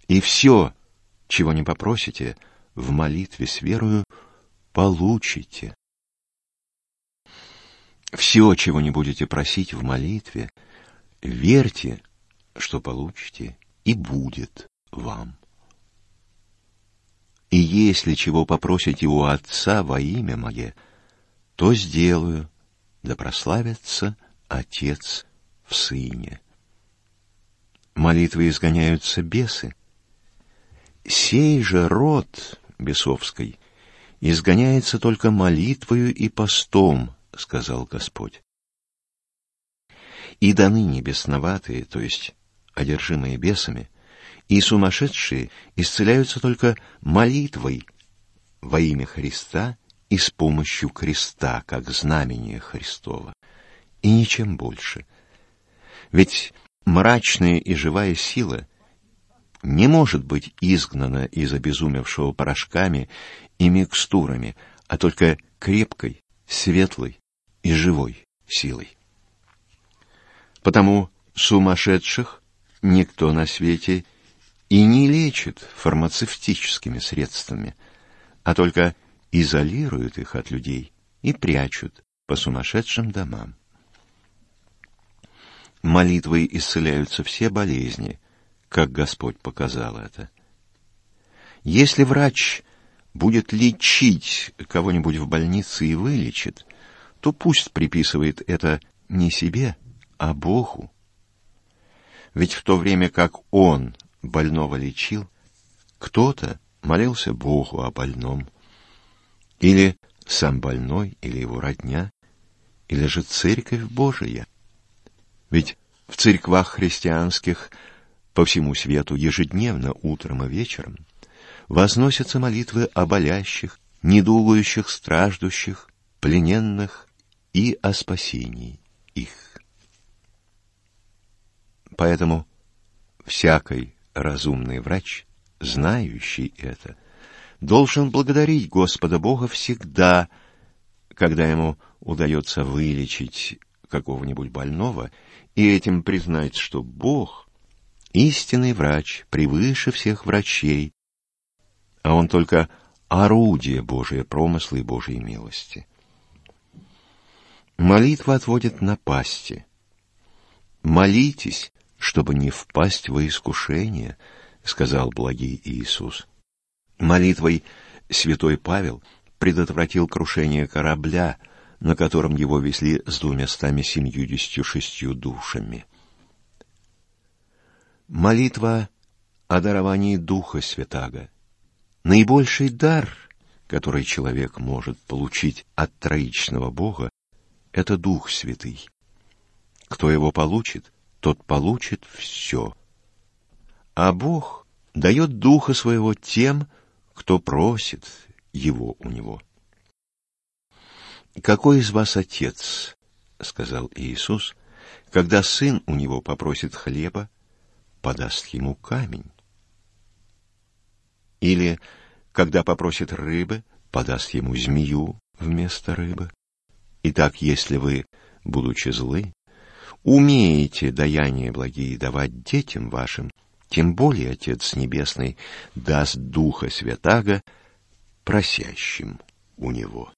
И все, чего не попросите, в молитве с верою получите. Все, чего не будете просить в молитве, верьте, что получите, и будет вам. И если чего попросите у Отца во имя Мое, то сделаю, да прославится Отец в Сыне. Молитвы изгоняются бесы. Сей же род бесовской изгоняется только молитвою и постом, сказал Господь. И до ныне бесноватые, то есть одержимые бесами, и сумасшедшие исцеляются только молитвой во имя Христа и с помощью креста, как знамение Христова, и ничем больше. Ведь мрачная и живая сила не может быть изгнана из обезумевшего порошками и микстурами, а только крепкой, светлой и живой силой. Потому сумасшедших никто на свете и не лечит фармацевтическими средствами, а только изолирует их от людей и прячут по сумасшедшим домам. Молитвой исцеляются все болезни, как Господь показал это. Если врач будет лечить кого-нибудь в больнице и вылечит, то пусть приписывает это не себе, а Богу. Ведь в то время как он больного лечил, кто-то молился Богу о больном. Или сам больной, или его родня, или же Церковь Божия. Ведь в церквах христианских по всему свету ежедневно утром и вечером возносятся молитвы о болящих, недугующих, страждущих, плененных и о спасении их. Поэтому всякий разумный врач, знающий это, должен благодарить Господа Бога всегда, когда ему удается вылечить какого-нибудь больного, и этим признать, что Бог — истинный врач, превыше всех врачей, а он только орудие Божия промысла и Божьей милости. Молитва отводит напасти. Молитесь, чтобы не впасть во искушение, сказал благий Иисус. Молитвой святой Павел предотвратил крушение корабля, на котором его везли с двумястами семьюдесятью шестью душами. Молитва о даровании Духа Святаго. Наибольший дар, который человек может получить от троичного Бога, это Дух Святый. Кто его получит, тот получит все. А Бог дает Духа Своего тем, кто просит его у Него. «Какой из вас отец, — сказал Иисус, — когда сын у него попросит хлеба, подаст ему камень? Или, когда попросит рыбы, подаст ему змею вместо рыбы? Итак, если вы, будучи злы, умеете даяние благие давать детям вашим, тем более Отец Небесный даст Духа Святаго просящим у Него.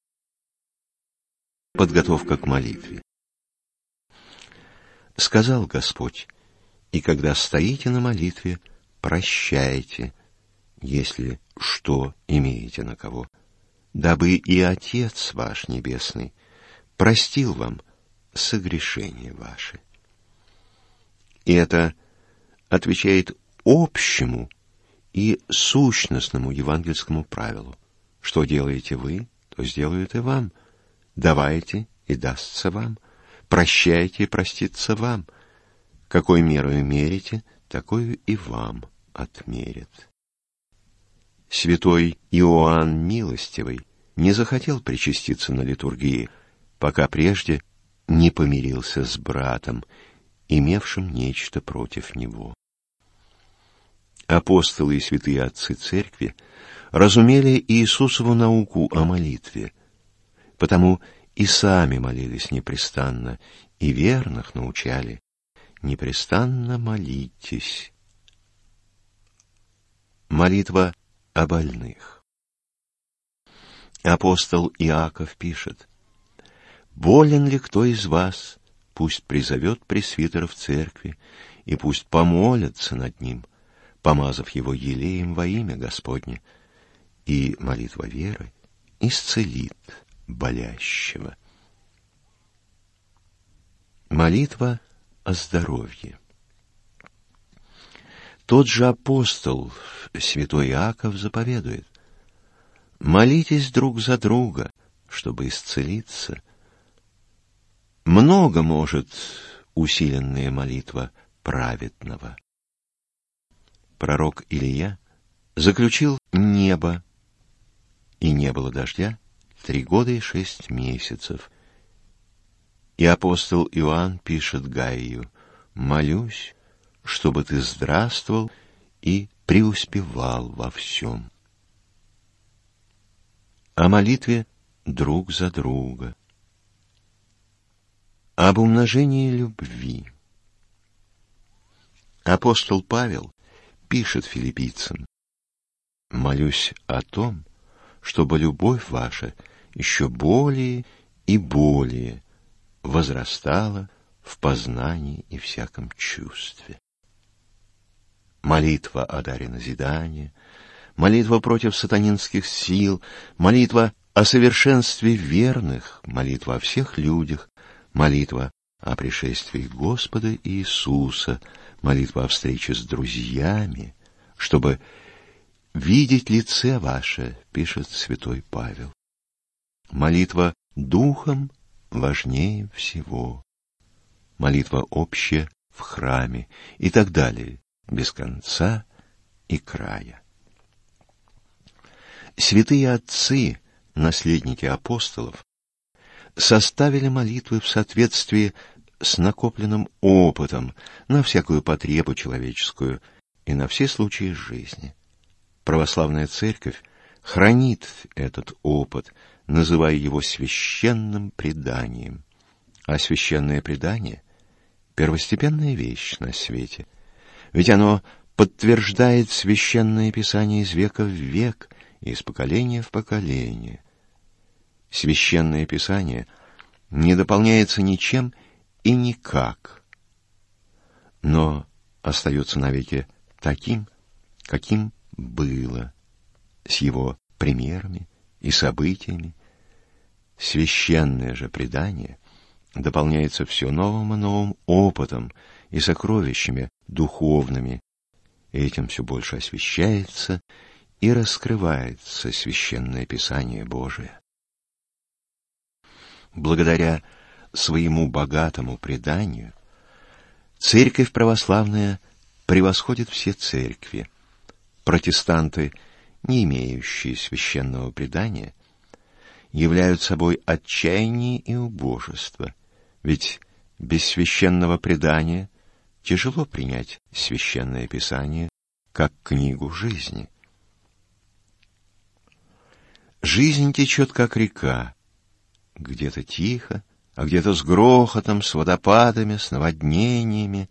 Подготовка к молитве. Сказал Господь, и когда стоите на молитве, прощайте, если что имеете на кого, дабы и Отец ваш Небесный простил вам согрешения ваши. И это отвечает общему и сущностному евангельскому правилу. Что делаете вы, то сделают и вам. Давайте, и дастся вам. Прощайте, и простится вам. Какой мерою мерите, такую и вам отмерят. Святой Иоанн Милостивый не захотел причаститься на литургии, пока прежде не помирился с братом, имевшим нечто против него. Апостолы и святые отцы церкви разумели Иисусову науку о молитве, потому и сами молились непрестанно, и верных научали непрестанно молитесь. Молитва о больных. Апостол Иаков пишет, «Болен ли кто из вас, пусть призовет пресвитера в церкви, и пусть помолятся над ним, помазав его елеем во имя Господне, и молитва веры исцелит болящего». Молитва о здоровье. Тот же апостол, святой Иаков, заповедует, «Молитесь друг за друга, чтобы исцелиться». Много может усиленная молитва праведного. Пророк Илья заключил небо, и не было дождя три года и шесть месяцев. И апостол Иоанн пишет Гаию, молюсь, чтобы ты здравствовал и преуспевал во всем. О молитве друг за друга. Об умножении любви. Апостол Павел пишет филиппийцам, «Молюсь о том, чтобы любовь ваша еще более и более возрастала в познании и всяком чувстве. Молитва о даре назидания, молитва против сатанинских сил, молитва о совершенстве верных, молитва о всех людях, молитва о пришествии Господа Иисуса, молитва о встрече с друзьями, чтобы видеть лице ваше, пишет святой Павел. Молитва духом важнее всего. Молитва общая в храме и так далее, без конца и края. Святые отцы, наследники апостолов, составили молитвы в соответствии с накопленным опытом на всякую потребу человеческую и на все случаи жизни. Православная церковь хранит этот опыт, называя его священным преданием. А священное предание — первостепенная вещь на свете, ведь оно подтверждает священное писание из века в век и из поколения в поколение. Священное писание не дополняется ничем и никак, но остается навеки таким, каким было, с его примерами и событиями. Священное же предание дополняется все новым и новым опытом и сокровищами духовными, этим все больше освещается и раскрывается священное Писание Божие. Благодаря своему богатому преданию церковь православная превосходит все церкви. Протестанты, не имеющие священного предания, являют собой отчаяние и убожество, ведь без священного предания тяжело принять священное писание как книгу жизни. Жизнь течет, как река, где-то тихо, а где-то с грохотом, с водопадами, с наводнениями.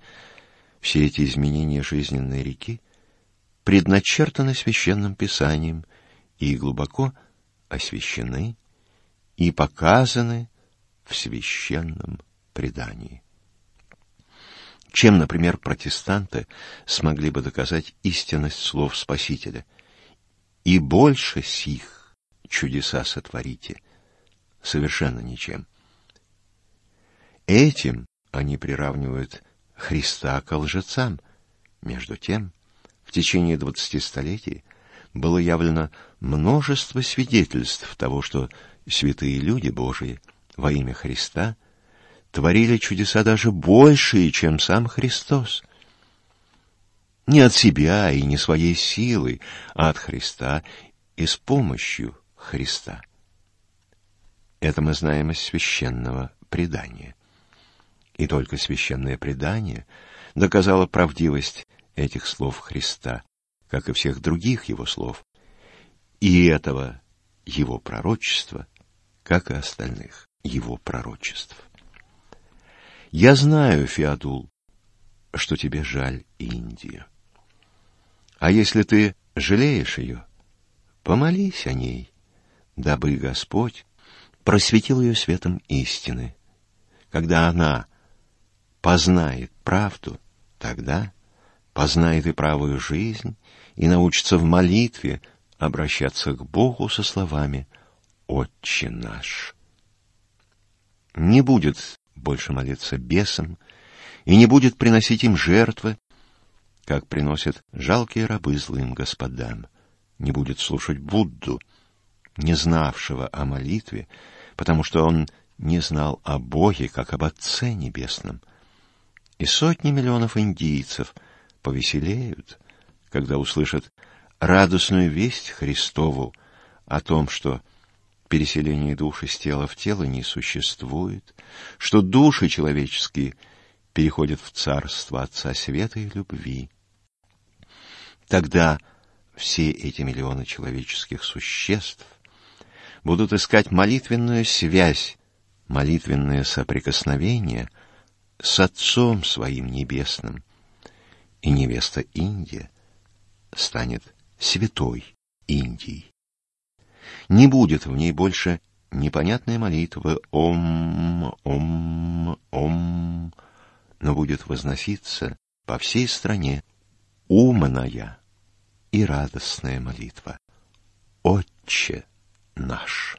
Все эти изменения жизненной реки предначертаны священным писанием и глубоко освящены и показаны в священном предании. Чем, например, протестанты смогли бы доказать истинность слов Спасителя? И больше сих чудеса сотворите. Совершенно ничем. Этим они приравнивают Христа к лжецам. Между тем, в течение двадцати столетий было явлено множество свидетельств того, что святые люди Божии во имя Христа творили чудеса даже большие, чем сам Христос. Не от себя и не своей силой, а от Христа и с помощью Христа. Это мы знаем из священного предания. И только священное предание доказало правдивость этих слов Христа, как и всех других его слов, и этого его пророчества, как и остальных его пророчеств. Я знаю, Феодул, что тебе жаль Индию. А если ты жалеешь ее, помолись о ней, дабы Господь просветил ее светом истины. Когда она познает правду, тогда познает и правую жизнь, и научится в молитве обращаться к Богу со словами «Отче наш». Не будет больше молиться бесам и не будет приносить им жертвы, как приносят жалкие рабы злым господам, не будет слушать Будду, не знавшего о молитве, потому что он не знал о Боге, как об Отце Небесном. И сотни миллионов индийцев повеселеют, когда услышат радостную весть Христову о том, что переселение душ из тела в тело не существует, что души человеческие переходит в царство Отца Света и Любви. Тогда все эти миллионы человеческих существ будут искать молитвенную связь, молитвенное соприкосновение с Отцом Своим Небесным, и невеста Индия станет святой Индией. Не будет в ней больше непонятной молитвы «Ом, Ом, Ом», но будет возноситься по всей стране умная и радостная молитва «Отче наш.